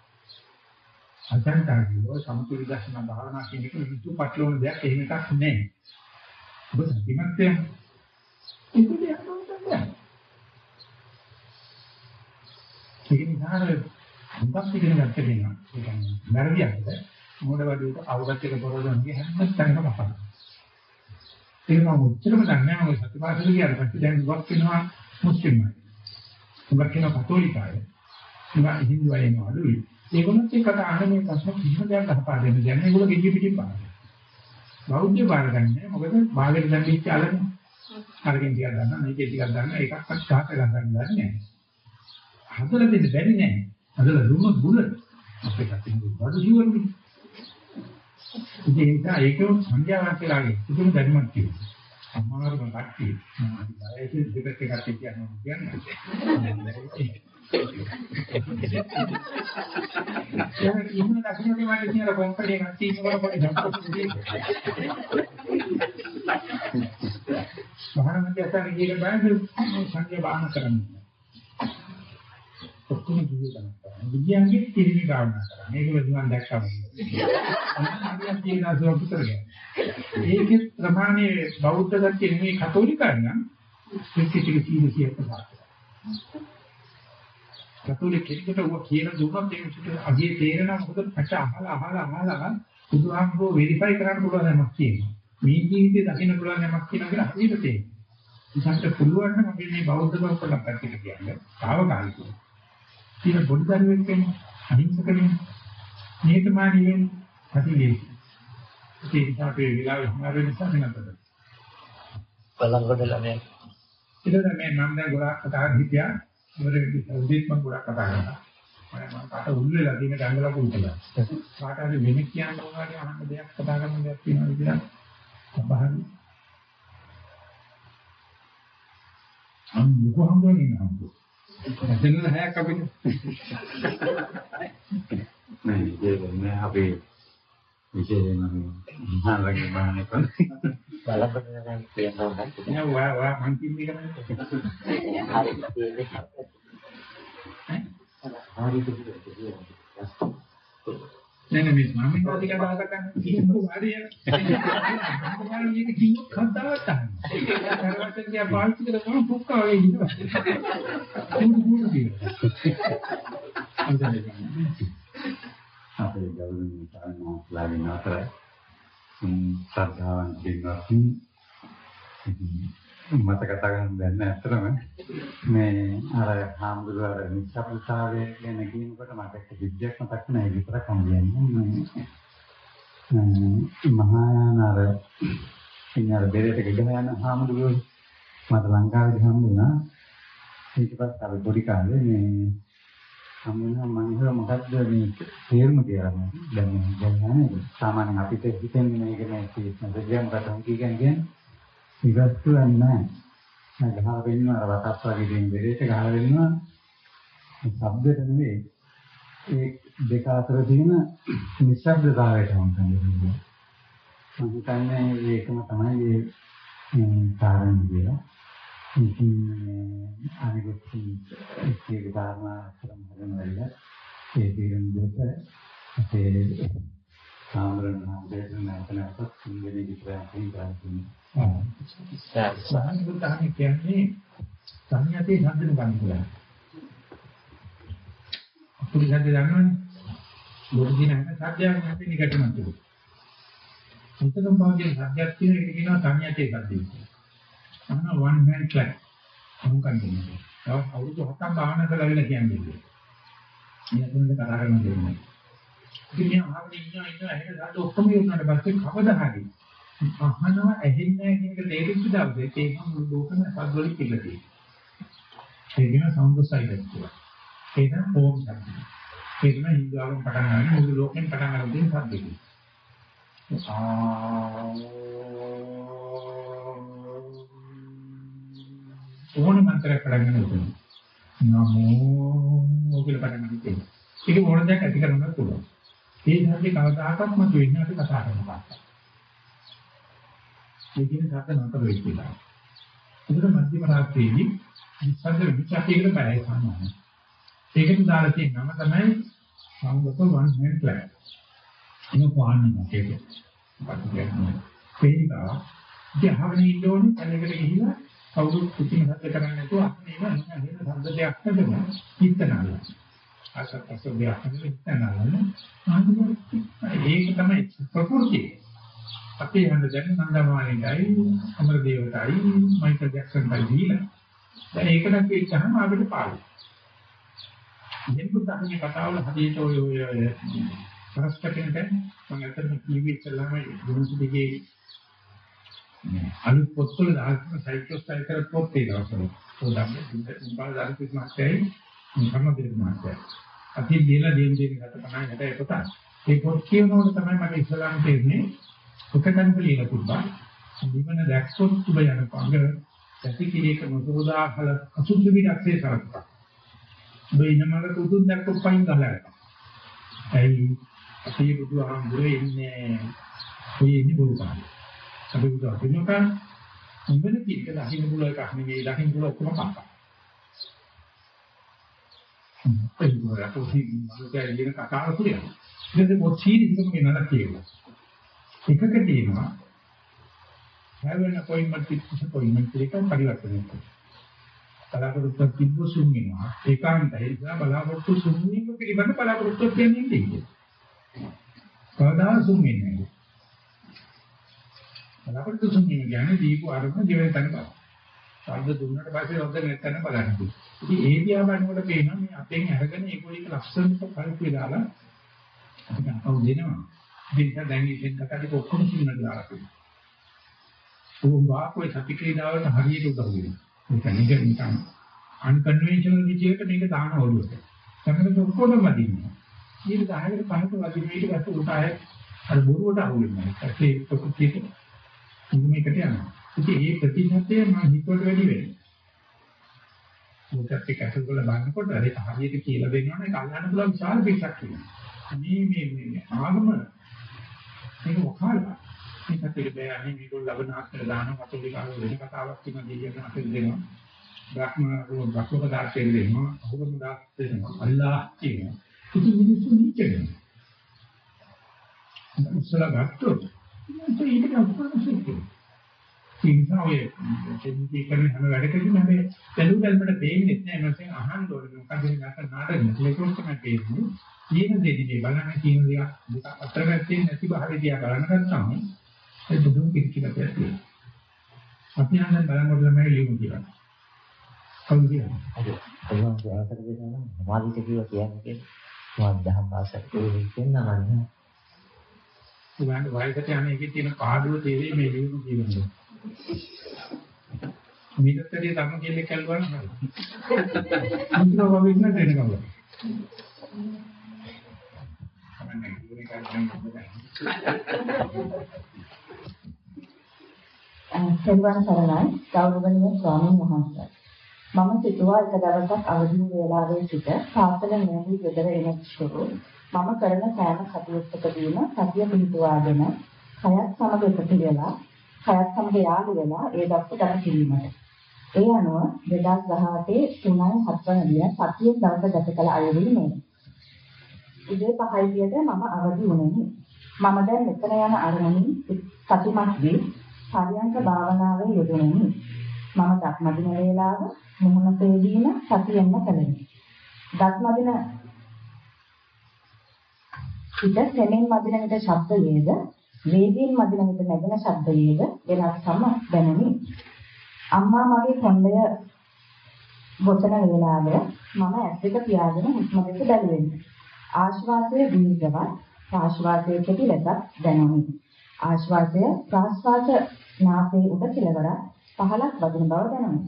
අචංචා කියෝ සමථ දර්ශන භාවනා කියන එක විසු පටලවන දෙයක් එහෙම එකක් නැහැ. ඔබ සතිමත් වෙන. ඒක දෙයක් නෑ. ඒක නිසා හුඟක් ඉගෙන ගන්න දෙනවා. ඒ කියන්නේ වැරදියක්ද? මොඩ වඩේට අවගතක පොරොදන්නේ හැම තැනකම අපහසුයි. ඒක මම උච්චරම දන්නේ නැහැ මම සත්‍යපාසල කියන පස්සේ දැන් වක් වෙනවා මුස්ලිම්මයි. උඹක් කියන කතෝලිකයි. උඹ හින්දු අය එනවා අඩුයි. ඒගොල්ලොත් එක්ක අහන මේ ප්‍රශ්න කිසිම දෙයක් අහපා දෙන්න දැන් ඒගොල්ලෝ ගෙඩිය පිටින් පාන. බෞද්ධ බාරගන්නේ මොකද බාගෙට දැන් ඉච්ච අලන. අරගෙන ටිකක් ගන්න මේකේ ටිකක් ගන්න එකක්වත් ශාක ගන්න දන්නේ නැහැ. හදලා දෙන්න බැරි නෑ. හදලා දුන්නොත් බුල අපේ කටින් බඩු ජීවන්නේ. ඉතින් ඒක ඒකෝ සංඥාවක් කියලා ආගේ පුදුම දැනුමක් තියෙනවා. අමාරුම කට්ටිය. මම බයයෙන් දෙපැත්ත කට්ටිය කියනවා කියන්නේ. දැන් ඉන්න දකින්නේ මට කියන කොම්පැනි එකක් තියෙනකොට පොඩි ජම්ප් මහානන්ද ඇතර කියන බය සංඥා බාහන කරන්නේ. ඔක්කොම ජීවිතයක්. විද්‍යාංගේ පිළිවි ගාවනා කරා. මේක වෙනුවන් දැක්කම. අනිත් කියන අසෝප කරගන්න. ඒකේ ප්‍රමාණයේ බෞද්ධ ධර්මයේ නෙමෙයි කතෝලිකයන් නම් ක්‍රිස්තියානි කියන සියප්පසාර. කතෝලික කෙනෙකුට ඔය කියන දුන්නත් ඒක චුට්ට අගේ තේරෙනවා මොකද පච අහලා අහලා අහලා බුදුහාමුදුරුවෝ වෙරිෆයි කරන්න පුළුවන් යමක් කියනවා. මේ ජීවිතේ දකින්න පුළුවන් යමක් කියනවා කියලා හරියට තේරෙනවා. ඉතින්ට පුළුවන් නම් අපි මේ බෞද්ධ බව පොඩ්ඩක් පැත්තට කියන්නේ. තාවකාලිකව. කියන පොඩි දරුවෙක් වෙන්නේ අහිංසක වෙන්නේ නිහතමානී වෙන්නේ අතිලේසි ඒ නිසා අපේ විලාවේ හමාර වෙන නිසා වෙනතද බලංගොඩ ළමයි ඒක තමයි මම දැන් ගොඩාක් කතා හිටියා ඉවරෙදි උදේත් මම ගොඩාක් කතා කරා මම කට උල් වෙලා දින ගංගලා පුරුතලා කාට හරි වෙන කියන්න ඕනවානේ අහන්න දෙයක් කතා කරන්න දෙයක් තියෙනවා කියලා සබහන්. අන්න මොකක්ද නේද දෙන්න හැයක් අපිට. නෑ ඒක නෑ. අපි විශේෂයෙන්ම මහාලගේ බාහනේ කොන බලපෑම දැන් කියනවා නම් නෑ වා වා මං කිව්වේ කරන්නේ. හරි තියෙන්නේ හරි නෑ නෑ මේ මම ඉතින් කතා කරන්නේ කිසිම වාරිය. මම මේක කිව්වොත් කතාවක් තමයි. කරවටෙන් ගියා පාවිච්චි කරලා මම පුක්කා වගේ ඉන්නවා. කුඩු කුඩු කියනවා. අපේ ගෞරවනීය සාරණාස්ලාගේ නතර ශ්‍රද්ධාවන් දෙන්නත් මට කතා කරන්න දැන් ඇත්තටම මේ අර හාමුදුරුවෝ නිස්සබ්දතාවය ගැන කියනකොට මට එක විද්‍යාවක් මතක් වුණා. ඒ විතරක් මම කියන්නේ. මහායාන අර ඉන්න අර බෙරේට ගිහම යන හාමුදුරුවෝ මට ලංකාවේදී හම්බුණා. ඊට පස්සේ අර පොඩි කාලේ මේ හම්බුණා මම හිතුවා මොකද්ද මේ තේරුම කියලා මම දැන් දැන් සාමාන්‍යයෙන් අපිට හිතෙන්නේ මේක මේ තේරුම මොකක්ද කියන්නේ ඉවත්තු නැහැ. මම ගහලා වෙන්නවා අර වතක් වගේ දෙන බෙරේට ගහලා වෙන්නවා. ශබ්දෙට නෙවෙයි. ඒ දෙක අතර තියෙන නිශ්ශබ්දතාවයට මම කියන්නේ. මම හිතන්නේ ඒකම තමයි මේ කාරණේ කියලා. ඉතින් අනිකුත් ඒක ධර්මා කරන හදන වෙලෙ ඒ තීරණ දෙක අපේ සාමරණ නාමයෙන් නැවතත් සිංහලයේ විතරකින් ගන්නවා. සාහන බුද්ධහමී කියන්නේ සංයතේ සම්දින ගන්න කියලා. අපුඩි සද්ද දන්නවනේ. බොරුදින හැම සද්දයක් නැති නිකටම තුරු. උත්තර භාගයේ සද්දයක් තියෙන එක කියනවා සංයතේ සද්දේ කියලා. අන්න one man clap. අමුන් කන්නේ. තව අවුරුදු හතක් බාහන කරලා වෙලා කියන්නේ. මේ තුනට කරා කරන දෙන්නේ. ඉතින් මේ අහගෙන ඉන්නවා ඉන්නවා එහෙම සද්ද ඔක්කොම යොමුනට පස්සේ කවදා හරි අහනවා ඇහෙන්නේ නැහැ කියන එක තේරුම් දවසේ ඒක මුළු ලෝකෙම සද්ද වලින් පිළිලා තියෙනවා. ඒ කියන සවුන්ඩ් සයිලන්ස් කියලා. ඒක හෝම් සද්ද. ඒක නම් හින්දුවම පටන් ගන්න මුළු ලෝකෙම පටන් ගන්න දෙන සද්දෙක. ඕන මන්ත්‍රයක් පටන් ගන්න ඕනේ. නමෝ කියලා පටන් ගන්න තියෙනවා. ඒක ඕන දෙයක් ඇති කරගන්න පුළුවන්. ඒ සද්දේ කවදාකවත් මත වෙන්නේ අපි කතා කරනවා. ඒ කියන සද්ද නතර වෙච්ච ඉලා. ඒකට මධ්‍යම රාත්‍රියේදී විසද්ද විචාකයකට බයයි සාමාන්‍යයි. ඒකට දාලා තියෙන නම තමයි සංගත වන් හෙන් ප්ලෑන්. ඒක පාන්නේ මොකේද? පේනවා. ජහගෙන ඉන්න ඕනේ කලකට ගිහිලා කවුරුත් කුටින් හද කරන්නේ නැතුව අහන්නේම නේද ශබ්ද දෙයක් හදම හිතනවා. අසත්පස දෙයක් හදලා හිතනවා. ඒක තමයි ප්‍රകൃතිය. අපේ හඳ දැන් නන්දමාලින්ටයි අමරදේවටයි මයිකල් ජැක්සන්ටයි දීලා. දැන් ඒක නම් කියච්චහම අපිට පාළුයි. ඉතින් පුතන්නේ කතාවල හදියට ඔය ඔය පරස්පරයෙන් දැන් මම අතන කීවි ඉස්සලාම දුනුසු දෙකේ අලුත් පොත්වල දාන සයිකෝස්ටයිල් කර පොත් තියෙනවා. පොඩක් උඹලා දාන කිසි මාත්‍යයි සම්මදිර මාත්‍යයි. අපි දීලා දෙන දෙන ගත 50 60 පොත. ඒ පොත් කියනකොට තමයි මට ඉස්සලාම තේරෙන්නේ උකටන් කියලා තිබ්බා. ජීවන දැක්කොත් සුබ යන පංග ඇති කිරීක නොසෝදාහල අසුද්ධ විදක්සේ කරත්තා. ඔබ ඉනමල තුතුන් දැක්කොත් පයින් ගහලා යනවා. ඇයි අපේ බුදුහාමුදුරේ ඉන්නේ ඔය ඉන්නේ බොරුකාරය. අපි බුදුහාමුදුරේ උඹන කීක දහින බුල එකක් නෙවෙයි දහින බුල ඔක්කොම පාපා. ඒක මොකද පොසි මලකයි කියන කතාව කියලා. ඉතින් පොසි ඉතින් කෙනා කියලා. එකක තියෙනවා have an appointment with this appointment එක පරිවර්තනය කරනවා. බලාපොරොත්තු තිබ්බ සුන් වෙනවා. ඒකාන්තයි නිසා බලාපොරොත්තු සුන් වීම පිළිබඳ බලාපොරොත්තු කියන්නේ ඉන්නේ. කවදා සුන් වෙන්නේ නැහැ. බලාපොරොත්තු සුන් වීම කියන්නේ දීපු අරමුණ ජීවිතය තන බව. සාධ දුන්නට පස්සේ රොද්ද නැත්තන බලන්න. ඉතින් ඒ දිහා බලනකොට පේනවා මේ අපෙන් අරගෙන ඒගොල්ලෝ එක ලස්සනට කල්පේ දාලා අපිට අවු දෙනවා. ඒක දැන් ඉතින් කතාවේ ඔක්කොම සින්නට දාලා තියෙනවා. උඹා કોઈ සති ක්‍රීඩාවට හරියට උදව් වෙනවා. මේක නික නිකන් අන්කන්වෙන්ෂනල් විදියට මේක දාන ඔළුවට. සමහරවිට ඔක්කොම වදිනවා. ඊට 10කට 5කට වදින ඊට පස්සේ උට ආයෙ අර බොරුවට අහු වෙනවා. ඒකේ ප්‍රකෘතියට මේකට යනවා. ඉතින් මේ ප්‍රතිශතය මම හිතුවට වැඩි වෙනවා. මොකක්ද ඒක අසල් වල බලනකොට ඒක හරියට කියලා දෙනවනේ කල්යන්න පුළුවන් විශාල පිටක් කියනවා. මේ මේ මේ ආගම මේක වහලා මේක පිළිබෑ අනේ මේගොල්ලෝ ලබන ආස්තර දාන කතෝලික ආගම වෙන කතාවක් කියන දෙයක් අපිට දෙනවා. බ්‍රහ්ම රෝම බක්ක දාර්ශය දෙනවා. අහුරම දාර්ශය දෙනවා. අල්ලාහ් කියනවා. ඉතින් මිනිස්සු නිකෙනවා. උස්සලා ගත්තොත් ඒක අපුරම සිද්ධ ඉන්සාවේ දෙන්නේ කරන හැම වැඩකදීම හැබැයි බැලු බැලමට දෙන්නේ නැහැ. මම කියන්නේ අහන්න ඕනේ මොකද මේ නැත්නම් නාටක ඒකෝස් තමයි දෙන්නේ කියන දෙන්නේ බලන්න කියන දේ දෙක අතර ගැත්තේ නැති භාවය දිහා බලන ගත්තාම ඒ බුදුන් පිළිකිලා තියෙනවා. අපි හඳන් බලනකොට තමයි ලියමු කියලා. කවුද කියන්නේ අද ඔයගොල්ලෝ ආසර දෙනවා සමාධිත කියලා කියන්නේ මම දහම් භාෂාවට කියනවා නම් උගන්ට වයසට යන එකේ තියෙන පාඩුව තේරෙයි මේ ලියමු කියන්නේ මිනිත්තරේ තම කෙල්ලෙක් කල්වන හරි. අන්තිම වගේ නේද එනකම්. සර්වන සරණයි ගෞරවනීය ස්වාමීන් වහන්සේ. මම සිතුවා එක දවසක් අවදි වේලාවේ සිට පාසල නැවී ගෙදර එනතුරු මම කරන සෑම කටයුත්තකදීම සතිය පිහිටුවාගෙන කයත් සමග එකතු වෙලා කයත් සමග යාළු වෙලා ඒ දක්ව ගත කිරීමට. ඒ අනුව 2018 3යි 7 වන දින සතියෙන් දවස ගත කළ අයුරින් මේ. උදේ 5යියට මම අවදි වුණෙමි. මම දැන් මෙතන යන අරමුණින් සතිමත් වී පරියංක භාවනාවේ යෙදුණෙමි. මම දක්මදින වේලාව මුහුණ පෙදීම සතියෙන්ම කළෙමි. දක්මදින හිත සෙමින් මදින විට ශබ්දයේද වේගයෙන් මදින විට නැගෙන ශබ්දයේද වෙනස්කම දැනුනි. අම්මා මගේ කොණ්ඩය බොතන වේලාව මම ඇස් දෙක පියාගෙන හුස්ම දෙක බැලුවෙමි. ආශ්වාසය දීර්ඝවත් ප්‍රාශ්වාසයේ කෙටි ලෙසක් දැනුනි. ආශ්වාසය ප්‍රාශ්වාස නාසයේ උඩ කෙළවර පහලක් වදින බව දැනුනි.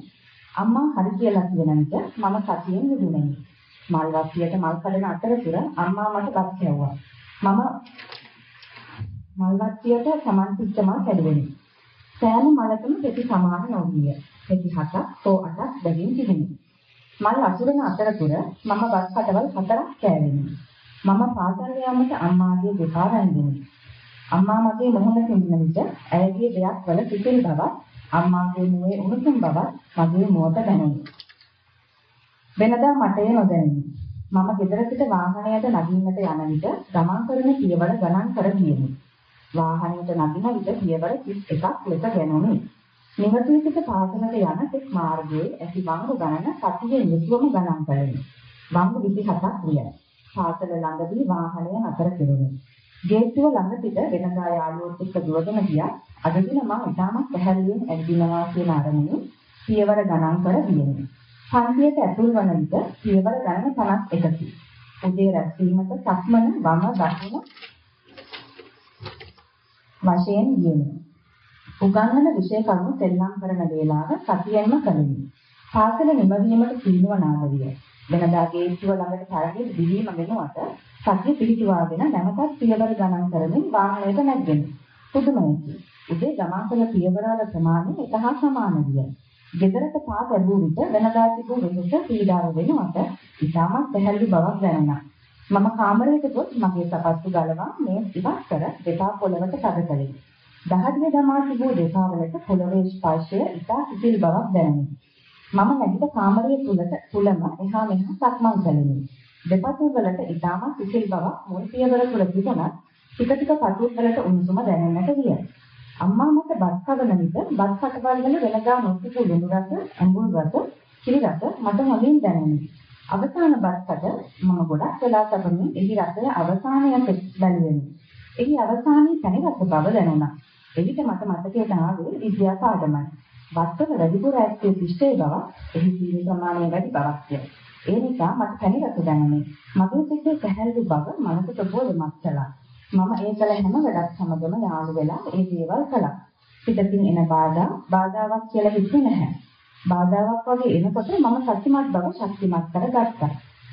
අම්මා හරි කියලා කියන විට මම සතියෙන් නුදුනෙමි. මල් වස්තියට මල් කඩන අතරතුර අම්මා මට බත් කැවුවා. මම මල් වස්තියට සමන් පිටම කැඩුවෙමි. සෑම මලකම පෙති සමාන නොවිය. පෙති හතක් හෝ අටක් බැගින් තිබුණි. මල් අසුරන අතරතුර මම බත් කටවල් හතරක් කෑවෙමි. මම පාසල් යාමට අම්මාගේ දෙපා වැන්දිනි. අම්මා මගේ මොහොන සිඳින විට ඇයගේ දෙයක් වල පිටින් බවක් අම්මාගේ මුවේ උණුසුම් බවක් මගේ මුවට දැනුනි. වෙනදා මට එය නොදැනුනි. මම ගෙදර සිට වාහනයට නගින්නට යන විට ගමන් කරන පියවර ගණන් කර ගියෙමි. වාහනයට නගින විට පියවර 31ක් ලෙස ගැනුනි. නිවසේ සිට පාසලට යන තෙක් මාර්ගයේ ඇති වංගු ගණන සතියේ යුතුවම ගණන් කළෙමි. වංගු 27ක් විය. පාසල ළඟදී වාහනය නතර කෙරුණි. ගේට්ටුව ළඟ සිට වෙනදා යාළුවොත් එක්ක දුවගෙන ගියා. අද දින මම ඉතාමත් පැහැදිලියෙන් ඇවිදිනවා කියන අරමුණින් පියවර ගණන් කර ගියෙමි. පන්තියට ඇතුල් වන විට පියවර ගණන 51කි. උදේ රැස්වීමට සක්මන වම දකුණ වශයෙන් යෙමි. උගන්වන විෂය කරුණු සෙල්ලම් කරන වේලාව සතියෙන්ම කළෙමි. පාසල නිමවීමට සීනුව නාගවිය. වෙනදා ගේට්ටුව ළඟට තරගෙ දිවීම වෙනුවට සතිය පිහිටුවාගෙන නැවතත් පියවර ගණන් කරමින් වාහනයට නැග්ගෙමි. පුදුමයි. උදේ ගමන් කළ පියවරවල ප්‍රමාණය එක හා සමාන විය. ගෙදරට පා ලැබුව විට වෙනදා තිබූ වෙනස පීඩාව වෙනුවට ඉතාමත් පැහැදිලි බවක් දැනුණා. මම කාමරයට ගොස් මගේ සපත්තු ගලවා මේ ඉවත් කර දෙපා පොළවට තද කළෙමි. දහදිය දමා තිබූ දෙපා වලට පොළවේ ස්පර්ශය ඉතා සිසිල් බවක් දැනුනි. මම නැගිට කාමරයේ තුලට තුලම එහා මෙහා සක්මන් කළෙමි. දෙපතුල් වලට ඉතාමත් සිසිල් බවක් මුල් පියවර තුල තිබුණත් ටික ටික පතුල් වලට උණුසුම දැනෙන්නට විය. අම්මා මට බත් කවන විට බත් කටවල් වල වෙනදා නොතිබු ලුණු රස, ඇඹුල් රස, කිරි රස මට හොඳින් දැනුනි. අවසාන බත් කට මම ගොඩක් වෙලා තබමින් එහි රසය අවසානයට බැලුවෙමි. එහි අවසානයේ තනි රස බව දැනුණා. එවිට මට මතකයට ආවේ විද්‍යා පාඩමයි. බත්වල වැඩිපුර ඇත්තේ පිෂ්ඨේ බව, එහි සීනි ප්‍රමාණය වැඩි බවක් යයි. ඒ නිසා මට තනි රස දැනුනේ. මගේ සිතේ පැහැදිලි බව මනසට බෝධමත් කළා. මම ඒ කල හැම වැඩක් සමගම යාළු වෙලා ඒ දේවල් කළා. පිටතින් එන බාධා බාධාවක් කියලා හිතුවේ නැහැ. බාධාවක් වගේ එනකොට මම සත්‍යමත් බව ශක්තිමත් කරගත්තා.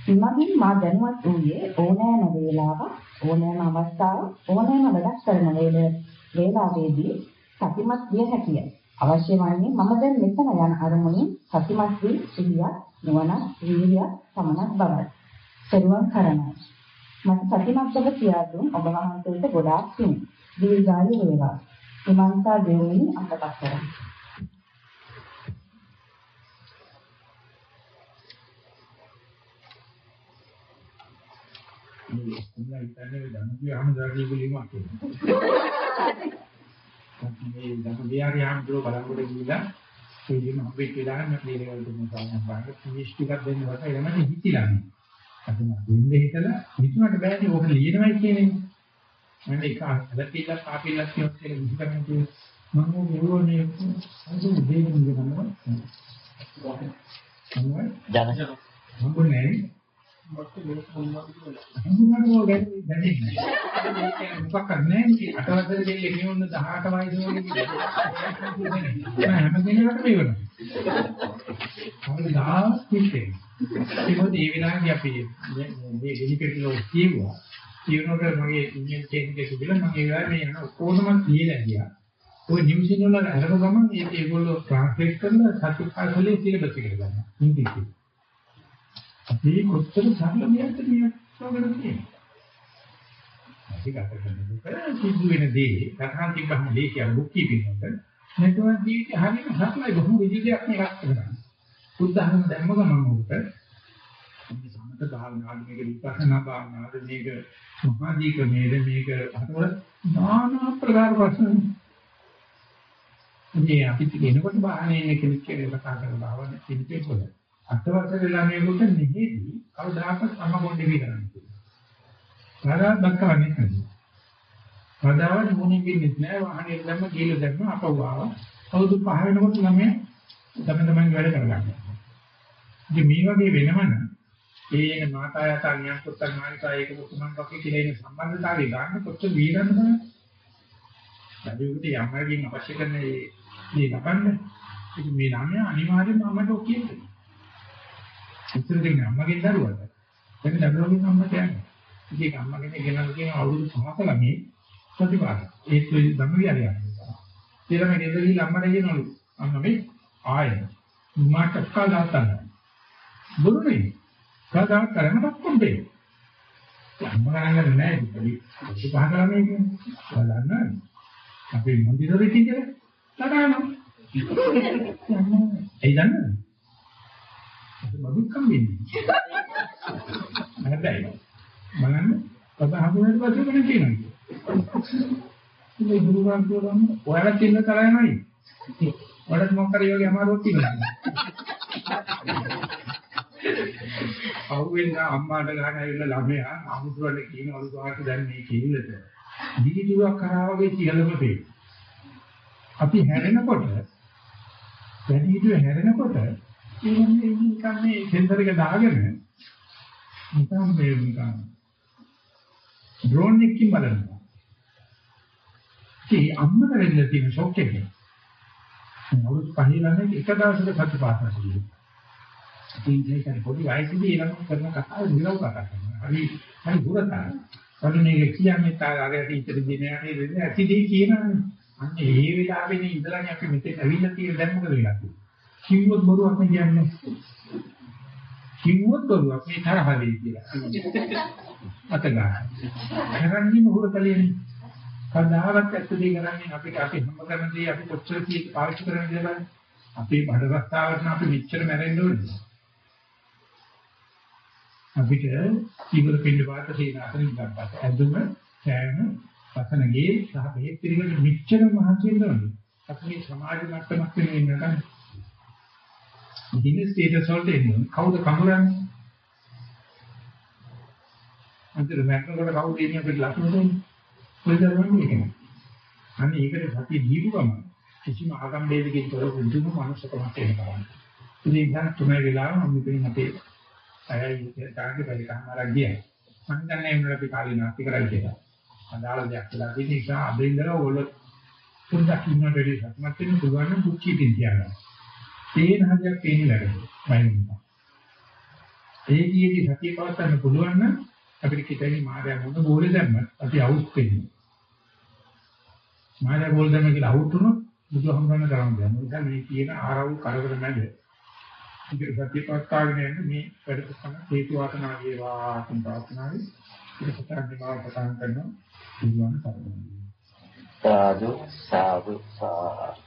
ඉමගින් මා දැනුවත් වූයේ ඕනෑම වේලාවක් ඕනෑම අවස්ථාවක් ඕනෑම වැඩක් කරන වේලාවේදී සතිමත් විය හැකිය. අවශ්‍ය වන්නේ මම දැන් මෙතන යන අරමුණින් සතිමත් වී සිහිය නුවණ වීර්ය සමනක් බවයි. සරුවන් කරනවා. මට සතිමත් බව කියා දුන් ඔබ වහන්සේට ගොඩාක් පිං. දීර්ඝායු වේවා. හිමන්තා දෙවියන් අතපත් කරා. මේ ඉස්සෙල්ලා ඉතින් ධම්මජී ආමදාගේ බුලිමක් කියනවා. මේ ධම්මජී ආමදාගේ බලංගොඩ ගිහිලා ඒ දින අපේ කියලා නම් ලීරවල දුන්න සායන බාහිර පිනිෂ් ටිකක් දෙන්න වට එළමට මම දෙන්න හිතලා හිතුවට බෑනේ ඕක ලියනවයි කියන්නේ. මම ඒක අලතිලා කාපිලා කියොත් කියලා විහිදගෙන තියෙන මම මොනෝනේ අද දෙන්න ගන්නවා. ජන. හම්බුනේ හම්බුනෝ ගැන්නේ දැනෙන්නේ. මොකක් කරන්නේ අටවසර දෙල්ලේ කියවන්න 18 වයස වගේ හැම කෙනෙකුටම ඉවරයි. කවදාවත් කිව්වේ. ඒකෝද ඒ වෙලාවේදී අපි මේ ඩෙලිකේට්ලෝ කියුවා. කියනකොට මගේ ඉමේල් චේන්ජ් එකේ තිබිලා මම ඒ වෙලාවේ මේ යන ඔක්කොම කියලා ගියා. ඔය නිව්සින් වල අරම ගමන් ඒක ඒගොල්ලෝ ට්‍රාන්ස්ලේට් කරලා සතු පාසලේ සිලබස් එකට දානවා. ඉංග්‍රීසි. අපි කොච්චර සරල මෙයන්ට මෙයක් සොගන තියෙන්නේ. අපි ගත කරන දුක සිද්ධ වෙන දේ සතහන් තිබ්බම දේ කියන බුක් කීපින් එක නැතුව ජීවිතය හරියට සරලයි බොහොම විදිහක් මේක කරගන්න. උදාහරණ දැම්ම ගමන් උකට මේ සමත භාවනාවද මේක විපස්සනා භාවනාවද මේක සමාධි ක්‍රමයේද මේක අතවල নানা ප්‍රකාර ප්‍රශ්න මේ අපි කියනකොට බාහනේ ඉන්න කෙනෙක් කියලා කතා කරන භාවන කිව්වේ පොළ අතවසර ළමයෙකුට නිහිදී කවදාකවත් සමගොණ්ඩේ විතරන්නේ කවදාවත් බක්කවන්නේ නැහැ කවදාවත් මොනින් ගින්නෙත් නැහැ වාහනේ දැම්ම ගිහලා දැම්ම අපව ආවා අවුරුදු 5 වෙනකොට ළමයා තම තමන්ගේ වැඩ කරගන්නවා. ඉතින් මේ වගේ වෙනවනම් ඒ එන මාතායත අඥාන පුත්තන් මානිකා ඒක මුතුමන් වගේ කියලා ඉන්න සම්බන්ධතාවය ගන්න කොච්චර වීරන්න බෑ. ලැබෙන්නේ යම්මකින් අවශ්‍ය කරන මේ මේ ලබන්න. ඉතින් මේ ළමයා අනිවාර්යෙන්ම අම්මට ඔක් කියන්නේ. ඉතින් දෙන්න අම්මගෙන් දරුවට. දැන් දරුවගෙන් අම්මට යන්නේ. ඉතින් අම්මගෙන් ගෙනල්ලා කියන අවුරුදු 5ක ළමයි ප්‍රතිපාද. ඒක ධම්මවිහාරය. ඊළඟ ගෙදරදී අම්මට කියනවලු. අම්ම මේ ආයෙ මට කවදාවත් බොරුනේ. කවදාවත් කරන්නවත් කොම්බේ. අම්ම ගණන් නෑ ඉතින් පහ කරන්නේ කියන්නේ. බලන්න. අපි මොන්දිසෝරි ටීචර් ලඩානවා. ඒ දන්නවද? ඒක මදුක් කම්බින්නේ. හැබැයි බලන්න ඔබ හඳුනන පස්සේ මොකද කියන්නේ? මේ ගුරුවරන් කියවම ඔයාලා තියෙන තරමයි. ඔයාලට මොකක් හරි වගේ අමාරුවක් තියෙනවා. අවුෙන් අම්මාට ගහන ඇවිල්ලා ළමයා අමුතුරට කියන අලුකාට දැන් මේ කිල්ලට දිගිදුවක් කරා වගේ කියලාම පේ. අපි හැරෙනකොට වැඩි හිටිය හැරෙනකොට ඉන්නේ නිකන් මේ සෙන්සර් එක දාගෙන නිකන් මේ නිකන් ඩ්‍රෝන් එකකින් බලනවා. ඒ අම්මට වෙන්න තියෙන ෂොක් එක. අවුරුදු පහේ ළමයි එක දවසක සත්‍ය පාසල් සිදුවේ. ඉතින් ඒක පොඩි වයසේදී ළමයි කරන කතාව නිරව කතා කරනවා. හරි හරි දුරතා. කරුණේ කියන්නේ තාරාගේ ටීචර් දිනයනේ වෙන්නේ ඇතිදී කියනනේ. අන්න ඒ වෙලාවෙනේ ඉඳලානේ අපි මෙතෙන් ඇවිල්ලා තියෙන දැන් මොකද වෙලා තියෙන්නේ? කිව්වොත් බොරුවක් නේ කියන්නේ. කිව්වොත් බොරුවක් මේ තරහ වෙයි කියලා. අත ගන්න. කරන්නේ මොහොතලියනේ. කවදාවත් ඇත්තදී කරන්නේ අපිට අපි හැම කරන දේ අපි කොච්චර කීක පාවිච්චි කරන්නේ කියලා අපේ බඩ රස්තාවට අපි මෙච්චර මැරෙන්න ඕනේ. අපිට ඉවර පින්න පාත සීනාසන ඉඳන්පත් ඇඳුම සෑම වසනගේ සහ බෙහෙත් පිළිවෙල මෙච්චර මහන්සි වෙනවනේ. අපි මේ සමාජ මට්ටමක් වෙන ඉන්නකම් දින ස්ටේටස් වලට එන්නේ කවුද කඳුරන්නේ? අන්තිම මැක්නකොට කවුද ඉන්නේ අපිට ලකුණු දෙන්නේ? කොහෙදරන්නේ ඒක නෑ. අනේ ඒකට සතිය දීපු ගමන් කිසිම ආගම් වේදිකෙන් තොර බුදුම මනුස්සකමක් එනවා. ඉතින් දැන් තුනේ වෙලාව මම මෙතනින් අපේ අයයි තාගේ පරිකාමලා ගියා. මම දන්නේ මේ අපි කාලේ නාස්ති කරලා කියලා. අදාළ දෙයක් කියලා තියෙන නිසා අද ඉඳලා ඔයගොල්ලෝ පුරුද්දක් ඉන්නට වැඩි සතුටුමත් වෙන්න පුළුවන් නම් බුක් කීපින් තියාගන්න. තේන හදයක් තේන වැඩේ. මයින්ද. ඒ කීයේදී සතිය පවත්වන්න පුළුවන් නම් අපිට කිතේ මායя මොන බෝලේ දැම්මත් අපි අවුත් වෙන්නේ. මායя බෝල් දැම්ම කියලා අවුත් වුණොත් බුදුහමරණ කරන්නේ. මොකද මේ කියන ආරවුල් කරදර නැද. ඉතින් සතිය පවත්වාගෙන යන්න මේ වැඩසටහන හේතු වාසනා වේවා කියන ප්‍රාර්ථනාවයි. ඒක සතරන්නේ මාව පටන් ගන්නවා. බුදුන් සරණයි. සාදු සාදු සාදු